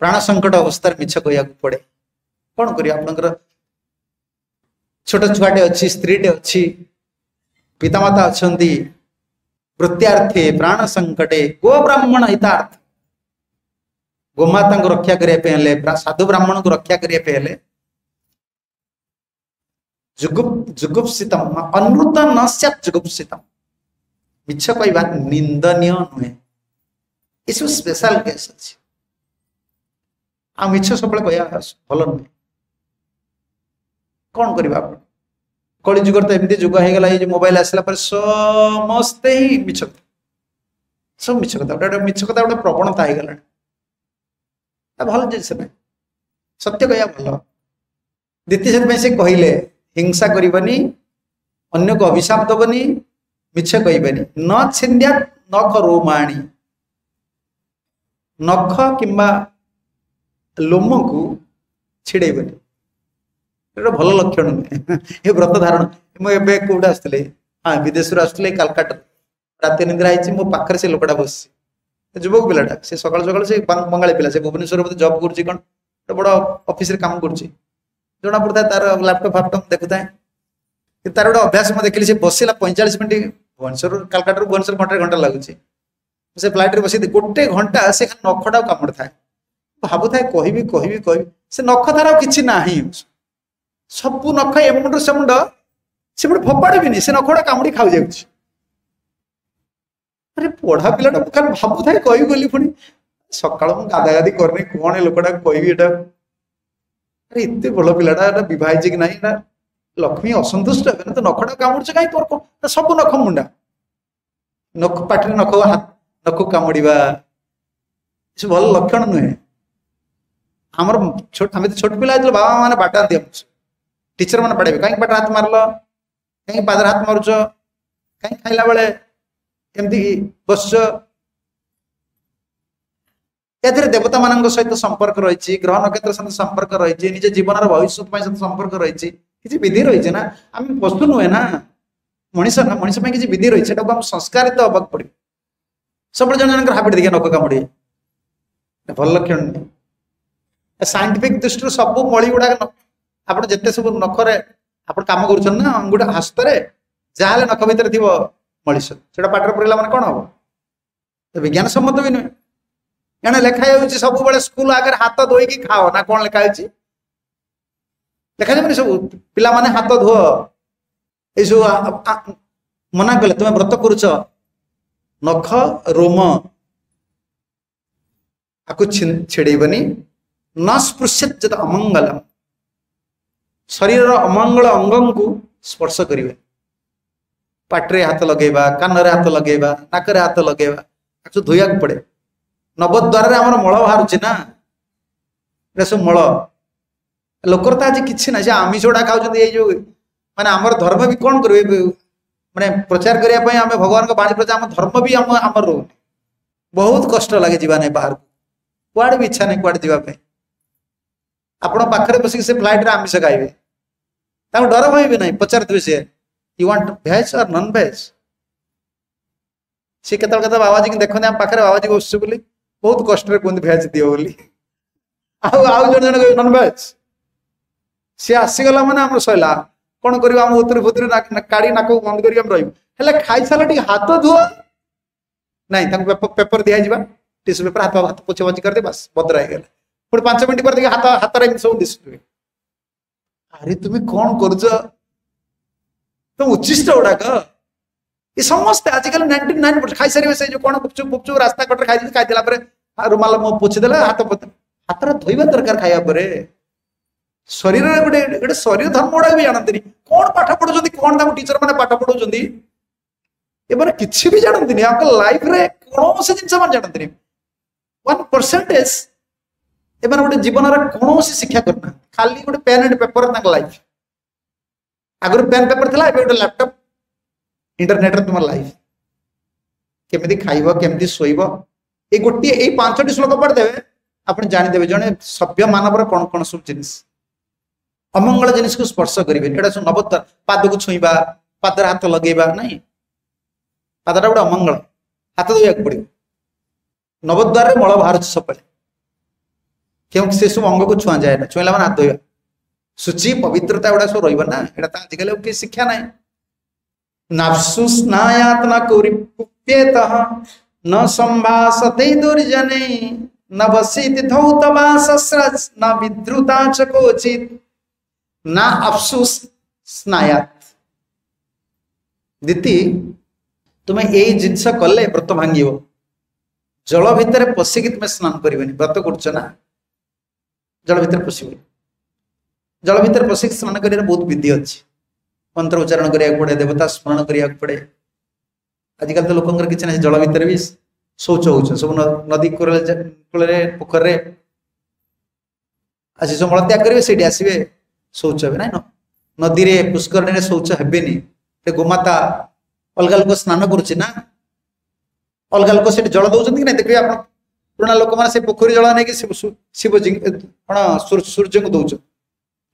ପ୍ରାଣ ସଙ୍କଟ ଅବସ୍ଥାରେ ମିଛ କହିବାକୁ ପଡ଼େ କ'ଣ କରିବେ ଆପଣଙ୍କର ଛୋଟ ଛୁଆଟେ ଅଛି ସ୍ତ୍ରୀଟେ ଅଛି ପିତାମାତା ଅଛନ୍ତି वृत्यार्थे प्राण संकटे गो ब्राह्मण हितार्थ गोमाता रक्षा करने साधु ब्राह्मण को रक्षा करने जुगुप्सितम अनुत न सुगुप्सितम मिछ कह निंदन नुहे यू स्पेशल केस अच्छे आ मिछ सब भल नुह कौन करवा କଳି ଯୁଗର ତ ଏମିତି ଯୁଗ ହେଇଗଲା ଏଇ ମୋବାଇଲ ଆସିଲା ପରେ ସମସ୍ତେ ହିଁ ମିଛ କଥା ସବୁ ମିଛ କଥା ଗୋଟେ ଗୋଟେ ମିଛ କଥା ଗୋଟେ ପ୍ରବଣତା ହେଇଗଲାଣି ଭଲ ଜିନିଷ ନାହିଁ ସତ୍ୟ କହିବା ଭଲ ଦ୍ୱିତୀୟ ସେଥିପାଇଁ ସେ କହିଲେ ହିଂସା କରିବନି ଅନ୍ୟକୁ ଅଭିଶାପ ଦେବନି ମିଛ କହିବନି ନ ଛିନ୍ଦିଆ ନଖ ରୋମାଣି ନଖ କିମ୍ବା ଲୋମକୁ ଛିଡ଼େଇବନି એટલો ભલો લક્ષણ મે એ બ્રત ધારણ મે બે કોડાસ લે આ વિદેશ રasListલે કલકત્તા રાતે નિગરાઈ ચી મો પાખર સે લોકડા બસસી જુબોક બિલાડા સે સકલ સકલ સે બંગાળી પલા સે ભુવનેશ્વર મે જોબ કરજી કણ તો બડો ઓફિસર કામ કરજી જોડા પર તાર લેપટોપ હાથમાં દેખતાય કે તારડો અભ્યાસ મે દેખલી સે બસેલા 45 મિનિટ ભુવનેશ્વર કલકત્તા ભુવનેશ્વર પટરે ઘંટા લાગુ ચી સે ફ્લેટ રે બસી દે કોટે ઘંટા સે નખડાવ કામ પડ થાય ભાભુ થાય કોઈ ભી કોઈ ભી કોઈ સે નખડાર કીચી નાહી ସବୁ ନଖ ଏମୁଣ୍ଡରୁ ସେ ମୁଣ୍ଡ ସେପଟେ ଫୋପାଡ଼ିବିନି ସେ ନଖଗୁଡ଼ା କାମୁଡ଼ି ଖାଉଯାଉଛି ଆରେ ପଢ଼ା ପିଲାଟା ମୁଁ ଖାଲି ଭାବୁଥାଏ କହିବି ବୋଲି ପୁଣି ସକାଳୁ ମୁଁ ଗାଦାଗାଦି କରିନି କ'ଣ ଏ ଲୋକଟାକୁ କହିବି ଏଟା ଆରେ ଏତେ ଭଲ ପିଲାଟା ଏଟା ବିବାହ ହେଇଛି କି ନାହିଁ ନା ଲକ୍ଷ୍ମୀ ଅସନ୍ତୁଷ୍ଟ ହେବେ ନା ତ ନଖଟା କାମୁଡ଼ୁଛ କାହିଁ ତୋର କ'ଣ ସବୁ ନଖ ମୁଣ୍ଡା ନଖ ପାଟିରେ ନଖ ନଖ କାମୁଡ଼ିବା ଏସବୁ ଭଲ ଲକ୍ଷଣ ନୁହେଁ ଆମର ଆମେ ତ ଛୋଟ ପିଲା ହେଇଥିଲେ ବାବା ମାନେ ବାଟାନ୍ତି ଆମକୁ टीचर मैंने पढ़े कहीं पटे हाथ मारल कहीं पादर हाथ मारुच कहीं खाइला बेले एमती बस ଏଥିରେ ଦେବତାମାନଙ୍କ ସହିତ ସମ୍ପର୍କ ରହିଛି ଗ୍ରହ ନକ୍ଷତ୍ର ସହିତ ସମ୍ପର୍କ ରହିଛି ନିଜ ଜୀବନର ଭବିଷ୍ୟତ ପାଇଁ ସହିତ ସମ୍ପର୍କ ରହିଛି କିଛି ବିଧି ରହିଛି ନା ଆମେ ପଶୁ ନୁହେଁ ନା ମଣିଷ ନା ମଣିଷ ପାଇଁ କିଛି ବିଧି ରହିଛି ସେଟାକୁ ଆମକୁ ସଂସ୍କାରିତ ହେବାକୁ ପଡିବ ସବୁବେଳେ ଜଣେ ଜଣଙ୍କର ହାବିଟ ଦେଖିବା ନକ କାମୁଡି ଭଲ ଲକ୍ଷଣ ନୁହେଁ ସାଇଣ୍ଟିଫିକ ଦୃଷ୍ଟିରୁ ସବୁ ମଳି ଗୁଡାକ ଆପଣ ଯେତେ ସବୁ ନଖରେ ଆପଣ କାମ କରୁଛନ୍ତି ନା ଗୋଟେ ହସ୍ତରେ ଯାହା ହେଲେ ନଖ ଭିତରେ ଥିବ ମଣିଷ ସେଟା ପାଠରେ ପଢ଼ିଲା ମାନେ କ'ଣ ହବ ତ ବିଜ୍ଞାନ ସମ୍ମତ ବି ନୁହେଁ ଏଣେ ଲେଖା ଯାଉଛି ସବୁବେଳେ ସ୍କୁଲ ଆଗରେ ହାତ ଧୋଇକି ଖାଅ ନା କ'ଣ ଲେଖା ହେଇଛି ଲେଖାଯିବନି ସବୁ ପିଲାମାନେ ହାତ ଧୁଅ ଏଇସବୁ ମନା କଲେ ତୁମେ ବ୍ରତ କରୁଛ ନଖ ରୋମ ଆକୁ ଛିଡ଼େଇବନି ନ ସ୍ପୃଶ୍ୟତ ଅମଙ୍ଗଲମ शरीर अमंगल अंग को स्पर्श करेंगे पटे हाथ लगे कान हाथ लगे नाक हाथ लगे धोया पड़े नव द्वार मल बाहर ना सब मल लोकर तो आज किसी ना से आमिष गुडा खाऊ मैंने आम धर्म भी कौन कर मैंने प्रचार करने भगवान बाणी प्रचार धर्म भी आम, आमर रोने बहुत कष्ट लगे जीवाना बाहर को कड़े भी इच्छा ना कड़े जावाई ଆପଣ ପାଖରେ ବସିକି ସେ ଫ୍ଲାଇଟ୍ରେ ଆମିଷ ଖାଇବେ ତାଙ୍କୁ ଡର ଭାବିବେ ନାହିଁ ପଚାରିଥିବେ ସିଏ you want veg or non veg ସିଏ କେତେବେଳେ କେତେବେଳେ ବାବାଜୀକି ଦେଖନ୍ତି ଆମ ପାଖରେ ବାବାଜୀ ବସୁଛୁ ବୋଲି ବହୁତ କଷ୍ଟରେ କୁହନ୍ତି ଭେଜ୍ ଦିଅ ବୋଲି ଆଉ ଆଉ ଜଣେ ଜଣେ ନନ୍ ଭେଜ୍ ସିଏ ଆସିଗଲା ମାନେ ଆମର ସଇଲା କ'ଣ କରିବୁ ଆମ ଉତୁରି ଫୁତୁରି କାଢ଼ି ନାକକୁ ବନ୍ଦ କରିକି ଆମେ ରହିବୁ ହେଲେ ଖାଇସାରିଲା ଟିକେ ହାତ ଧୁଅ ନାଇଁ ତାଙ୍କୁ ପେପର ଦିଆଯିବା ଟିସୁ ପେପର ହାତ ହାତ ପୋଛା ପୋଛି କରିଦେଇ ବାସ୍ ଭଦ୍ର ହେଇଗଲା ପୁଣି ପାଞ୍ଚ ମିନିଟ୍ ପରେ ଦେଖି ହାତ ହାତରେ ଏମିତି ସବୁ ଦିଶୁଥିବେ ଆରେ ତୁମେ କ'ଣ କରୁଛ ତ ଉଚ୍ଚିଷ୍ଟ ଗୁଡାକ ଏ ସମସ୍ତେ ଆଜିକାଲି ନାଇଣ୍ଟି ନାଇନ୍ ପରସେଣ୍ଟ ଖାଇସାରିବେ ସେ ଯୋଉ କ'ଣ ଗୁପଚୁପ ଗୁପଚୁପ ରାସ୍ତାଘାଟରେ ଖାଇଛନ୍ତି ଖାଇଦେଲା ପରେ ରୁମାଲ ମୁଁ ପୋଛିଦେଲା ହାତ ହାତଟା ଧୋଇବା ଦରକାର ଖାଇବା ପରେ ଶରୀରରେ ଗୋଟେ ଗୋଟେ ଶରୀର ଧର୍ମ ଗୁଡାକ ବି ଜାଣନ୍ତିନି କ'ଣ ପାଠ ପଢୁଛନ୍ତି କ'ଣ ତାଙ୍କୁ ଟିଚର ମାନେ ପାଠ ପଢଉଛନ୍ତି ଏମାନେ କିଛି ବି ଜାଣନ୍ତିନି ଆଙ୍କ ଲାଇଫରେ କୌଣସି ଜିନିଷ ମାନେ ଜାଣନ୍ତିନି ୱାନ୍ ପରସେଣ୍ଟେଜ ଏମାନେ ଗୋଟେ ଜୀବନର କୌଣସି ଶିକ୍ଷା କରିନାହାନ୍ତି ଖାଲି ଗୋଟେ ପେନ୍ ଆଣ୍ଡ ପେପର ତାଙ୍କ ଲାଇଫ ଆଗରୁ ପେନ୍ ପେପର ଥିଲା ଏବେ ଗୋଟେ ଲାପଟପ୍ ଇଣ୍ଟରନେଟରେ ତୁମ ଲାଇଫ କେମିତି ଖାଇବ କେମିତି ଶୋଇବ ଏଇ ଗୋଟିଏ ଏଇ ପାଞ୍ଚଟି ଶ୍ଳୋକ ପଢ଼ିଦେବେ ଆପଣ ଜାଣିଦେବେ ଜଣେ ସଭ୍ୟ ମାନବର କ'ଣ କ'ଣ ସବୁ ଜିନିଷ ଅମଙ୍ଗଳ ଜିନିଷକୁ ସ୍ପର୍ଶ କରିବେନି ଏଇଟା ସବୁ ନବତ ପାଦକୁ ଛୁଇଁବା ପାଦରେ ହାତ ଲଗେଇବା ନାହିଁ ପାଦଟା ଗୋଟେ ଅମଙ୍ଗଳ ହାତ ଧୋଇବାକୁ ପଡିବ ନବଦ୍ୱାରରେ ମଳ ବାହାରୁଛି ସବୁବେଳେ क्योंकि से सब अंग को छुआ जाए ना छुएला मैंने हाथ धोबा सूची पवित्रता गुडा सब रही ना ये आजिकल शिक्षा ना न दुर्जने दीदी तुम यही जिनस कले व्रत भांग जल भितर पशिक तुम स्नान करत करा ଜଳ ଭିତରେ ପଶିବନି ଜଳ ଭିତରେ ପଶିକି ସ୍ନାନ କରିବାର ବହୁତ ବିଧି ଅଛି ମନ୍ତ୍ର ଉଚ୍ଚାରଣ କରିବାକୁ ପଡ଼େ ଦେବତା ସ୍ମରଣ କରିବାକୁ ପଡ଼େ ଆଜିକାଲି ତ ଲୋକଙ୍କର କିଛି ନାହିଁ ଜଳ ଭିତରେ ବି ଶୌଚ ହଉଛନ୍ତି ସବୁ ନଦୀ କୂଳରେ ପୋଖରୀରେ ଆସି ସବୁ ମଳତ୍ୟାଗ କରିବେ ସେଇଠି ଆସିବେ ଶୌଚ ହେବେ ନାଇଁ ନଦୀରେ ପୁଷ୍କରଣୀରେ ଶୌଚ ହେବେନି ଗୋମାତା ଅଲଗା ଲୋକ ସ୍ନାନ କରୁଛି ନା ଅଲଗା ଲୋକ ସେଠି ଜଳ ଦଉଛନ୍ତି କି ନାଇଁ ଦେଖିବେ ଆପଣ पुराणा लोक मैंने पोखर जल नहीं शिवजी कौन सूर्य को दौ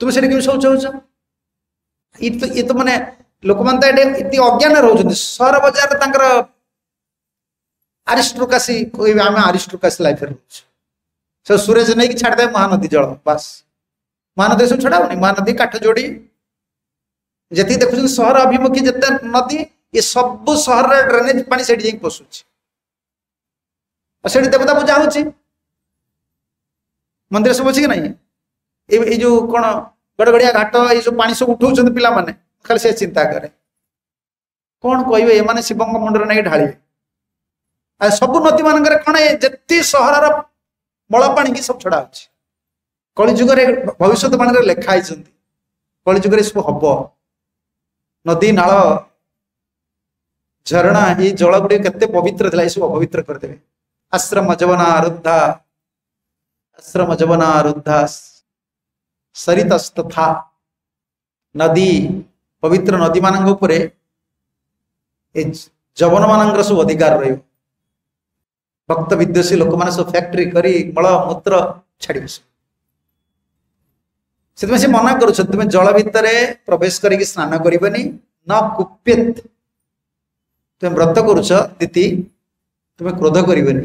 तुम सीट कम शौच हूँ ये तो मानते लोक मैंने अज्ञान रोचे सहर बजार आरिष्टुकाशी कह आम लाइफ रोचे सूरज नहीं छाड़ दे महानदी जल बास महानदी सब छड़ा महानदी काठ जोड़ी जी देखुच अभिमुखी नदी ये सब सहर ड्रेनेज पा से पशुच्छे ସେଠି ଦେବତା ପୂଜା ହେଉଛି ମନ୍ଦିର ସବୁ ଅଛି କି ନାହିଁ ଏଇ ଯୋଉ କ'ଣ ଗଡ଼ଗଡ଼ିଆ ଘାଟ ଏଇ ସବୁ ପାଣି ସବୁ ଉଠଉଛନ୍ତି ପିଲାମାନେ ଖାଲି ସେ ଚିନ୍ତା କରେ କ'ଣ କହିବେ ଏମାନେ ଶିବଙ୍କ ମୁଣ୍ଡରେ ନେଇକି ଢାଳିବେ ଆଉ ସବୁ ନଦୀ ମାନଙ୍କରେ କ'ଣ ଏ ଯେତେ ସହରର ମଳ ପାଣିକି ସବୁ ଛଡ଼ା ହଉଛି କଳିଯୁଗରେ ଭବିଷ୍ୟତ ବାଣୀରେ ଲେଖା ହେଇଛନ୍ତି କଳିଯୁଗରେ ସବୁ ହବ ନଦୀ ନାଳ ଝରଣା ଏଇ ଜଳ ଗୁଡ଼ିକ କେତେ ପବିତ୍ର ଥିଲା ଏସବୁ ଅପବିତ୍ର କରିଦେବେ ಅಸ್ರಮಜವನಾರುದ್ಧ ಅಸ್ರಮಜವನಾರುದ್ಧ ಸರಿತಸ್ತಥ ନଦୀ ପବିତ୍ର ନଦୀମାନଙ୍କ ଉପରେ ଏ ଯବନମାନଙ୍କର ସବୁ ଅଧିକାର ରହିବ ଭକ୍ତ ବିଦ୍ୱେଷୀ ଲୋକମାନେ ସବୁ ଫ୍ୟାକ୍ଟ୍ରି କରି ମଳମୂତ୍ର ଛାଡ଼ିବେ ସବୁ ସେଥିପାଇଁ ସେ ମନା କରୁଛନ୍ତି ତୁମେ ଜଳ ଭିତରେ ପ୍ରବେଶ କରିକି ସ୍ନାନ କରିବନି ନ କୁପ୍ୟେତ୍ ତୁମେ ବ୍ରତ କରୁଛ ଦିଦି ତୁମେ କ୍ରୋଧ କରିବନି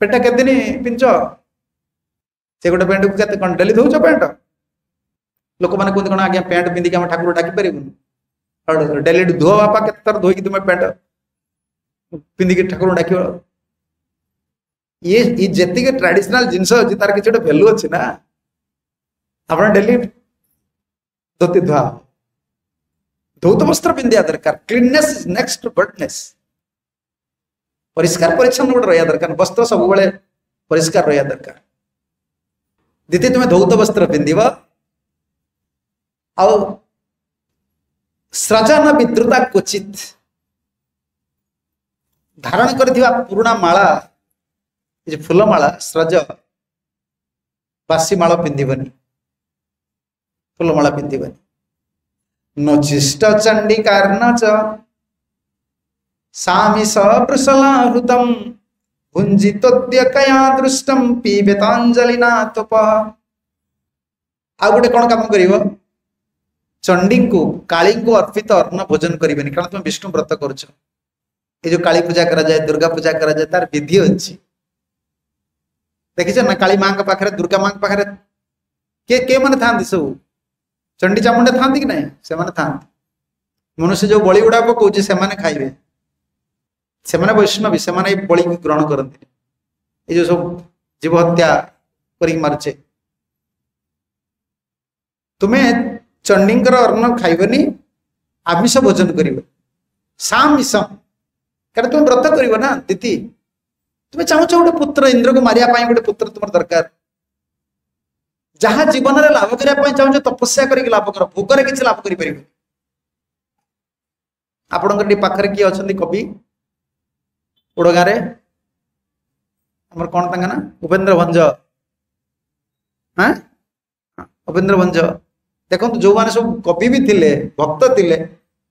पेट के पिंच से गोटे पैंट को कौन डेली धोच पैंट लोक मैंने कहते कौन आज पैंट पिंधिक ठाकुर डाकिपर डेली धो बापा के धोई तुम पैंट पिंधिक ठाकुर डाक ये जी ट्राडिशनाल जिनस अच्छी तार किसी गोटे भैल्यू अच्छे ना आप डेली धोती धुआ धौत वस्त्र पिंधिया दरकार क्लीननेस नेक्स्ट गुडने ପରିଷ୍କାର ପରିଚ୍ଛନ୍ନ ଗୋଟେ ରହିବା ଦରକାର ବସ୍ତ୍ର ସବୁବେଳେ ପରିଷ୍କାର ରହିବା ଦରକାର ଦିଦି ତୁମେ ଧୌତ ବସ୍ତ୍ର ପିନ୍ଧିବ ଆଉ ସ୍ରଜନ ବିଦ୍ରୁତା କ୍ୱଚିତ ଧାରଣ କରିଥିବା ପୁରୁଣା ମାଳା ଏ ଯେ ଫୁଲମାଳା ସ୍ରଜ ବାସି ମାଳ ପିନ୍ଧିବନି ଫୁଲମାଳା ପିନ୍ଧିବନି ନଚିଷ୍ଟ ଚଣ୍ଡୀ କାର୍ଣ୍ଣ ଚ सामि सप्रसलाहृतम भुंजितोद्यकया दृष्टम पिबेतांजलिना तोप ଆଉ ଗୋଟେ କ'ଣ କାମ କରିବ ଚଣ୍ଡୀଙ୍କୁ କାଳୀଙ୍କୁ ଅର୍ପିତ ଅନ୍ନ ଭୋଜନ କରିବେନି କାରଣ ତୁମେ ବିଷ୍ଣୁ ବ୍ରତ କରୁଛ ଏ ଯୋଉ କାଳୀ ପୂଜା କରାଯାଏ ଦୁର୍ଗା ପୂଜା କରାଯାଏ ତାର ବିଧି ଅଛି ଦେଖିଛ ନା କାଳୀ ମାଙ୍କ ପାଖରେ ଦୁର୍ଗା ମାଙ୍କ ପାଖରେ କିଏ କିଏ ମାନେ ଥାନ୍ତି ସବୁ ଚଣ୍ଡୀ ଚାମୁଣ୍ଡା ଥାନ୍ତି କି ନାହିଁ ସେମାନେ ଥାନ୍ତି ମନୁଷ୍ୟ ଯୋଉ ବଳି ଗୁଡା ପକଉଛି ସେମାନେ ଖାଇବେ ସେମାନେ ବୈଷ୍ଣବୀ ସେମାନେ ଏଇ ବଳିକି ଗ୍ରହଣ କରନ୍ତିନି ଏଇ ଯୋଉ ସବୁ ଜୀବ ହତ୍ୟା କରିକି ମାରୁଛେ ତୁମେ ଚଣ୍ଡୀଙ୍କର ଅନ୍ନ ଖାଇବନି ଆମିଷ ଭୋଜନ କରିବ ସାମିଷ କାରଣ ତୁମେ ବ୍ରତ କରିବ ନା ଦିଦି ତୁମେ ଚାହୁଁଛ ଗୋଟେ ପୁତ୍ର ଇନ୍ଦ୍ରକୁ ମାରିବା ପାଇଁ ଗୋଟେ ପୁତ୍ର ତୁମର ଦରକାର ଯାହା ଜୀବନରେ ଲାଭ କରିବା ପାଇଁ ଚାହୁଁଛ ତପସ୍ୟା କରିକି ଲାଭ କର ଭୋଗରେ କିଛି ଲାଭ କରିପାରିବନି ଆପଣଙ୍କର ଟିକେ ପାଖରେ କିଏ ଅଛନ୍ତି କବି ଓଡ଼ଗାଁରେ ଆମର କ'ଣ ତାଙ୍କ ନା ଉପେନ୍ଦ୍ର ଭଞ୍ଜ ହଁ ଉପେନ୍ଦ୍ର ଭଞ୍ଜ ଦେଖନ୍ତୁ ଯେଉଁମାନେ ସବୁ କବି ବି ଥିଲେ ଭକ୍ତ ଥିଲେ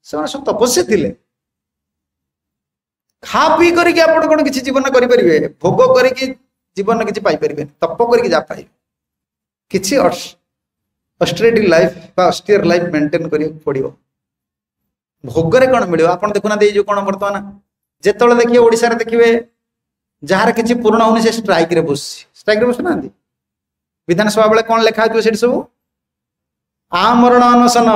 ସେମାନେ ସବୁ ତପସ୍ୟା ଥିଲେ ଖା ପିଇ କରିକି ଆପଣ କ'ଣ କିଛି ଜୀବନ କରିପାରିବେ ଭୋଗ କରିକି ଜୀବନ କିଛି ପାଇପାରିବେନି ତପ କରିକି ଯାହା ପାଇବେ କିଛି ଅଷ୍ଟ୍ରେଟିକ୍ ଲାଇଫ୍ ବା ଅଷ୍ଟ୍ରିୟର ଲାଇଫ୍ ମେଣ୍ଟେନ୍ କରିବାକୁ ପଡ଼ିବ ଭୋଗରେ କ'ଣ ମିଳିବ ଆପଣ ଦେଖୁନାହାନ୍ତି ଏଇ ଯେଉଁ କ'ଣ ବର୍ତ୍ତମାନ ଯେତେବେଳେ ଦେଖିବେ ଓଡ଼ିଶାରେ ଦେଖିବେ ଯାହାର କିଛି ପୂରଣ ହଉନି ସେ ଷ୍ଟ୍ରାଇକ୍ରେ ବସୁଛି ଷ୍ଟ୍ରାଇକ୍ରେ ବସୁନାହାନ୍ତି ବିଧାନସଭା ବେଳେ କ'ଣ ଲେଖା ହେଉଥିବ ସେଠି ସବୁ ଆମରଣ ଅନଶନ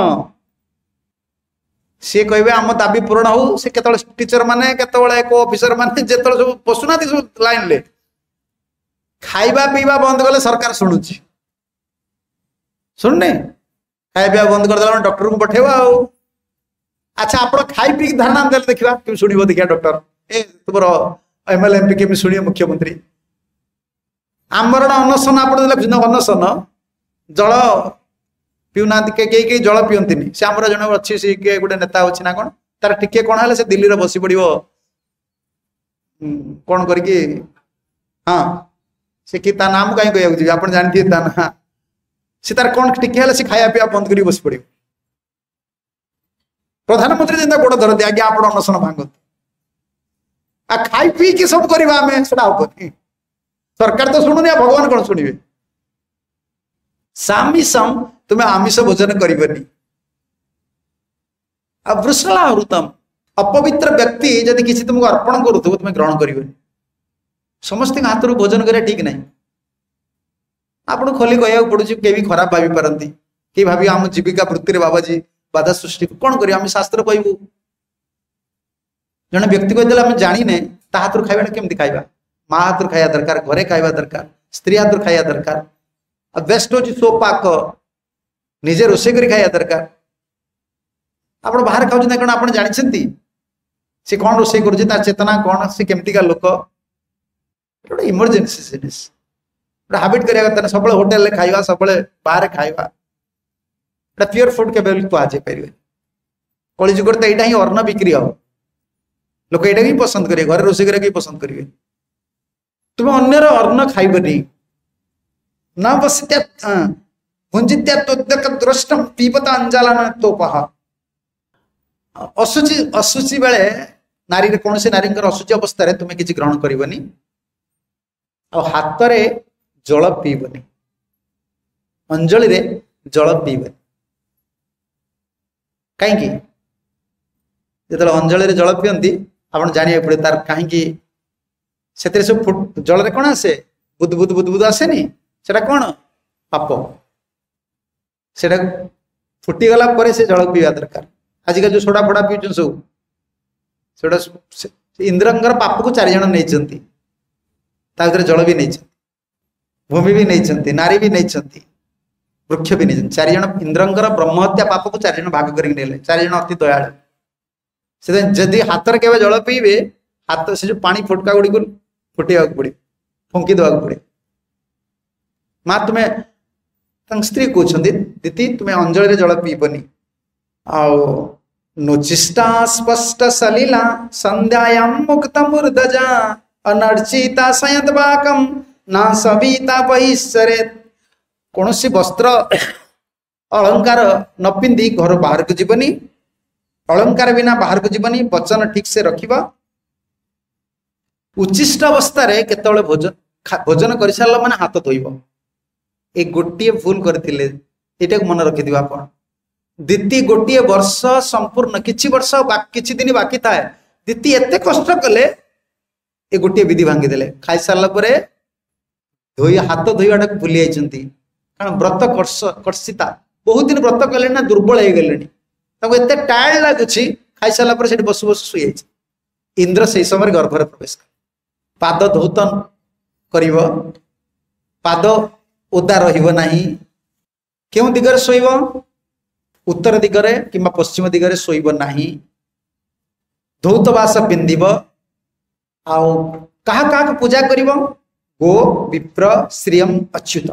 ସିଏ କହିବେ ଆମ ଦାବି ପୂରଣ ହଉ ସେ କେତେବେଳେ ଟିଚର ମାନେ କେତେବେଳେ କୋଉ ଅଫିସର ମାନେ ଯେତେବେଳେ ସବୁ ବସୁନାହାନ୍ତି ସବୁ ଲାଇନରେ ଖାଇବା ପିଇବା ବନ୍ଦ କଲେ ସରକାର ଶୁଣୁଛି ଶୁଣୁନି ଖାଇବା ପିଇବା ବନ୍ଦ କରିଦେଲା ଡକ୍ଟରକୁ ପଠେଇବା ଆଉ ଆଚ୍ଛା ଆପଣ ଖାଇ ପିଇକି ଧାରଣା ଦେଲେ ଦେଖିବା କେମିତି ଶୁଣିବ ଦେଖିବା ଡକ୍ଟର ଏ ତୁମର ଏମଏଲ ଏମ୍ପି କେମିତି ଶୁଣିବ ମୁଖ୍ୟମନ୍ତ୍ରୀ ଆମ୍ବରଣ ଅନଶନ ଆପଣ ଦେଲେ ଅନଶନ ଜଳ ପିଉନାହାନ୍ତି କେହି କେହି ଜଳ ପିଅନ୍ତିନି ସେ ଆମର ଜଣେ ଅଛି ସେ କିଏ ଗୋଟେ ନେତା ଅଛି ନା କ'ଣ ତାର ଟିକେ କ'ଣ ହେଲେ ସେ ଦିଲ୍ଲୀରେ ବସି ପଡ଼ିବ କ'ଣ କରିକି ହଁ ସେ କି ତା ନାଁ ମୁଁ କାହିଁ କହିବାକୁ ଯିବି ଆପଣ ଜାଣିଥିବେ ତା ନାଁ ସେ ତାର କ'ଣ ଟିକେ ହେଲେ ସେ ଖାଇବା ପିଇବା ବନ୍ଦ କରିକି ବସି ପଡ଼ିବ ପ୍ରଧାନମନ୍ତ୍ରୀ ଯେନ୍ତା ଗୋଡ଼ ଧରନ୍ତି ଆଜ୍ଞା ଆପଣ ଅନଶନ ଭାଙ୍ଗନ୍ତୁ ଆଉ ଖାଇ ପିଇକି ସବୁ କରିବା ଆମେ ସେଟା ହବନି ସରକାର ତ ଶୁଣୁନି ଆଉ ଭଗବାନ କ'ଣ ଶୁଣିବେ ସାମିସମ୍ ତୁମେ ଆମିଷ ଭୋଜନ କରିବନି ଆଉ ବୃଷଳା ହୃତମ ଅପବିତ୍ର ବ୍ୟକ୍ତି ଯଦି କିଛି ତୁମକୁ ଅର୍ପଣ କରୁଥିବ ତୁମେ ଗ୍ରହଣ କରିବନି ସମସ୍ତଙ୍କ ହାତରୁ ଭୋଜନ କରିବା ଠିକ ନାହିଁ ଆପଣଙ୍କୁ ଖୋଲି କହିବାକୁ ପଡୁଛି କେହି ବି ଖରାପ ଭାବିପାରନ୍ତି କେହି ଭାବିବ ଆମ ଜୀବିକା ବୃତ୍ତିରେ ବାବାଜୀ बाधा सृष्टि कौन कर शास्त्र कहू जन व्यक्ति कहते आम जाने हाथ खाइबा कमी खाइबा माँ हाथ खाइबा दरकार घरे खाइबा दरकार स्त्री हाथ खाइबा दरकार बेस्ट हूँ सो निजे रोष कर खाइबा दरकार आप बाहर खाऊ आप जानते से कौन रोष कर चेतना कौन से कमिका लोक गोटे इमरजेन्सी जिन हाबिट कर सब होटेल खाइबा सब बाहर खाइबा এটা পিওর ফুড কেবল তো আ যাই পারিব কলিজ করতে ইটা হই অর্ণবিক্রি লোক ইটা বি পছন্দ করে ঘর রসে গরে কি পছন্দ করিবে তুমি অন্যর অর্ণ খাইবে না বসতে হঞ্জিত্যত দ্রষ্টম পীবতা অঞ্জালানতোপহ অশুচি অশুচি বেলে নারী রে কোন সে নারীংকর অশুচি অবস্থারে তুমি কিছি গ্রহণ করিবনি অ হাতরে জল পীবনি অঞ্জলি রে জল পীবনি कहीं जो अंजल जल पीती आप जानवाक पड़े तार कहीं से सब जल रे कौन आसे बुद बुद बुद बुद आसे से कौन पाप से फुटीगला जल पीवा दरकार आज का जो सोडा फोड़ा पीछे सब सोडा पाप को चारज नहीं जल भी नहीं भूमि भी नहीं नारी भी नहीं वृक्ष भी विनिज चारज इंद्र ब्रह्महत्या पाप को जन भाग कर चारज अति दयालु जदि हाथ में जल पीबे हाथ से जो पा फुटका गुड को फुटेवा पड़े फुंकी देवा पड़े माँ तुम्हें स्त्री कौन दीदी तुम्हें अंजलि जल पीबनी आओ स्पष्ट सलीला संध्यायाम मुक्त ना सबीता बहिश्चरित କୌଣସି ବସ୍ତ୍ର ଅଳଙ୍କାର ନ ପିନ୍ଧି ଘରୁ ବାହାରକୁ ଯିବନି ଅଳଙ୍କାର ବିନା ବାହାରକୁ ଯିବନି ବଚନ ଠିକ ସେ ରଖିବା ଉଚ୍ଚିଷ୍ଟ ଅବସ୍ଥାରେ କେତେବେଳେ ଭୋଜନ ଭୋଜନ କରିସାରିଲା ମାନେ ହାତ ଧୋଇବ ଏ ଗୋଟିଏ ଭୁଲ କରିଥିଲେ ଏଇଟାକୁ ମନେ ରଖିଥିବେ ଆପଣ ଦିତି ଗୋଟିଏ ବର୍ଷ ସମ୍ପୂର୍ଣ୍ଣ କିଛି ବର୍ଷ କିଛି ଦିନ ବାକି ଥାଏ ଦିତି ଏତେ କଷ୍ଟ କଲେ ଏ ଗୋଟିଏ ବିଧି ଭାଙ୍ଗିଦେଲେ ଖାଇସାରିଲା ପରେ ଧୋଇ ହାତ ଧୋଇବାଟାକୁ ଭୁଲି ଯାଇଛନ୍ତି कारण व्रत कर्स कर्सिता बहुत दिन व्रत गा दुर्बल है गा यते टा खाइसारा बसु बसु सही है इन्द्र गर्भले प्रवेश पाद धोतन धौत पाद ओदा रहिब केग र सोब उत्तर दिगरे कम्बा पश्चिम दिगरे दिगले शब धौतवास पिन्ध आउ पूजा गो विप्र श्रीयम अच्युत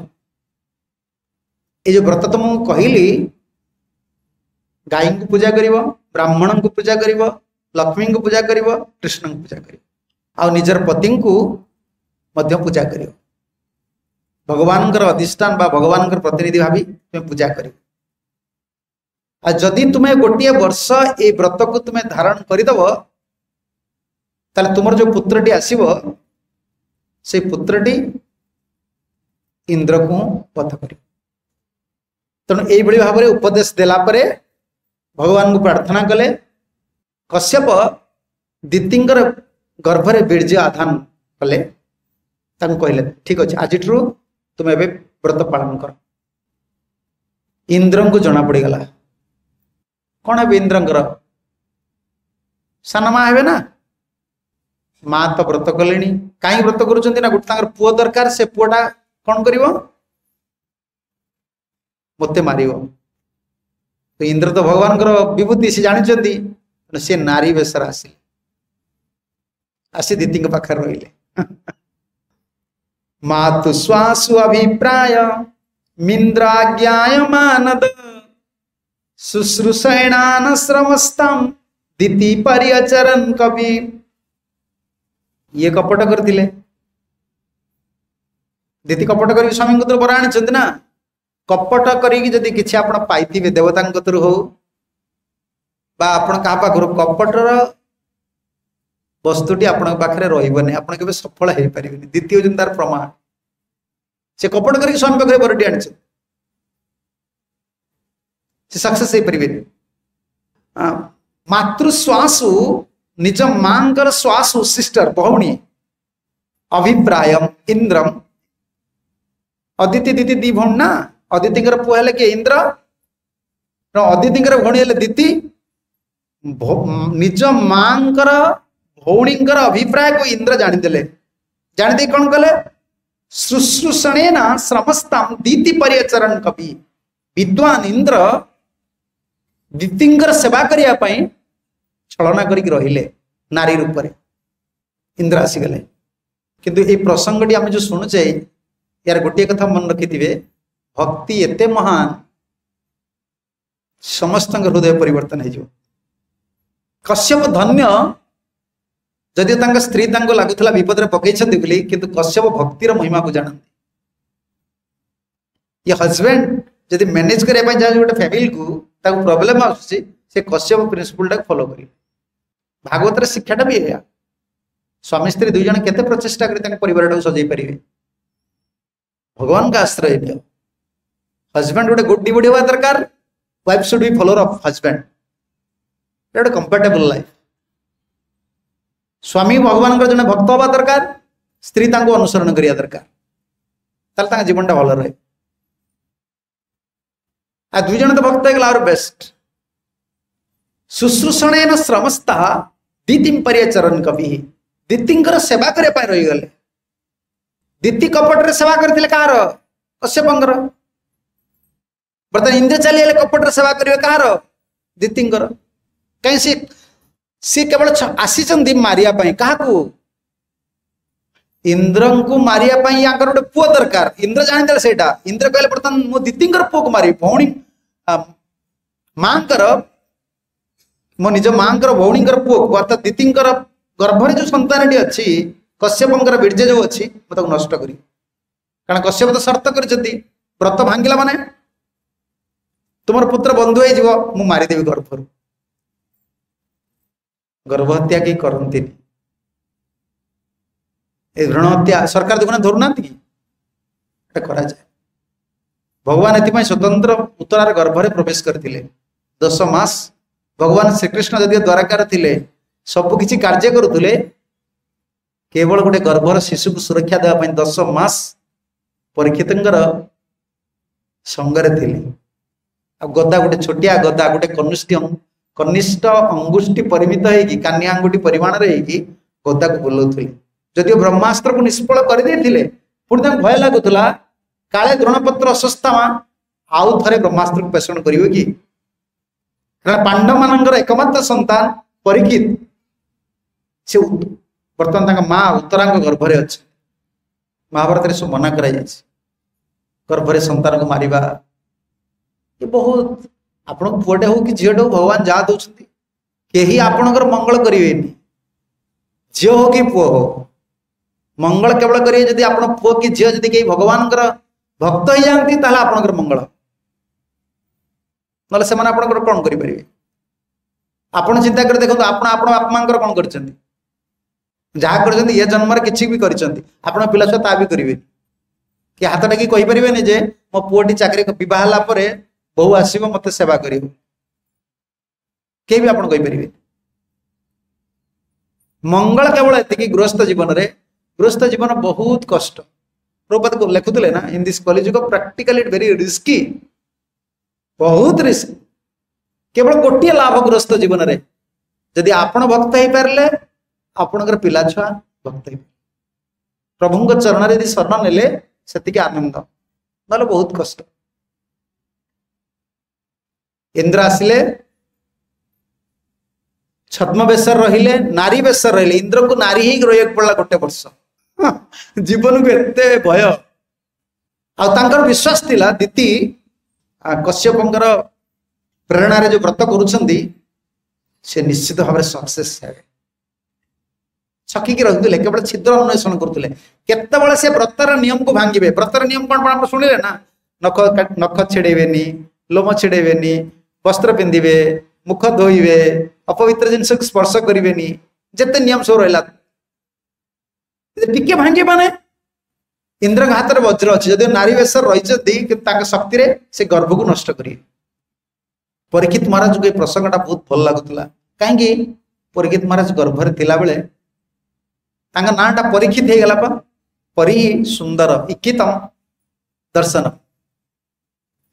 ये जो व्रत तो मुझे कहली गाय को पूजा कर ब्राह्मण को पूजा कर लक्ष्मी को पूजा कर कृष्ण को पूजा कर आजर पति पूजा कर भगवान अधिष्ठान भगवान प्रतिनिधि भाव तुम पूजा कर जदि तुम्हें गोटे वर्ष ये व्रत को तुम्हें धारण करदेव तेल तुम जो पुत्रटी आसव से पुत्रटी इंद्र को बध कर ତେଣୁ ଏଇଭଳି ଭାବରେ ଉପଦେଶ ଦେଲା ପରେ ଭଗବାନଙ୍କୁ ପ୍ରାର୍ଥନା କଲେ କଶ୍ୟପ ଦିତିଙ୍କର ଗର୍ଭରେ ବୀର୍ଯ୍ୟ ଆଧାନ କଲେ ତାଙ୍କୁ କହିଲେ ଠିକ ଅଛି ଆଜିଠାରୁ ତୁମେ ଏବେ ବ୍ରତ ପାଳନ କର ଇନ୍ଦ୍ରଙ୍କୁ ଜଣା ପଡ଼ିଗଲା କ'ଣ ହେବ ଇନ୍ଦ୍ରଙ୍କର ସାନ ମା ହେବେ ନା ମା ତ ବ୍ରତ କଲେଣି କାହିଁ ବ୍ରତ କରୁଛନ୍ତି ନା ଗୋଟେ ତାଙ୍କର ପୁଅ ଦରକାର ସେ ପୁଅଟା କ'ଣ କରିବ मत मार तो इंद्र तो भगवान विभूति से जानते सी नारी बेसर आस दीदी पाखे रही मातु श्वासु अभिप्राय मिंद्राज्ञा मानद शुश्रूषण श्रमस्तम दीति परिचरण कवि ये कपट कर दीदी कपट कर स्वामी बरा आ କପଟ କରିକି ଯଦି କିଛି ଆପଣ ପାଇଥିବେ ଦେବତାଙ୍କ କତରୁ ହଉ ବା ଆପଣ କାହା ପାଖରୁ କପଟର ବସ୍ତୁଟି ଆପଣଙ୍କ ପାଖରେ ରହିବନି ଆପଣ କେବେ ସଫଳ ହେଇପାରିବେନି ଦ୍ୱିତୀୟ ହେଉଛନ୍ତି ତାର ପ୍ରମାଣ ସେ କପଟ କରିକି ସ୍ୱାମୀ ପାଖରେ ବରଟି ଆଣିଛନ୍ତି ସେ ସକ୍ସେସ୍ ହେଇପାରିବେନି ମାତୃଶ୍ୱାସୁ ନିଜ ମାଙ୍କର ଶ୍ୱାସୁ ସିଷ୍ଟର ଭଉଣୀ ଅଭିପ୍ରାୟମ ଇନ୍ଦ୍ରମ ଅଦିତି ଦିଦି ଦି ଭଉଣୀ ନା अदिति पुह किए इंद्र अदिति भले दीति निज मर भी अभिप्राय को इंद्र जाणीदे जाणी दे कौन कले शुश्रूषणे ना श्रमस्ताम दीति परियचरण कवि विद्वान इंद्र दीति सेवा करने छलना करी रे नारी रूप से इंद्र आसीगले कि प्रसंगटी आम जो शुणुचे यार गोटे कथा मन रखिथे भक्ति एत महान समस्त हृदय परिवर्तन कश्यप धन्य जदि स्त्री लगुला विपद पकई कि कश्यप भक्तिर महिमा को जानते ये हजबैंड जदि मैनेज करने जाए गोटे फैमिली को ताको प्रॉब्लम कश्यप प्रिंसिपल टाक फॉलो कर भागवत शिक्षाटा भी है स्वामी स्त्री दुई जन के प्रचेषा कर सजे पारे भगवान का आश्रय ହଜବେଣ୍ଡ ଗୋଟେ ଗୁଡ୍ ଡିଭୋଟି ହେବା ଦରକାର wife should be follower of husband ଏଇଟା ଗୋଟେ କମ୍ଫର୍ଟେବଲ୍ ଲାଇଫ୍ ସ୍ୱାମୀ ଭଗବାନଙ୍କର ଜଣେ ଭକ୍ତ ହେବା ଦରକାର ସ୍ତ୍ରୀ ତାଙ୍କୁ ଅନୁସରଣ କରିବା ଦରକାର ତାହେଲେ ତାଙ୍କ ଜୀବନଟା ଭଲ ରହେ ଆଉ ଦୁଇ ଜଣ ତ ଭକ୍ତ ହେଇଗଲା ଆହୁରି ବେଷ୍ଟ ଶୁଶ୍ରୂଷଣେନ ଶ୍ରମସ୍ତା ଦିତିମ୍ପରିଆ ଚରଣ କବି ଦିତିଙ୍କର ସେବା କରିବା ପାଇଁ ରହିଗଲେ ଦିତି କପଟରେ ସେବା କରିଥିଲେ କାହାର କଶ୍ୟପଙ୍କର बर्तमान इंद्र चली गले कपट सेवा करेंगे कह कहीं सी सी केवल आसी मारियापाई क्या को इंद्र को मारियापाई या गोटे पुआ दरकार इंद्र जानी से इंद्र कह बर्तमान मो दीति पु को मारे भौणी माँ मो निज माँ भौणी पु अर्थात दीति गर्भर जो सतानी अच्छी कश्यप वीर्ज जो अच्छी मत नष्ट कर कारण कश्यप तो सर्त कर व्रत भांगा मानने त पुत्र बन्धु है जो की गर्भर गभत्या केही हत्या सरकार भगवान यति स्वतन्त्र गर्भ गर्भले प्रवेश गरि दस मास भगवान श्रीकृष्ण जति दरके सबकले केवल गेभ र शिशु सुरक्षा दबाई दस मास परीक्षित सँगले थि ଆଉ ଗଦା ଗୋଟେ ଛୋଟିଆ ଗଦା ଗୋଟେ କନିଷ୍ଠ କନିଷ୍ଠ ଅଙ୍ଗୁଷ୍ଠି ପରିମିତ ହେଇକି କାନି ଆଙ୍ଗୁଠି ପରିମାଣରେ ହେଇକି ଗଦାକୁ ବୁଲଉଥିଲେ ଯଦିଓ ବ୍ରହ୍ମାସ୍ତ୍ରକୁ ନିଷ୍ଫଳ କରିଦେଇଥିଲେ ପୁଣି ତାଙ୍କୁ ଭୟ ଲାଗୁଥିଲା କାଳେ ଦ୍ରୋଣପତ୍ର ଅସ୍ୱସ୍ଥାମା ଆଉ ଥରେ ବ୍ରହ୍ମାସ୍ତ୍ରକୁ ପେଷଣ କରିବେ କି କାରଣ ପାଣ୍ଡବ ମାନଙ୍କର ଏକମାତ୍ର ସନ୍ତାନ ପରୀକ୍ଷିତ ସେ ବର୍ତ୍ତମାନ ତାଙ୍କ ମା ଉତ୍ତରାଙ୍କ ଗର୍ଭରେ ଅଛି ମହାଭାରତରେ ସବୁ ମନା କରାଯାଇଛି ଗର୍ଭରେ ସନ୍ତାନକୁ ମାରିବା बहुत आप पुआटे कि झीटे भगवान जहा दौर कही आपणकर मंगल करे झी हो कि पु हो मंगल केवल करेंगे जी आप पु कि झील कहीं भगवान भक्त ही जाती आप मंगल ना से कौन कर चिंता कर देखो तो आप मर कौन कर जहा कर ये जन्म कि भी करा छुआ ता भी करेंगे कि हाथ टाइम कहीपरेंजे मो पुटी चाकरी बहला बो आसब मत सेवा कर मंगल केवल गृहस्थ जीवन रे गृहस्थ जीवन बहुत कष्ट प्रभुपात लिखुले ना in this Kaliyuga practical it very risky बहुत रिस्क केवल गोटे लाभ गृहस्थ जीवन रे जदि आपण भक्त हो पारे आपण पा छुआ भक्त प्रभु चरण से शरण ने से आनंद ना बहुत कष्ट ইন্দ্র আসলে ছদ্মবেশর রহলে নারী বেশর রহলে ইন্দ্রকু নারী হইকি রহিବାକୁ পড়লা গোটে বর্ষ জীবনকু এতে ভয় ଆଉ ତାଙ୍କର ବିଶ୍ୱାସ ଥିଲା ଦିତି କଶ୍ୟପଙ୍କର ପ୍ରେରଣାରେ ଯୋଉ ବ୍ରତ କରୁଛନ୍ତି ସେ ନିଶ୍ଚିତ ଭାବରେ ସକ୍ସେସ୍ ହେବେ ଛକିକି ରହୁଥିଲେ କେବଳ ଛିଦ୍ର ଅନ୍ୱେଷଣ କରୁଥିଲେ କେତେବେଳେ ସେ ବ୍ରତର ନିୟମକୁ ଭାଙ୍ଗିବେ ବ୍ରତର ନିୟମ କ'ଣ ଆପଣ ଶୁଣିଲେ ନା ନଖ ନଖ ଛିଡ଼େଇବେନି ଲୋମ ଛିଡ଼େଇବେନି ବସ୍ତ୍ର ପିନ୍ଧିବେ ମୁଖ ଧୋଇବେ ଅପବିତ୍ର ଜିନିଷକୁ ସ୍ପର୍ଶ କରିବେନି ଯେତେ ନିୟମ ସବୁ ରହିଲା ଟିକେ ଭାଙ୍ଗିବ ମାନେ ଇନ୍ଦ୍ରଙ୍କ ହାତରେ ବଜ୍ର ଅଛି ଯଦି ନାରୀ ବେଶ ରହିଛ ଦେଇ ତାଙ୍କ ଶକ୍ତିରେ ସେ ଗର୍ଭକୁ ନଷ୍ଟ କରିବେ ପରୀକ୍ଷିତ ମହାରାଜଙ୍କୁ ଏ ପ୍ରସଙ୍ଗଟା ବହୁତ ଭଲ ଲାଗୁଥିଲା କାହିଁକି ପରୀକ୍ଷିତ ମହାରାଜ ଗର୍ଭରେ ଥିଲାବେଳେ ତାଙ୍କ ନାଁଟା ପରୀକ୍ଷିତ ହେଇଗଲା ପା ପରି ସୁନ୍ଦର ଇକିତମ ଦର୍ଶନ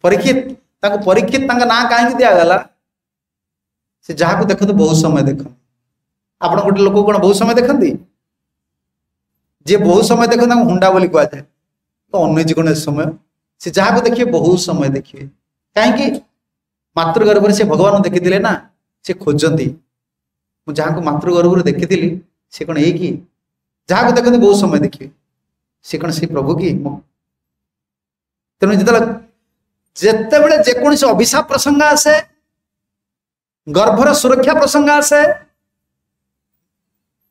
ପରୀକ୍ଷିତ परीक्षित ना कहीं दिगला से जहाँ को देखते बहुत समय देख आप गोटे लोक कौन बहुत समय देखते जी बहुत समय देखते हुंडा बोली कहुए तो अन्य जी गणेश समय से जहाँ को देखिए बहुत समय देखिए कहीं मातृगर्भ से भगवान देखी से खोजती जहाँ को मातृगर्भ देखी थी सी कौन एक जहाँ को देखते बहुत समय देखिए प्रभु की तेनाली ଯେତେବେଳେ ଯେକୌଣସି ଅଭିଶାପ ପ୍ରସଙ୍ଗ ଆସେ ଗର୍ଭର ସୁରକ୍ଷା ପ୍ରସଙ୍ଗ ଆସେ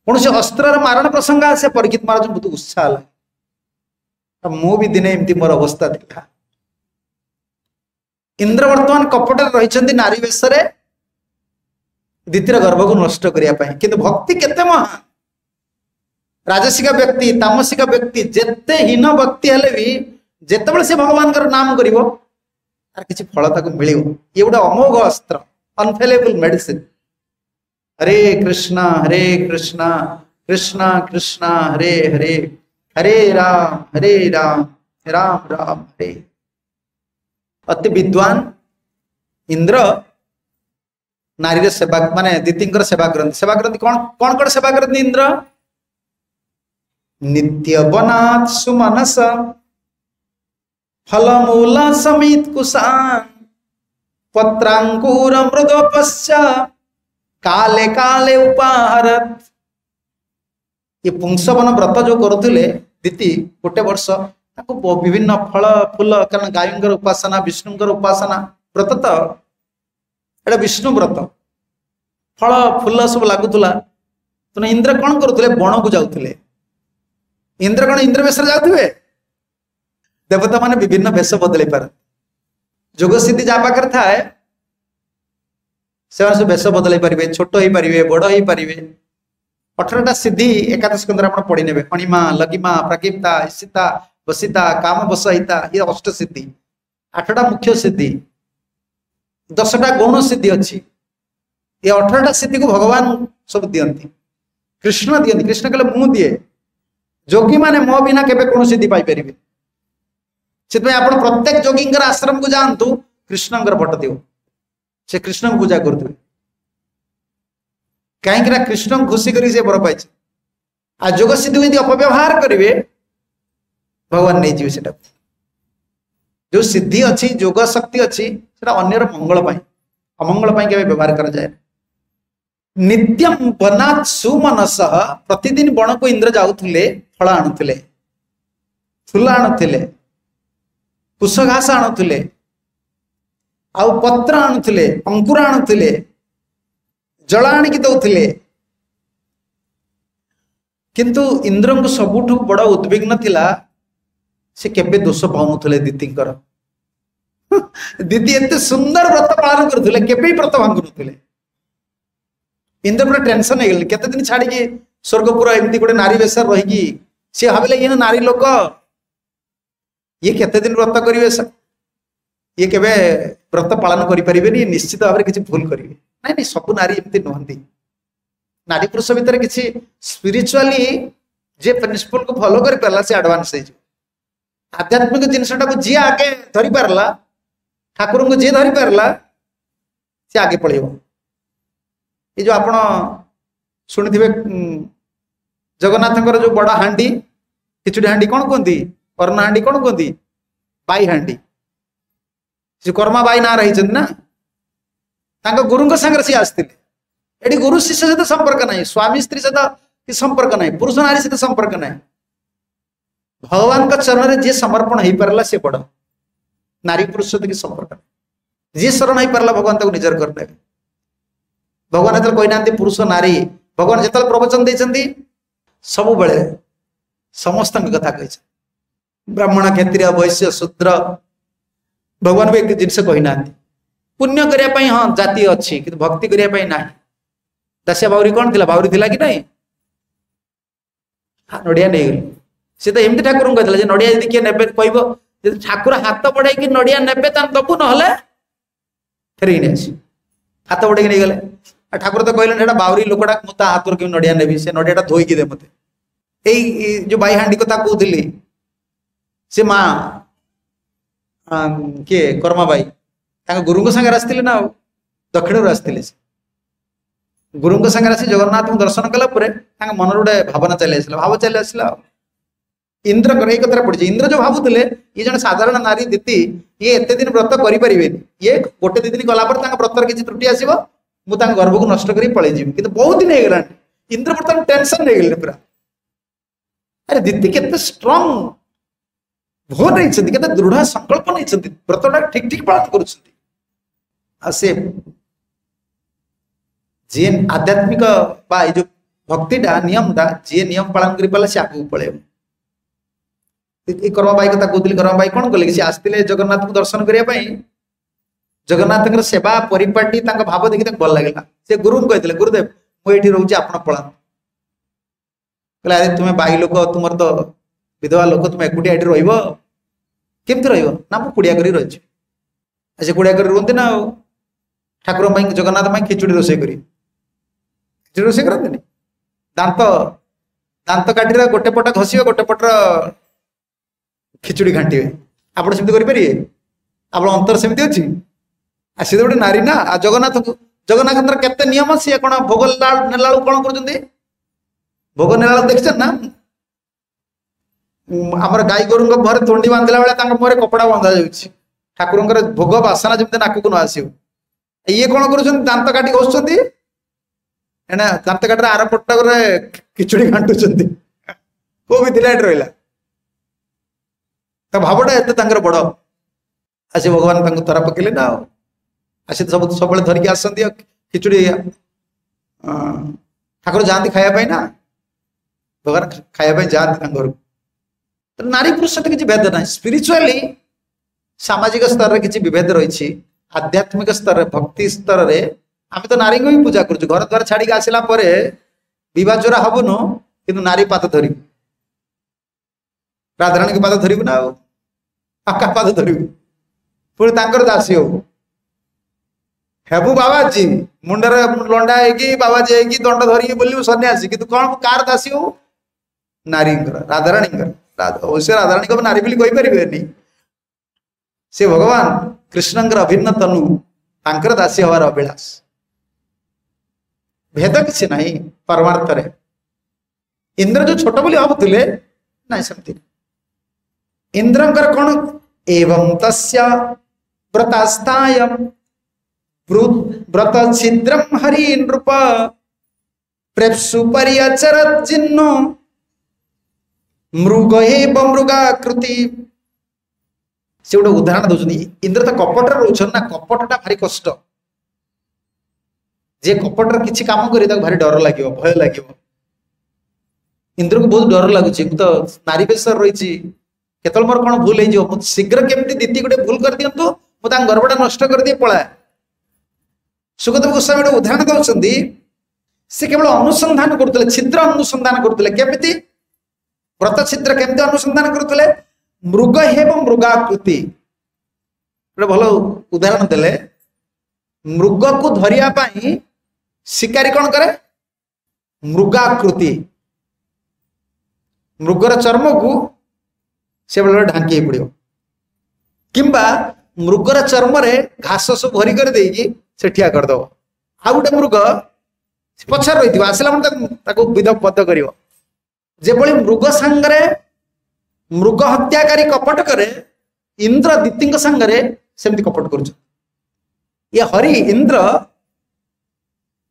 କୌଣସି ଅସ୍ତ୍ରର ମାରଣ ପ୍ରସଙ୍ଗ ଆସେ ପରିକିତ ମହାରାଜ ବହୁତ ଉତ୍ସାହ ଲାଗେ ମୁଁ ବି ଦିନେ ଏମିତି ମୋର ଅବସ୍ଥା ଥିଲା ଇନ୍ଦ୍ର ବର୍ତ୍ତମାନ କପଟରେ ରହିଛନ୍ତି ନାରୀ ବେଶରେ ଦ୍ୱିତୀୟ ଗର୍ଭକୁ ନଷ୍ଟ କରିବା ପାଇଁ କିନ୍ତୁ ଭକ୍ତି କେତେ ମହାନ ରାଜସିକ ବ୍ୟକ୍ତି ତାମସିକ ବ୍ୟକ୍ତି ଯେତେ ହୀନ ବ୍ୟକ୍ତି ହେଲେ ବି ଯେତେବେଳେ ସେ ଭଗବାନଙ୍କର ନାମ କରିବ ତାର କିଛି ଫଳ ତାକୁ ମିଳିବ ଇଏ ଗୋଟେ ଅମୋଘ ଅସ୍ତ୍ର ଅନଫେଲେବୁଲ ମେଡିସିନ ହରେ କୃଷ୍ଣ ହରେ କୃଷ୍ଣ କୃଷ୍ଣ କୃଷ୍ଣ ହରେ ହରେ हरे राम हरे राम राम राम हरे अति विद्वान इंद्र नारी सेवा माने दीदी सेवा करती सेवा करती कौन कौन कौन सेवा करती इंद्र नित्य बनात सुमनस ಫಲಮೂಲ ಸಮೇತ್ ಕುಸಾನ್ ಪತ್ರಾಂಕೂರ ಮೃದೋಪಶ್ಚ ಕಾಲೆ ಕಾಲೆ ಉಪಾಹರತ್ ଏ ପୁଂସବନ ବ୍ରତ ଯୋଉ କରୁଥିଲେ ଦିତି ଗୋଟେ ବର୍ଷ ତାକୁ ବିଭିନ୍ନ ଫଳ ଫୁଲ କାରଣ ଗାଈଙ୍କର ଉପାସନା ବିଷ୍ଣୁଙ୍କର ଉପାସନା ବ୍ରତ ତ ଏଇଟା ବିଷ୍ଣୁ ବ୍ରତ ଫଳ ଫୁଲ ସବୁ ଲାଗୁଥିଲା ତେଣୁ ଇନ୍ଦ୍ର କ'ଣ କରୁଥିଲେ ବଣକୁ ଯାଉଥିଲେ ଇନ୍ଦ୍ର କ'ଣ ଇନ୍ଦ୍ର ବେଶରେ ଯାଉଥିବେ ଦେବତା ମାନେ ବିଭିନ୍ନ ବେଶ ବଦଳେଇ ପାରନ୍ତି ଯୋଗ ସ୍ଥିତି ଯାହା ପାଖରେ ଥାଏ ସେମାନେ ସବୁ ବେଶ ବଦଳେଇ ପାରିବେ ଛୋଟ ହେଇପାରିବେ ବଡ ହେଇପାରିବେ ଅଠରଟା ସିଦ୍ଧି ଏକାଦଶ କେନ୍ଦ୍ର ଆପଣ ପଢିନେବେ ଅଣିମା ଲଗିମା ପ୍ରାଗିପ୍ତା ଇସିତା ବସିତା କାମ ବସହିତା ଇଏ ଅଷ୍ଟ ସିଦ୍ଧି ଆଠଟା ମୁଖ୍ୟ ସିଦ୍ଧି ଦଶଟା ଗୌଣ ସିଦ୍ଧି ଅଛି ଏ ଅଠରଟା ସିଦ୍ଧିକୁ ଭଗବାନ ସବୁ ଦିଅନ୍ତି କୃଷ୍ଣ ଦିଅନ୍ତି କୃଷ୍ଣ କହିଲେ ମୁଁ ଦିଏ ଯୋଗୀମାନେ ମୋ ବିନା କେବେ କୌଣସି ସିଦ୍ଧି ପାଇପାରିବେ सेपाई प्रत्येक जोगी आश्रम को जातु कृष्ण बट दि से कृष्ण पूजा कर कहीं कृष्ण खुशी कर जोग सिद्धि जो अपव्यवहार करेंगे भगवान नहीं जी से जो सिद्धि अच्छी जोग शक्ति अच्छी अगर मंगल अमंगल व्यवहार कर जाए नित्यम बना सुमन प्रतिदिन बण को इंद्र जाऊ फल आणुले फूल आणुले କୁଶ ଘାସ ଆଣୁଥିଲେ ଆଉ ପତ୍ର ଆଣୁଥିଲେ ଅଙ୍କୁର ଆଣୁଥିଲେ ଜଳ ଆଣିକି ଦଉଥିଲେ କିନ୍ତୁ ଇନ୍ଦ୍ରଙ୍କୁ ସବୁଠୁ ବଡ ଉଦ୍ବିଗ୍ନ ଥିଲା ସେ କେବେ ଦୋଷ ପାଉନଥିଲେ ଦିଦିଙ୍କର ଦିଦି ଏତେ ସୁନ୍ଦର ବ୍ରତ ପାଳନ କରୁଥିଲେ କେବେ ବ୍ରତ ଭାଙ୍ଗୁନଥିଲେ ଇନ୍ଦ୍ର ପୁରା ଟେନସନ ହେଇଗଲେ କେତେ ଦିନ ଛାଡିକି ସ୍ୱର୍ଗପୁର ଏମିତି ଗୋଟେ ନାରୀ ବେଶରେ ରହିକି ସେ ଭାବିଲେ କି ନାରୀ ଲୋକ ଇଏ କେତେ ଦିନ ବ୍ରତ କରିବେ ଇଏ କେବେ ବ୍ରତ ପାଳନ କରିପାରିବେନି ନିଶ୍ଚିତ ଭାବରେ କିଛି ଭୁଲ କରିବେ ନାଇଁ ନାଇଁ ସବୁ ନାରୀ ଏମିତି ନୁହନ୍ତି ନାରୀ ପୁରୁଷ ଭିତରେ କିଛି ସ୍ପିରିଚୁଆଲି ଯିଏ ପ୍ରିନ୍ସିପଲକୁ ଫଲୋ କରିପାରିଲା ସେ ଆଡଭାନ୍ସ ହେଇଯିବ ଆଧ୍ୟାତ୍ମିକ ଜିନିଷଟାକୁ ଯିଏ ଆଗେ ଧରିପାରିଲା ଠାକୁରଙ୍କୁ ଯିଏ ଧରିପାରିଲା ସେ ଆଗେ ପଳେଇବ ଏ ଯୋଉ ଆପଣ ଶୁଣିଥିବେ ଜଗନ୍ନାଥଙ୍କର ଯୋଉ ବଡ ହାଣ୍ଡି ଖିଚୁଡ଼ି ହାଣ୍ଡି କ'ଣ କୁହନ୍ତି करना कौन कहते बै हाँ कर्मा बै ना रही ना गुरु सी आसते ये गुरु शिष्य सहित संपर्क ना स्वामी स्त्री सहित कि संपर्क ना पुरुष नारी सहित संपर्क ना भगवान चरण में जी समर्पण हो पारा सी बड़ नारी पुरुष सहित कि संपर्क जी शरण हो पारा भगवान निजर करदे भगवान जो कही ना पुरुष नारी भगवान जिते प्रवचन दे सब बेले समस्त कथा कही ब्राह्मण क्षत्रिय वैश्य शूद्र भगवान भी एक जिनस कही ना पुण्य करने हाँ जाति अच्छी कि भक्ति करने हाँ, ना दासिया बाउरी कौन थी बाउरी थी कि ना नड़िया नहींगल सी तो एमती ठाकुर को नड़िया जी किए ना कह ठाकुर हाथ बढ़े कि नड़िया ने दबू ना फेर हाथ बढ़े नहीं ठाकुर तो कहले बाउरी लोकटा मुझे हाथ रखी नड़िया ने नड़िया धोईकि दे मत यही जो बाई कथा कहती ସେ ମା କିଏ କର୍ମାବାଇ ତାଙ୍କ ଗୁରୁଙ୍କ ସାଙ୍ଗରେ ଆସିଥିଲେ ନା ଆଉ ଦକ୍ଷିଣରୁ ଆସିଥିଲେ ସେ ଗୁରୁଙ୍କ ସାଙ୍ଗରେ ଆସି ଜଗନ୍ନାଥଙ୍କୁ ଦର୍ଶନ କଲା ପରେ ତାଙ୍କ ମନରେ ଗୋଟେ ଭାବନା ଚାଲି ଆସିଲା ଭାବ ଚାଲି ଆସିଲା ଆଉ ଇନ୍ଦ୍ରଙ୍କର ଏଇ କଥାରେ ପଡିଛି ଇନ୍ଦ୍ର ଯୋଉ ଭାବୁଥିଲେ ଇଏ ଜଣେ ସାଧାରଣ ନାରୀ ଦିତି ଇଏ ଏତେ ଦିନ ବ୍ରତ କରିପାରିବେନି ଇଏ ଗୋଟେ ଦି ଦିନ ଗଲା ପରେ ତାଙ୍କ ବ୍ରତର କିଛି ତ୍ରୁଟି ଆସିବ ମୁଁ ତାଙ୍କ ଗର୍ଭକୁ ନଷ୍ଟ କରି ପଳେଇଯିବି କିନ୍ତୁ ବହୁତ ଦିନ ହେଇଗଲାଣି ଇନ୍ଦ୍ର ବର୍ତ୍ତମାନ ଟେନସନ ହେଇଗଲେ ପୁରା ଆରେ ଦିତି କେତେ ଷ୍ଟ୍ରଙ୍ଗ ଭୋର ନେଇଛନ୍ତି କେତେ ଦୃଢ ସଂକଳ୍ପ ନେଇଛନ୍ତି ବ୍ରତଟା ଠିକ ଠିକ ପାଳନ କରୁଛନ୍ତି ଆଉ ସେ ଯିଏ ଆଧ୍ୟାତ୍ମିକ ବା ଏଇ ଯୋଉ ଭକ୍ତିଟା ନିୟମଟା ଯିଏ ନିୟମ ପାଳନ କରିପାରିଲା ସେ ଆଗକୁ ପଳେଇବ ଏଇ କର୍ମବାଇ କଥା କହୁଥିଲି କର୍ମବାଇ କଣ କଲେ କି ସେ ଆସିଥିଲେ ଜଗନ୍ନାଥଙ୍କୁ ଦର୍ଶନ କରିବା ପାଇଁ ଜଗନ୍ନାଥଙ୍କର ସେବା ପରିପାଟି ତାଙ୍କ ଭାବ ଦେଖି ତାଙ୍କୁ ଭଲ ଲାଗିଲା ସେ ଗୁରୁଙ୍କୁ କହିଥିଲେ ଗୁରୁଦେବ ମୁଁ ଏଇଠି ରହୁଛି ଆପଣ ପଳାନ୍ତୁ କହିଲେ ଆରେ ତୁମେ ବାଇ ଲୋକ ତୁମର ତ ବିଧବା ଲୋକ ତୁମେ ଏକୁଟିଆ ଏଠି ରହିବ କେମିତି ରହିବ ନା ମୁଁ କୁଡ଼ିଆ କରି ରହିଛି ସେ କୁଡ଼ିଆ କରି ରୁହନ୍ତି ନା ଆଉ ଠାକୁରଙ୍କ ପାଇଁ ଜଗନ୍ନାଥ ପାଇଁ ଖିଚୁଡ଼ି ରୋଷେଇ କରି ଖିଚୁଡ଼ି ରୋଷେଇ କରନ୍ତିନି ଦାନ୍ତ ଦାନ୍ତ କାଠିର ଗୋଟେ ପଟ ଘଷିବେ ଗୋଟେ ପଟର ଖିଚୁଡ଼ି ଘାଣ୍ଟିବେ ଆପଣ ସେମିତି କରିପାରିବେ ଆପଣ ଅନ୍ତର ସେମିତି ଅଛି ଆଉ ସେ ତ ଗୋଟେ ନାରୀ ନା ଆଉ ଜଗନ୍ନାଥଙ୍କୁ ଜଗନ୍ନାଥଙ୍କର କେତେ ନିୟମ ସିଏ କ'ଣ ଭୋଗ ନେଲା ବେଳକୁ କ'ଣ କରୁଛନ୍ତି ଭୋଗ ନେଲା ବେଳକୁ ଦେଖିଛନ୍ତି ନା ଆମର ଗାଈ ଗୋରୁଙ୍କ ମୁହଁରେ ତୁଣ୍ଡି ବାନ୍ଧିଲା ବେଳେ ତାଙ୍କ ମୁହଁରେ କପଡା ବନ୍ଧା ଯାଉଛି ଠାକୁରଙ୍କର ଭୋଗ ବାସନା ଯେମିତି ନାକକୁ ନ ଆସିବ ଇଏ କଣ କରୁଛନ୍ତି ଦାନ୍ତ କାଟି ଘଷୁଛନ୍ତି ଏଣେ ଦାନ୍ତ କାଟିରେ ଆର ପଟକରେ କିଚୁଡି ଘାଣ୍ଟୁଛନ୍ତି କୋଉ ବି ଥିଲା ଏଠି ରହିଲା ତା ଭାବଟା ଏତେ ତାଙ୍କର ବଡ ଆସି ଭଗବାନ ତାଙ୍କୁ ତରା ପକେଇଲେ ନା ଆଉ ଆସି ସବୁ ସବୁବେଳେ ଧରିକି ଆସନ୍ତି ଆଉ ଖିଚୁଡି ଠାକୁର ଯାଆନ୍ତି ଖାଇବା ପାଇଁ ନା ଭଗବାନ ଖାଇବା ପାଇଁ ଯାଆନ୍ତି ତାଙ୍କ ଘରକୁ নারী পুরুষ সাথে কিছু ভেদ না স্পিরিচুয়ালি সামাজিক স্তরের কিছু বিভেদ রয়েছে আধ্যাত্মিক স্তরের ভক্তি স্তরের আমি তো নারীকে বি পূজা করছু ঘর দ্বার ছাড়িকি আসিলা পরে বিবাহ জোড়া হবুনু কিন্তু নারী পাত ধরিব রাধারাণীকে পাত ধরিব না ଆଉ କାହା ପାଦ ଧରିବୁ ପୁଣି ତାଙ୍କର ଦାସୀ ହବୁ ହେବୁ ବାବାଜୀ ମୁଣ୍ଡରେ ଲଣ୍ଡା ହେଇକି ବାବାଜୀ ହେଇକି ଦଣ୍ଡ ଧରିକି ବୁଲିବୁ ସନ୍ନ୍ୟାସୀ କିନ୍ତୁ କଣ କାହାର ଦାସୀ ହବୁ ନାରୀଙ୍କର ରାଧାରାଣୀଙ୍କର ସେ ରାଧାରାଣୀଙ୍କ ନାରୀ ବୋଲି କହିପାରିବେନି ସେ ଭଗବାନ କୃଷ୍ଣଙ୍କର ଅଭିନ୍ନ ତନୁ ତାଙ୍କର ଦାସୀ ହବାର ଅଭିଳାଷ ଭେଦ କିଛି ନାହିଁ ପରମାର୍ଥରେ ଇନ୍ଦ୍ର ଯୋଉ ଛୋଟ ବୋଲି ଭାବୁଥିଲେ ନାଇଁ ସେମିତି ଇନ୍ଦ୍ରଙ୍କର କ'ଣ ଏବଂ ତସ୍ୟ ବ୍ରତାସ୍ଥାୟ ବ୍ରତ ଛିଦ୍ରମ ହରି ନୃପ ପ୍ରେପ୍ସୁ ପରିଚର ଚିହ୍ନ ମୃଗ ହେବ ମୃଗାକୃତି ସେ ଗୋଟେ ଉଦାହରଣ ଦଉଛନ୍ତି ଇନ୍ଦ୍ର ତ କପଟରେ ରହୁଛନ୍ତି ନା କପଟଟା ଭାରି କଷ୍ଟ ଯିଏ କପଟରେ କିଛି କାମ କରେ ତାକୁ ଭାରି ଡର ଲାଗିବ ଭୟ ଲାଗିବ ଇନ୍ଦ୍ରକୁ ବହୁତ ଡର ଲାଗୁଛି ମୁଁ ତ ନାରୀ ବେଶର ରହିଛି କେତେବେଳେ ମୋର କ'ଣ ଭୁଲ ହେଇଯିବ ମୁଁ ଶୀଘ୍ର କେମିତି ଦିତି ଗୋଟେ ଭୁଲ କରିଦିଅନ୍ତୁ ମୁଁ ତାଙ୍କ ଗର୍ଭଟା ନଷ୍ଟ କରିଦିଏ ପଳାଏ ସୁଗଦେବ ଗୋସ୍ୱାମୀ ଗୋଟେ ଉଦାହରଣ ଦଉଛନ୍ତି ସେ କେବଳ ଅନୁସନ୍ଧାନ କରୁଥିଲେ ଛିଦ୍ର ଅନୁସନ୍ଧାନ କରୁଥିଲେ କେମିତି ବ୍ରତଛିଦ୍ର କେମିତି ଅନୁସନ୍ଧାନ କରୁଥିଲେ ମୃଗ ଏବଂ ମୃଗାକୃତି ଗୋଟେ ଭଲ ଉଦାହରଣ ଦେଲେ ମୃଗକୁ ଧରିବା ପାଇଁ ଶିକାରୀ କ'ଣ କରେ ମୃଗାକୃତି ମୃଗର ଚର୍ମକୁ ସେଭଳି ଢାଙ୍କି ହେଇ ପଡ଼ିବ କିମ୍ବା ମୃଗର ଚର୍ମରେ ଘାସ ସବୁ ଭରି କରି ଦେଇକି ସେ ଠିଆ କରିଦେବ ଆଉ ଗୋଟେ ମୃଗ ପଛରେ ରହିଥିବ ଆସିଲା ମାନେ ତାକୁ ତାକୁ ବିଧ ପଦ କରିବ ଯେଭଳି ମୃଗ ସାଙ୍ଗରେ ମୃଗ ହତ୍ୟାକାରୀ କପଟ କରେ ଇନ୍ଦ୍ର ଦୀତିଙ୍କ ସାଙ୍ଗରେ ସେମିତି କପଟ କରୁଛନ୍ତି ଇଏ ହରି ଇନ୍ଦ୍ର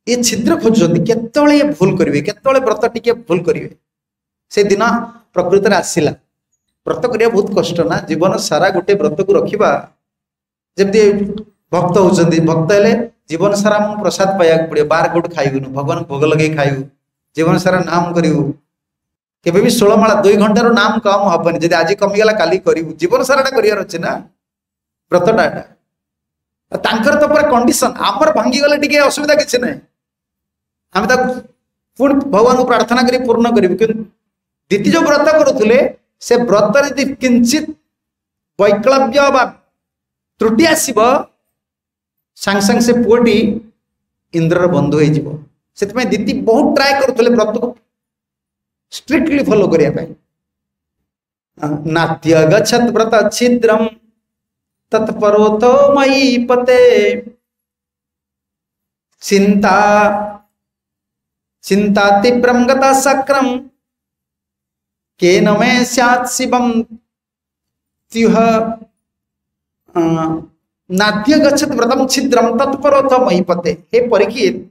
ଇଏ ଛିଦ୍ର ଖୋଜୁଛନ୍ତି କେତେବେଳେ ଇଏ ଭୁଲ କରିବେ କେତେବେଳେ ବ୍ରତ ଟିକେ ଭୁଲ କରିବେ ସେଦିନ ପ୍ରକୃତରେ ଆସିଲା ବ୍ରତ କରିବା ବହୁତ କଷ୍ଟ ନା ଜୀବନ ସାରା ଗୋଟେ ବ୍ରତକୁ ରଖିବା ଯେମିତି ଭକ୍ତ ହଉଛନ୍ତି ଭକ୍ତ ହେଲେ ଜୀବନ ସାରା ମୁଁ ପ୍ରସାଦ ପାଇବାକୁ ପଡିବ ବାର କୋଉଠି ଖାଇବୁନୁ ଭଗବାନ ଭୋଗ ଲଗେଇ ଖାଇବୁ ଜୀବନ ସାରା ନାମ କରିବୁ কেবে ষোলমালা দুই ঘন্টার নাম কম হবনি যদি আজ কমিগলা কালি করবু জীবন সারাটা করিবার অছে না ব্রতটা এটা তাঁকর তো পুরো কন্ডিশন আমার ভাঙ্গিগলে টিকি অসুবিধা কিছু নাই আমি তা পুঁ ভগবান প্রার্থনা করে পূর্ণ করবু কিন্তু দিদি যে ব্রত করুলে সে ব্রত যদি কিঞ্চিত বৈকল্য বা ত্রুটি আসব সাং সাং সে পুয়টি ইন্দ্রর বন্ধু হয়ে যাব সেপাই দিদি বহু ট্রাই করুলে ব্রত स्ट्रिक्टली फॉलो करने नात्य गच्छत व्रत छिद्रम तत्परो तो मई पते चिंता चिंता तीव्रम गता सक्रम के न मे सत शिवम त्युह नाट्य गच्छत व्रतम छिद्रम तत्परोथ मई पते हे परीक्षित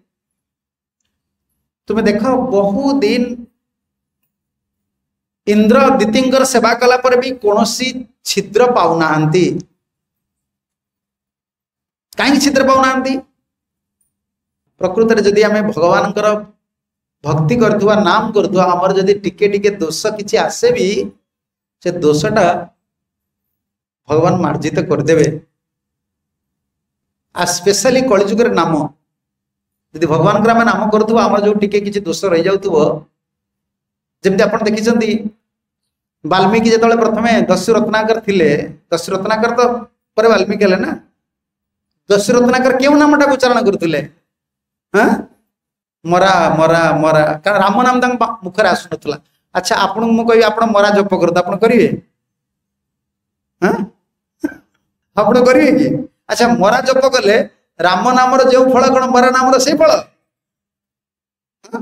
तुम्हें देखो बहु दिन इंद्र द्वितीय सेवा कला पर भी कौन छिद्र पाना कहीं छिद्र पाना प्रकृत भगवान भक्ति करुवा नाम करमर दोष किसी आसे भी से दोषा भगवान मार्जित करदे आ स्पेशली कलीजुगर नाम जी भगवान आम नाम करोष रही जामती आप देखी ବାଲ୍ମୀକି ଯେତେବେଳେ ପ୍ରଥମେ ଦସ୍ୟୁ ରତ୍ନାକର ଥିଲେ ଦସ୍ୟୁ ରତ୍ନାକର ତ ପରେ ବାଲ୍ମୀକି ହେଲେ ନା ଦସ୍ୟୁ ରତ୍ନାକର କେଉଁ ନାମଟାକୁ ଉଚ୍ଚାରଣ କରୁଥିଲେ ହଁ ମରା ମରା ମରା କାରଣ ରାମ ନାମ ତାଙ୍କ ମୁଖରେ ଆସୁନଥିଲା ଆଚ୍ଛା ଆପଣଙ୍କୁ ମୁଁ କହିବି ଆପଣ ମରା ଜପ କରନ୍ତୁ ଆପଣ କରିବେ ହଁ ଆପଣ କରିବେ କି ଆଚ୍ଛା ମରା ଜପ କଲେ ରାମ ନାମର ଯେଉଁ ଫଳ କଣ ମରା ନାମର ସେଇ ଫଳ କଣ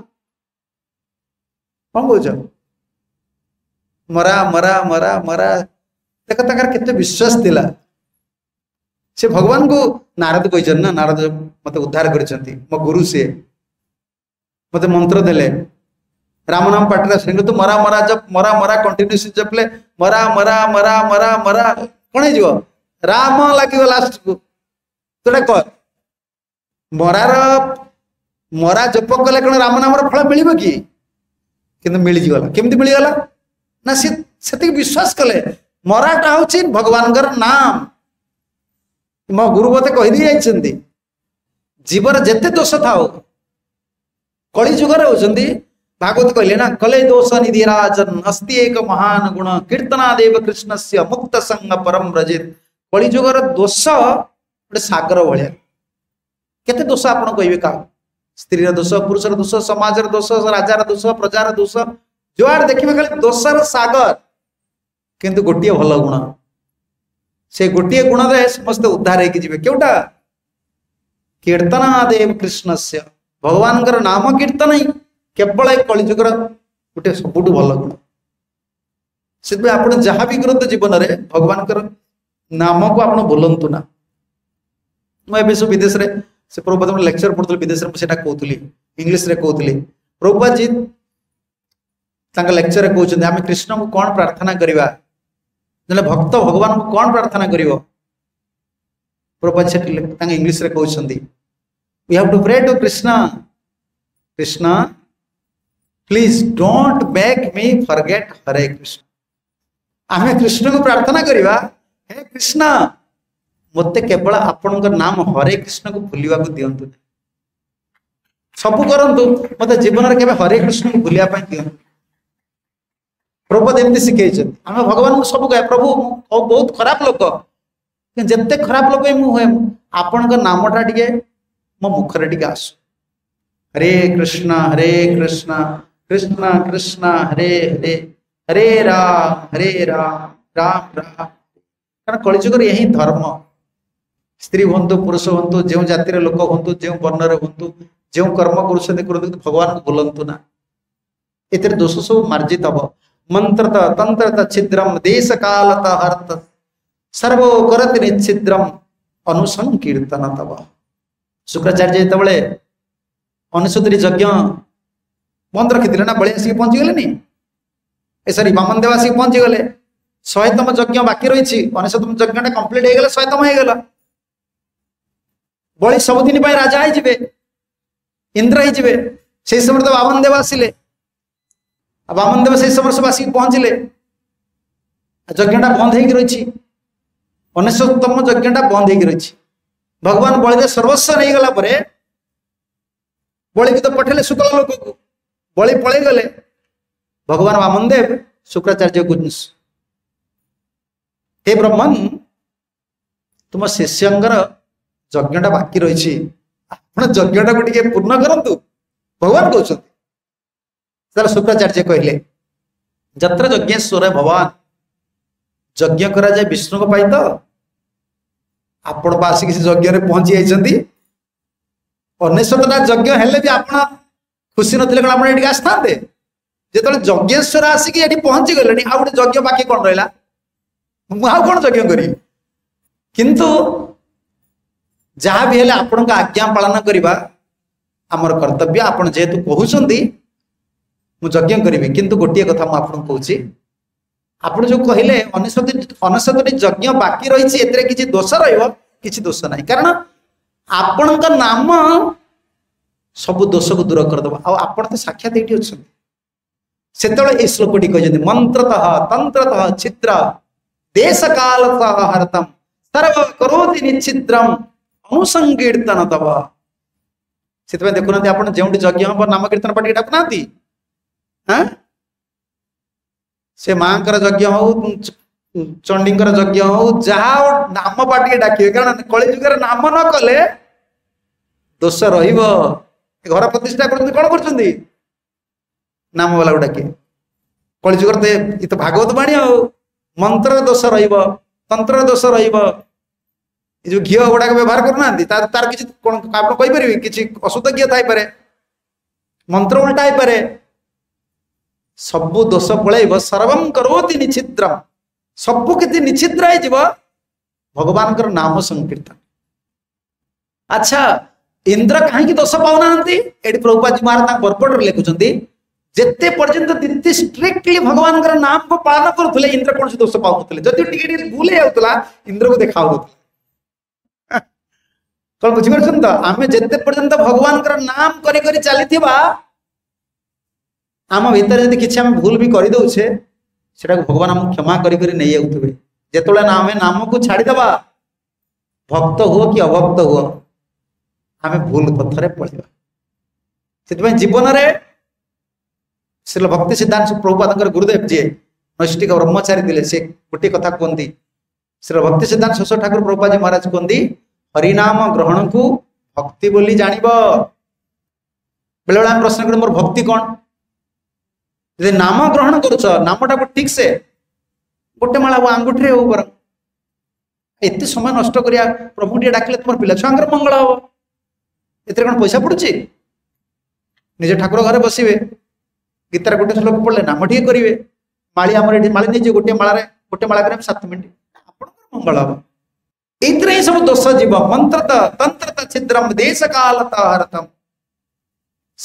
କହୁଛ मरा मरा मरा मरा देखो ताकर केते विश्वास दिला से भगवान को नारद कहन ना नारद मत उद्धार कर गुरु से मत मंत्र दे राम नाम पाटिला तो मरा मरा जप मरा मरा कंटिन्यूस जपले मरा मरा मरा मरा मरा कण राम लगे लास्ट को तोड़ा मरार मरा जप कले कौन राम नाम फल मिल कि मिल गला केमती मिल गला ना से विश्वास कले मराटा हूँ भगवान नाम मो गुरु मत कही जीवन जिते दोष था कलीजुगर हो भागवत कहले ना कले दोष निधिराज अस्ति एक महान गुण कीर्तना देव कृष्ण से मुक्त संग परम रजित कलीजुगर दोष गोटे सगर भाया कत दोष आप स्त्री दोष पुरुष दोष समाज दोष राजार दोष प्रजार दोष ଯୁଆଡ଼େ ଦେଖିବେ ଖାଲି ଦୋଷର ସାଗର କିନ୍ତୁ ଗୋଟିଏ ଭଲ ଗୁଣ ସେ ଗୋଟିଏ ଗୁଣରେ ସମସ୍ତେ ଉଦ୍ଧାର ହେଇକି ଯିବେ କେଉଁଟା କୀର୍ତ୍ତନ ଦେବ କୃଷ୍ଣସ୍ୟ ଭଗବାନଙ୍କର ନାମ କୀର୍ତ୍ତନ ହିଁ କେବଳ ଏ କଳିଯୁଗର ଗୋଟେ ସବୁଠୁ ଭଲ ଗୁଣ ସେଥିପାଇଁ ଆପଣ ଯାହା ବି କରନ୍ତୁ ଜୀବନରେ ଭଗବାନଙ୍କର ନାମକୁ ଆପଣ ଭୁଲନ୍ତୁ ନା ମୁଁ ଏବେ ସବୁ ବିଦେଶରେ ସେ ପ୍ରଭୁପାତ ଲେକ୍ଚର ପଢ଼ୁଥିଲି ବିଦେଶରେ ମୁଁ ସେଇଟା କହୁଥିଲି ଇଂଲିଶରେ କହୁଥିଲି ପ୍ରଭୁପାତ लेक्चर कहते आम कृष्ण को कौन प्रार्थना करवा भक्त भगवान को कौन प्रार्थना कर इंग्लीश रे कहते how pray to Krishna Krishna please don't make me forget Hare Krishna आम कृष्ण को प्रार्थना करवा कृष्ण मत केवल आपण नाम हरे कृष्ण को भूलवा को दिंतु सब करीवन केवे हरे कृष्ण को भूलवाई दिखा ପ୍ରଭୁପଦ ଏମିତି ଶିଖେଇଛନ୍ତି ଆମେ ଭଗବାନଙ୍କୁ ସବୁ କହେ ପ୍ରଭୁ ମୁଁ ବହୁତ ଖରାପ ଲୋକ ଯେତେ ଖରାପ ଲୋକ ମୁଁ ହୁଏ ଆପଣଙ୍କ ନାମଟା ଟିକେ ମୋ ମୁଖରେ ଟିକେ ଆସୁ ହରେ କୃଷ୍ଣ ହରେ କୃଷ୍ଣ କୃଷ୍ଣ କୃଷ୍ଣ ହରେ ହରେ ହରେ ରାମ ହରେ ରାମ ରାମ ରାମ କାରଣ କଳିଯୁଗରେ ଏହି ଧର୍ମ ସ୍ତ୍ରୀ ହୁଅନ୍ତୁ ପୁରୁଷ ହୁଅନ୍ତୁ ଯେଉଁ ଜାତିର ଲୋକ ହୁଅନ୍ତୁ ଯେଉଁ ବର୍ଣ୍ଣରେ ହୁଅନ୍ତୁ ଯେଉଁ କର୍ମ କରୁଛନ୍ତି କରନ୍ତୁ କିନ୍ତୁ ଭଗବାନଙ୍କୁ ଭୁଲନ୍ତୁ ନା ଏଥିରେ ଦୋଷ ସବୁ ମାର୍ଜିତ ହବ मंत्रत तंत्रत छिद्रम देश कालत अर्थ सर्वोकरत निच्छिद्रम अनुसंकीर्तन तब शुक्राचार्य जितेबले अनुसूत्री यज्ञ बंद रखी ना बड़े आसिक पहुंचीगले ए सरी वामन देव आसिक पहुंचीगले शहेतम यज्ञ बाकी रही अनशतम यज्ञ कम्प्लीट हो शहेतम हो बड़ी सबुदिन राजा हो इंद्र हो समय तो बामन देव आसिले अब वामनदेव त्यही समय सबु आसिक पहुँचि यज्ञता बन्दक रज्ञता बन्दक रहि भगवान बलिदेव सर्वस्व बलि पठेले सुकल लोक बलि पल भगवान बामनदेव शुक्राचार्य ब्रह्मन त म शिष्यज्ञटा अपना रहेछ को टिके पूर्ण गरु भगवान क शुक्राचार्य कहले जत्रा यज्ञ भगवान यज्ञ करा जाए विष्णु तो आप आसिक यज्ञ पहुंची जाइंटा यज्ञ हेल्ली आप खुशी ना कौन आपड़ आस था जो यज्ञेश्वर आसिक ये पहुंची गले आ यज्ञ बाकी कौन रहा मुझे कौन यज्ञ करी कितु जहां भी हेल्ला आपण का आज्ञा पालन करवा आमर कर्तव्य आप जेहेतु कहते म यज्ञ गरी कि गोट कथा मेसत अनिश्ची जज्ञ बाँकी रहेछ ए दोष र दोष नै कारण आपणको नाम सब दोषको दूरद आउ आपे साती अन्त ए श्लोक मन्त्रकाल सारिद्रम अनुसङकीर्तन दब त्यो देख्नुहोस् आउँछ यज्ञ हाम नाम किर्तन पाठु हाँ? से माँ यज्ञ हौ चंडी यज्ञ हौ जहा नाम पाटे डाक कली नाम न कले दोष रर प्रतिष्ठा कर नाम वाला को डाक कली भागवत बाणी आ मंत्र दोष रंत्र दोष र जो घी गुडा व्यवहार करना तार किसी कह पार कि असुद घी थे मंत्र उल्टा हो पाए सब दोष पल सर्वम करोती निचिद्रम सब कितनी निचिद्र है भगवान नाम संकीर्तन अच्छा इंद्र कहीं दोष पाऊना ये प्रभुपाजी महाराज बरपट लिखुं जिते पर्यटन दीदी स्ट्रिक्टली भगवान नाम को पालन कर इंद्र कौन दोष पाते जो भूल जाऊला इंद्र को देखा कौन बुझे तो आम जिते पर्यटन भगवान नाम करी करी चली थी आम भितर जदि किसी भूल भी करदे से भगवान आम क्षमा करें जो आम नाम को छाड़ीदे भक्त हुआ कि अभक्त हुआ आम भूल पथर पलवा से जीवन में भक्ति सिद्धांत प्रभुपाद गुरुदेव जी नैष्टिक ब्रह्मचारी थे सी गोटे कथा कहते श्री भक्ति सिद्धांत शोष ठाकुर प्रभुपा जी महाराज कहते हरिनाम ग्रहण को भक्ति बोली जानव बेले बेले प्रश्न कर भक्ति कौन ଯଦି ନାମ ଗ୍ରହଣ କରୁଛ ନାମଟାକୁ ଠିକ୍ ସେ ଗୋଟେ ମାଳ ହବ ଆଙ୍ଗୁଠିରେ ହଉ ବରଂ ଏତେ ସମୟ ନଷ୍ଟ କରିବା ପ୍ରଭୁ ଟିକେ ଡାକିଲେ ତୁମର ପିଲା ଛୁଆଙ୍କର ମଙ୍ଗଳ ହବ ଏଥିରେ କ'ଣ ପଇସା ପଡ଼ୁଛି ନିଜ ଠାକୁର ଘରେ ବସିବେ ଗୀତାର ଗୋଟେ ଶ୍ଲୋକ ପଡ଼ିଲେ ନାମ ଟିକେ କରିବେ ମାଳି ଆମର ଏଠି ମାଳି ନେଇଯିବେ ଗୋଟିଏ ମାଳାରେ ଗୋଟେ ମାଳା କରିବେ ସାତ ମିନିଟ୍ ଆପଣଙ୍କର ମଙ୍ଗଳ ହବ ଏଇଥିରେ ହିଁ ସବୁ ଦୋଷ ଯିବ ମନ୍ତ୍ରତ ତନ୍ତ୍ରତ ଛିଦ୍ରମ ଦେଶ କାଳତ ହରତମ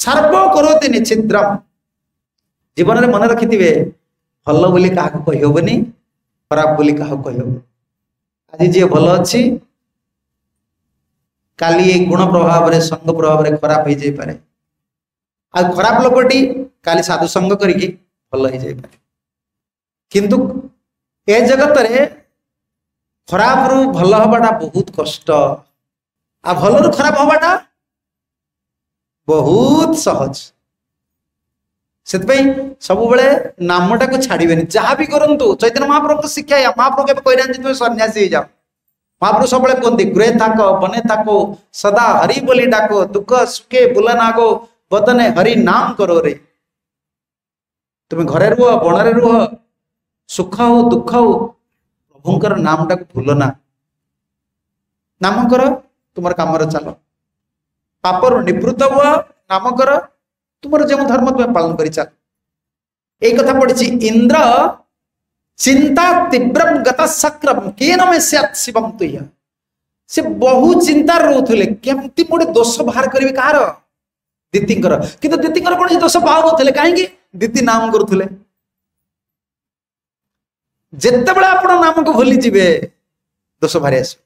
ସର୍ବ କରନ୍ତିନି ଛିଦ୍ରମ ଜୀବନରେ ମନେ ରଖିଥିବେ ଭଲ ବୋଲି କାହାକୁ କହିହେବନି ଖରାପ ବୋଲି କାହାକୁ କହିହେବ ଆଜି ଯିଏ ଭଲ ଅଛି କାଲି ଏଇ ଗୁଣ ପ୍ରଭାବରେ ସଙ୍ଗ ପ୍ରଭାବରେ ଖରାପ ହେଇଯାଇପାରେ ଆଉ ଖରାପ ଲୋକଟି କାଲି ସାଧୁସଙ୍ଗ କରିକି ଭଲ ହେଇଯାଇପାରେ କିନ୍ତୁ ଏ ଜଗତରେ ଖରାପରୁ ଭଲ ହବାଟା ବହୁତ କଷ୍ଟ ଆଉ ଭଲରୁ ଖରାପ ହବାଟା ବହୁତ ସହଜ ସେଥିପାଇଁ ସବୁବେଳେ ନାମଟାକୁ ଛାଡ଼ିବେନି ଯାହା ବି କରନ୍ତୁ ଚୈତନ୍ୟ ମହାପ୍ରଭୁ ତ ଶିକ୍ଷା ମହାପ୍ରଭୁ କେବେ କହିନାହାନ୍ତି ତୁମେ ସନ୍ନ୍ୟାସୀ ହେଇଯାଅ ମହାପ୍ରଭୁ ସବୁବେଳେ କୁହନ୍ତି ଗୃହେ ଥାକ ବନେ ଥାକୁ ସଦା ହରି ବୋଲି ଡାକ ଦୁଃଖ ସୁଖେ ବୁଲନା ଗୋ ବତନେ ହରି ନାମ କର ତୁମେ ଘରେ ରୁହ ବଣରେ ରୁହ ସୁଖ ହଉ ଦୁଃଖ ହଉ ପ୍ରଭୁଙ୍କର ନାମଟାକୁ ଭୁଲ ନା ନାମ କର ତୁମର କାମରେ ଚାଲ ପାପରୁ ନିବୃତ ହୁଅ ନାମ କର ତୁମର ଯେଉଁ ଧର୍ମ ତୁମେ ପାଳନ କରିଚାଲ ଏଇ କଥା ପଢିଛି ଇନ୍ଦ୍ର ଚିନ୍ତା ତୀବ୍ରମ ଗତା ସକ୍ରମ କେନ ମେ ସ୍ୟାତ୍ ଶିବମ ତୁହ୍ୟ ସେ ବହୁ ଚିନ୍ତାରେ ରହୁଥିଲେ କେମିତି ମୁଁ ଗୋଟେ ଦୋଷ ବାହାର କରିବି କାହାର ଦିତିଙ୍କର କିନ୍ତୁ ଦିତିଙ୍କର କୌଣସି ଦୋଷ ପାଉନଥିଲେ କାହିଁକି ଦିତି ନାମ କରୁଥିଲେ ଯେତେବେଳେ ଆପଣ ନାମକୁ ଭୁଲିଯିବେ ଦୋଷ ବାହାରି ଆସିବ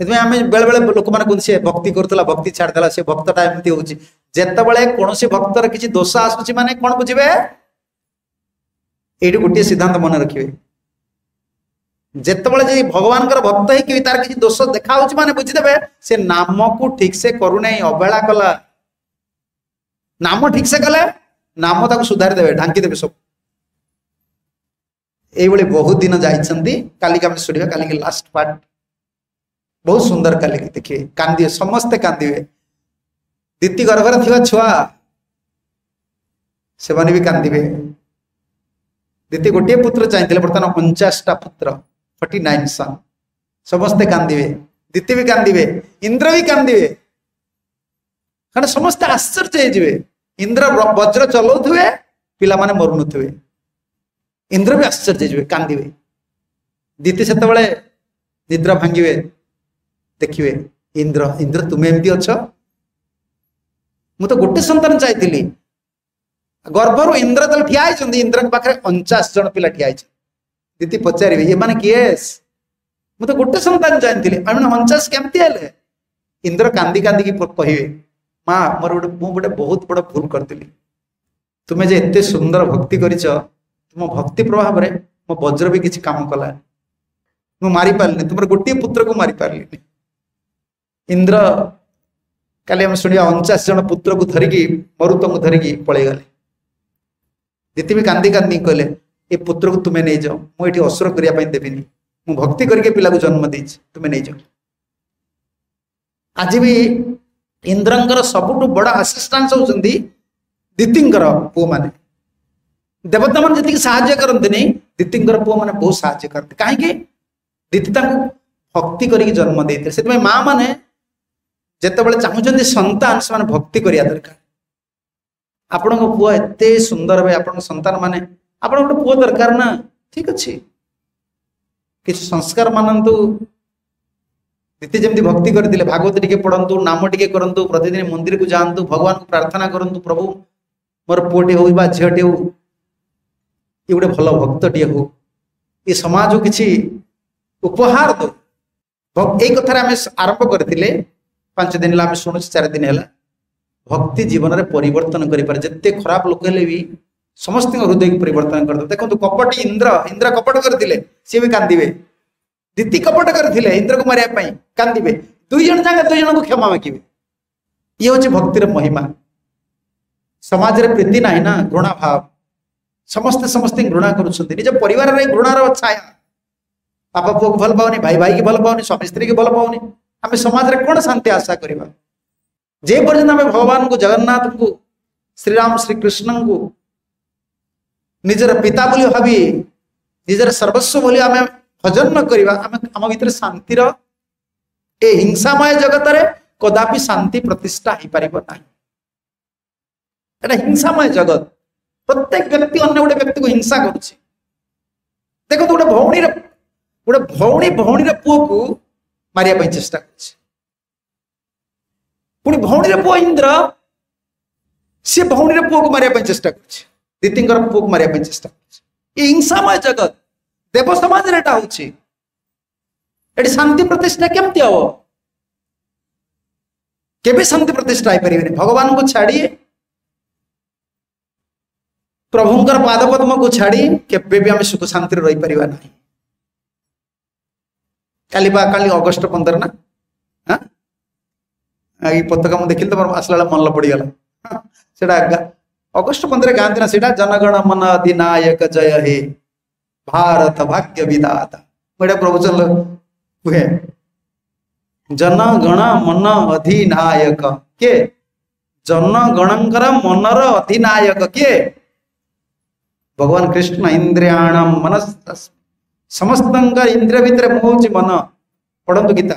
ସେଥିପାଇଁ ଆମେ ବେଳେବେଳେ ଲୋକମାନେ କୁହନ୍ତି ସେ ଭକ୍ତି କରୁଥିଲା ଭକ୍ତି ଛାଡ଼ିଦେଲା ସେ ଭକ୍ତଟା ଏମିତି ହଉଛି ଯେତେବେଳେ କୌଣସି ଭକ୍ତର କିଛି ଦୋଷ ଆସୁଛି ମାନେ କ'ଣ ବୁଝିବେ ଏଇଠି ଗୋଟିଏ ସିଦ୍ଧାନ୍ତ ମନେ ରଖିବେ ଯେତେବେଳେ ଯଦି ଭଗବାନଙ୍କର ଭକ୍ତ ହେଇକି ତାର କିଛି ଦୋଷ ଦେଖାହଉଛି ମାନେ ବୁଝିଦେବେ ସେ ନାମକୁ ଠିକ ସେ କରୁନାହିଁ ଅବହେଳା କଲା ନାମ ଠିକ ସେ କଲେ ନାମ ତାକୁ ସୁଧାରି ଦେବେ ଢାଙ୍କି ଦେବେ ସବୁ ଏଇଭଳି ବହୁତ ଦିନ ଯାଇଛନ୍ତି କାଲିକି ଆମେ ଶୁଣିବା କାଲିକି ଲାଷ୍ଟ ପାର୍ଟ ବହୁତ ସୁନ୍ଦର କାଲି ଦେଖିବେ କାନ୍ଦିବେ ସମସ୍ତେ କାନ୍ଦିବେ ଦିତି ଗର୍ଭରେ ଥିବା ଛୁଆ ସେମାନେ ବି କାନ୍ଦିବେ ଦିତି ଗୋଟିଏ ପୁତ୍ର ଚାହିଁଥିଲେ ବର୍ତ୍ତମାନ ଅଣଚାଶଟା ପୁତ୍ର ଫର୍ଟି ନାଇନ୍ ସନ୍ ସମସ୍ତେ କାନ୍ଦିବେ ଦିତି ବି କାନ୍ଦିବେ ଇନ୍ଦ୍ର ବି କାନ୍ଦିବେ କାରଣ ସମସ୍ତେ ଆଶ୍ଚର୍ଯ୍ୟ ହେଇଯିବେ ଇନ୍ଦ୍ର ବଜ୍ର ଚଲାଉଥିବେ ପିଲାମାନେ ମରୁନଥିବେ ଇନ୍ଦ୍ର ବି ଆଶ୍ଚର୍ଯ୍ୟ ହେଇଯିବେ କାନ୍ଦିବେ ଦିତି ସେତେବେଳେ ନିଦ୍ରା ଭାଙ୍ଗିବେ देखिए इंद्र इंद्र तुम्हें अच्छा? तो गोटे सतान चाहिए गर्भर इंद्र जो ठिया इंद्र पाखे पंचाश जन पा ठिया दीदी पचारे ये मैंने किए मुझे गोटे सतान चाहिए पंचाश कमती इंद्र कांदि कांदी की कह मोर गोटे बहुत बड़ा भूल करी तुम्हें जे एत सुंदर भक्ति कर भक्ति प्रभाव में मो वज्र भी किसी कम कला मु मारी पारे तुम गोटे पुत्र को मारी पारे इंद्र कल आम शुणी अणचाश जन पुत्र को धरिकी मरुत को धरिकी पलिगले दीतिमी कांदी कांदी कहले ये पुत्र को तुम्हें नहीं जाओ मुझे असुर करने देवी मु भक्ति करके पिला को जन्म दे तुम्हें नहीं जाओ आज भी इंद्रंर सब बड़ा आसीस्टाट हूँ दीति पु मान देवता मैंने करते साती दीति पु मैंने बहुत साहय करते कहीं दीति भक्ति करके जन्म देते माँ मैंने ଯେତେବେଳେ ଚାହୁଁଛନ୍ତି ସନ୍ତାନ ସେମାନେ ଭକ୍ତି କରିବା ଦରକାର ଆପଣଙ୍କ ପୁଅ ଏତେ ସୁନ୍ଦର ଭାବେ ଆପଣଙ୍କ ସନ୍ତାନ ମାନେ ଆପଣ ଗୋଟେ ପୁଅ ଦରକାର ନା ଠିକ ଅଛି କିଛି ସଂସ୍କାର ମାନନ୍ତୁ ଦିତି ଯେମିତି ଭକ୍ତି କରିଥିଲେ ଭାଗବତ ଟିକେ ପଢନ୍ତୁ ନାମ ଟିକେ କରନ୍ତୁ ପ୍ରତିଦିନ ମନ୍ଦିରକୁ ଯାଆନ୍ତୁ ଭଗବାନଙ୍କୁ ପ୍ରାର୍ଥନା କରନ୍ତୁ ପ୍ରଭୁ ମୋର ପୁଅଟିଏ ହଉ ବା ଝିଅଟିଏ ହଉ ଇଏ ଗୋଟେ ଭଲ ଭକ୍ତଟିଏ ହଉ ଏ ସମାଜକୁ କିଛି ଉପହାର ଦଉ ଏଇ କଥାରେ ଆମେ ଆରମ୍ଭ କରିଥିଲେ ପାଞ୍ଚ ଦିନ ହେଲା ଆମେ ଶୁଣୁଛୁ ଚାରି ଦିନ ହେଲା ଭକ୍ତି ଜୀବନରେ ପରିବର୍ତ୍ତନ କରିପାରେ ଯେତେ ଖରାପ ଲୋକ ହେଲେ ବି ସମସ୍ତଙ୍କ ହୃଦୟକୁ ପରିବର୍ତ୍ତନ କରିଦେବ ଦେଖନ୍ତୁ କପଟି ଇନ୍ଦ୍ର ଇନ୍ଦ୍ର କପଟ କରିଥିଲେ ସିଏ ବି କାନ୍ଦିବେ ଦିତି କପଟ କରିଥିଲେ ଇନ୍ଦ୍ରକୁ ମାରିବା ପାଇଁ କାନ୍ଦିବେ ଦୁଇ ଜଣ ଯାକ ଦୁଇ ଜଣଙ୍କୁ କ୍ଷମା ମାଗିବେ ଇଏ ହଉଛି ଭକ୍ତିର ମହିମା ସମାଜରେ ପ୍ରୀତି ନାହିଁ ନା ଘୃଣା ଭାବ ସମସ୍ତେ ସମସ୍ତେ ଘୃଣା କରୁଛନ୍ତି ନିଜ ପରିବାରରେ ଘୃଣାର ଛାୟା ବାପା ପୁଅକୁ ଭଲ ପାଉନି ଭାଇ ଭାଇକି ଭଲ ପାଉନି ସ୍ୱାମୀ ସ୍ତ୍ରୀକି ଭଲ ପାଉନି आम समाज में कौन शांति आशा करवा जे पर्यटन आम भगवान को जगन्नाथ को श्रीराम श्रीकृष्ण को निजर पिता बोली निजर सर्वस्व बोली आम भजन न करवा आम भितर शांतिर ए हिंसामय जगत में कदापि शांति प्रतिष्ठा हो पार ना हिंसामय जगत प्रत्येक व्यक्ति अन्य गोटे व्यक्ति को हिंसा कर देखो गोटे भौणी गोटे भौणी भौणी पुह को मारे चेस्टा कर पु इंद्र सी भौणीर पुह को मारे चेस्टा कर दीदी पु को मारे चेस्टा कर हिंसामय जगत देव समाज हूँ शांति प्रतिष्ठा केमती हम के शांति प्रतिष्ठा हो पारे भगवान को छाड़िए प्रभुं पादपद्म को छाड़ी के सुख शांति रही पार नहीं कलीपाकाली अगस्ट पंदर ना पुस्तक देखिल तो असल मन पड़गल से अगस्ट पंद्रह गांधी ना सीटा जनगण मन अधिनायक जय हे भारत भाग्य विदाता बढ़िया प्रवचन हुए जनगण मन अधिनायक के जनगण मनर अधिनायक के भगवान कृष्ण इंद्रियाणम मनस्म ସମସ୍ତଙ୍କ ଇନ୍ଦ୍ରିୟ ଭିତରେ ମୁଁ ହଉଛି ମନ ପଢନ୍ତୁ ଗୀତା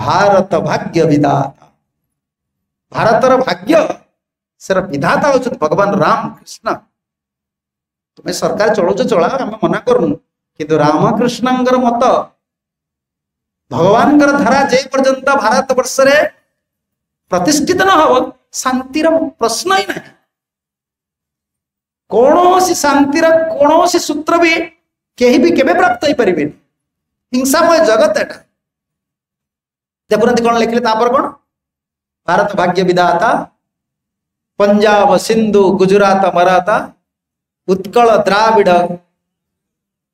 ଭାରତ ଭାଗ୍ୟ ବିଧାତା ଭାରତର ଭାଗ୍ୟ ସେର ବିଧାତା ହଉଛନ୍ତି ଭଗବାନ ରାମ କୃଷ୍ଣ ତୁମେ ସରକାର ଚଳୁଛ ଚଳା ଆମେ ମନା କରୁନୁ କିନ୍ତୁ ରାମକୃଷ୍ଣଙ୍କର ମତ ଭଗବାନଙ୍କର ଧାରା ଯେପର୍ଯ୍ୟନ୍ତ ଭାରତ ବର୍ଷରେ ପ୍ରତିଷ୍ଠିତ ନ ହବ ଶାନ୍ତିର ପ୍ରଶ୍ନ ହିଁ ନାହିଁ କୌଣସି ଶାନ୍ତିର କୌଣସି ସୂତ୍ର ବି କେହି ବି କେବେ ପ୍ରାପ୍ତ ହେଇପାରିବେନି ହିଂସାମୟ ଜଗତ ଏଟା ଦେଖୁନାହାନ୍ତି କ'ଣ ଲେଖିଲେ ତାପରେ କ'ଣ ଭାରତ ଭାଗ୍ୟ ବିଧାତା ପଞ୍ଜାବ ସିନ୍ଧୁ ଗୁଜୁରାତ ମରାତା ଉତ୍କଳ ଦ୍ରାବିଡ଼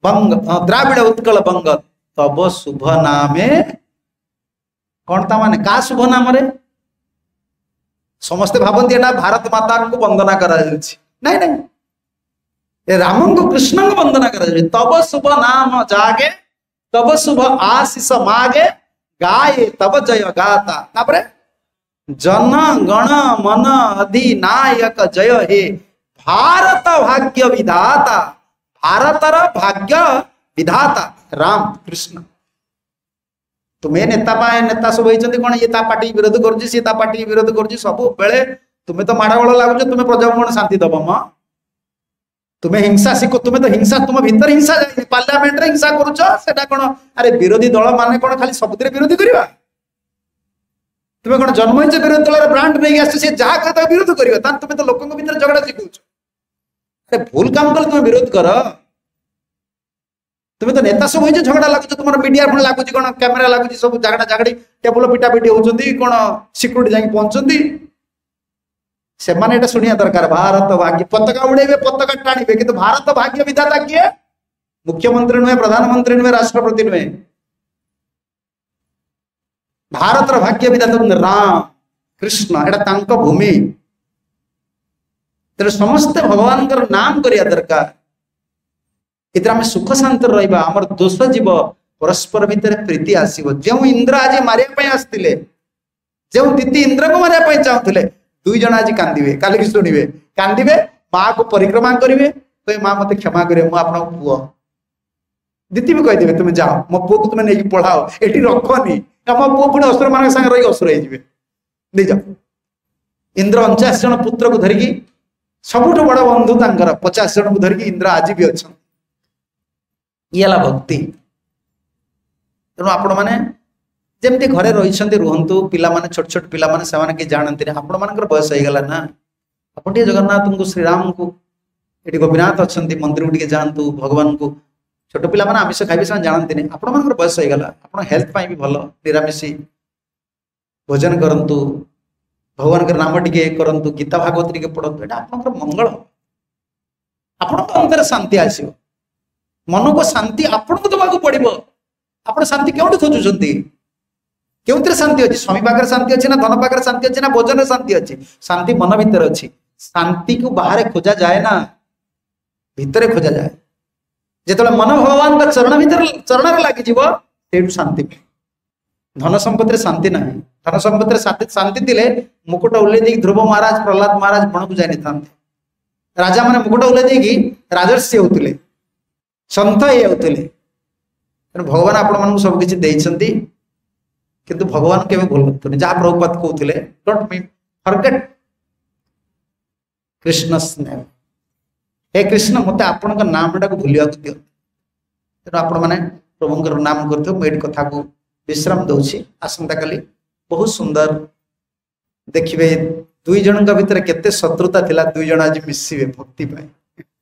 ବଙ୍ଗ ଦ୍ରାବିଡ଼ ଉତ୍କଳ ବଙ୍ଗ ତବ ଶୁଭ ନାମେ କ'ଣ ତା ମାନେ କାହା ଶୁଭ ନାମରେ ସମସ୍ତେ ଭାବନ୍ତି ଏଟା ଭାରତ ମାତାଙ୍କୁ ବନ୍ଦନା କରାଯାଉଛି ନାଇଁ ନାଇଁ को कृष्ण को वंदना कर तब शुभ नाम जागे तब शुभ आशीष मागे गाए तब जय गाता तापरे जन गण मन अधिनायक जय हे भारत भाग्य विधाता भारत भाग्य विधाता राम कृष्ण तुम्हें नेता पाए नेता सब कौन ये पार्टी विरोध कर विरोध कर सब बेले तुम्हें तो माड़ गोल लगुच तुम्हें प्रजा को शांति दब म তুমি হিংসা শিখো তুমি তো হিংসা তুম ভিতরে হিংসা যাইনি পার্লামেন্টরে হিংসা করুছ সেটা কোন আরে বিরোধী দল মানে কোন খালি সবুজে বিরোধী করিবা তুমি কোন জন্ম হয়েছে বিরোধী দলের ব্রান্ড নেই আসছো সে যা করে তাকে বিরোধ করিবা তাহলে তুমি তো লোকଙ୍କ ভিতরে ঝগড়া শিখুছ আরে ভুল কাম করে তুমি বিরোধ কর তুমি তো নেতা সব হয়েছে ঝগড়া লাগুছ তোমার মিডিয়া পুଣି লাগুଛି কোন ক্যামেরা লাগুଛି সব জাগড়া জাগড়ি টেবুল পিটা পিটি হচ্ছেন কোন সিকিউরিটি যাই পৌঁছন্তি ସେମାନେ ଏଇଟା ଶୁଣିବା ଦରକାର ଭାରତ ଭାଗ୍ୟ ପତାକା ଉଡେଇବେ ପତାକା ଟାଣିବେ କିନ୍ତୁ ଭାରତ ଭାଗ୍ୟ ବିଧାତା କିଏ ମୁଖ୍ୟମନ୍ତ୍ରୀ ନୁହେଁ ପ୍ରଧାନମନ୍ତ୍ରୀ ନୁହେଁ ରାଷ୍ଟ୍ରପତି ନୁହେଁ ଭାରତର ଭାଗ୍ୟ ବିଧାତା ରାମ କୃଷ୍ଣ ଏଇଟା ତାଙ୍କ ଭୂମି ତେଣୁ ସମସ୍ତେ ଭଗବାନଙ୍କର ନାମ କରିବା ଦରକାର ଏଥିରେ ଆମେ ସୁଖ ଶାନ୍ତିରେ ରହିବା ଆମର ଦୋଷ ଯିବ ପରସ୍ପର ଭିତରେ ପ୍ରୀତି ଆସିବ ଯେଉଁ ଇନ୍ଦ୍ର ଆଜି ମାରିବା ପାଇଁ ଆସିଥିଲେ ଯେଉଁ ଦିତି ଇନ୍ଦ୍ରକୁ ମାରିବା ପାଇଁ ଚାହୁଁଥିଲେ दुई जन आज कांदे काली भी शुणे कांदे माँ को परिक्रमा करेंगे कहे माँ मत क्षमा करे मुझे आप पुआ दीदी भी कहीदे तुम जाओ मो पुओ को तुम नहीं पढ़ाओ ये रखनी मो पु पुणी असुर मान सागर रही असुर इंद्र अणचाश जन पुत्र को धरिकी सब बड़ बंधु पचास जन को धरिकी इंद्र आज भी अच्छा ये भक्ति तेनाली ଯେମିତି ଘରେ ରହିଛନ୍ତି ରୁହନ୍ତୁ ପିଲାମାନେ ଛୋଟ ଛୋଟ ପିଲାମାନେ ସେମାନେ କିଛି ଜାଣନ୍ତିନି ଆପଣମାନଙ୍କର ବୟସ ହେଇଗଲା ନା ଆପଣ ଟିକେ ଜଗନ୍ନାଥଙ୍କୁ ଶ୍ରୀରାମଙ୍କୁ ଏଠି ଗୋପୀନାଥ ଅଛନ୍ତି ମନ୍ଦିରକୁ ଟିକେ ଯାଆନ୍ତୁ ଭଗବାନଙ୍କୁ ଛୋଟ ପିଲାମାନେ ଆମିଷ ଖାଇବେ ସେମାନେ ଜାଣନ୍ତିନି ଆପଣମାନଙ୍କର ବୟସ ହେଇଗଲା ଆପଣ ହେଲ୍ଥ ପାଇଁ ବି ଭଲ ନିରାମିଷି ଭୋଜନ କରନ୍ତୁ ଭଗବାନଙ୍କର ନାମ ଟିକେ କରନ୍ତୁ ଗୀତା ଭାଗବତ ଟିକେ ପଢ଼ନ୍ତୁ ଏଇଟା ଆପଣଙ୍କର ମଙ୍ଗଳ ଆପଣଙ୍କ ଅନ୍ତରରେ ଶାନ୍ତି ଆସିବ ମନକୁ ଶାନ୍ତି ଆପଣଙ୍କୁ ଦେବାକୁ ପଡ଼ିବ ଆପଣ ଶାନ୍ତି କେଉଁଠି ଖୋଜୁଛନ୍ତି କେଉଁଥିରେ ଶାନ୍ତି ଅଛି ସ୍ୱାମୀ ପାଖରେ ଶାନ୍ତି ଅଛି ନା ଧନ ପାଖରେ ଶାନ୍ତି ଅଛି ନା ଭୋଜନରେ ଶାନ୍ତି ଅଛି ଶାନ୍ତି ମନ ଭିତରେ ଅଛି ଶାନ୍ତିକୁ ବାହାରେ ଖୋଜା ଯାଏ ନା ଭିତରେ ଖୋଜା ଯାଏ ଯେତେବେଳେ ମନ ଭଗବାନଙ୍କ ଚରଣ ଭିତରେ ଚରଣରେ ଲାଗିଯିବ ସେଇଠୁ ଶାନ୍ତି ମିଳେ ଧନ ସମ୍ପତ୍ତିରେ ଶାନ୍ତି ନାହିଁ ଧନ ସମ୍ପତ୍ତିରେ ଶାନ୍ତି ଥିଲେ ମୁକୁଟ ଓହ୍ଲେଇ ଦେଇକି ଧ୍ରୁବ ମହାରାଜ ପ୍ରହ୍ଲାଦ ମହାରାଜ ବଣକୁ ଯାଇନଥାନ୍ତେ ରାଜାମାନେ ମୁକୁଟ ଓହ୍ଲେଇ ଦେଇକି ରାଜର୍ଷି ହେଉଥିଲେ ସନ୍ଥ ହେଇ ଯାଉଥିଲେ ତେଣୁ ଭଗବାନ ଆପଣମାନଙ୍କୁ ସବୁକିଛି ଦେଇଛନ୍ତି किंतु भगवान के भी भूल करते जहा प्रभुपत कहते फरगेट कृष्ण स्नेह हे कृष्ण मत आप नाम भूलवाक दि तेनाली प्रभु नाम कर विश्राम दौर आसंता का बहुत सुंदर देखिए दुई जन भितर के शत्रुता दुई जन आज मिसे भक्ति पाए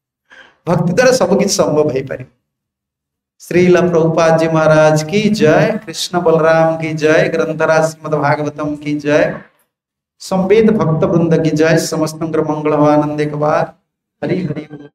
भक्ति द्वारा सबकि संभव हो पार्टी श्रील प्रभुपाद जी महाराज की जय कृष्ण बलराम की जय ग्रंथराज मद भागवतम की जय संवेद भक्त वृंद की जय समस्त मंगल आनंद एक बार हरि हरि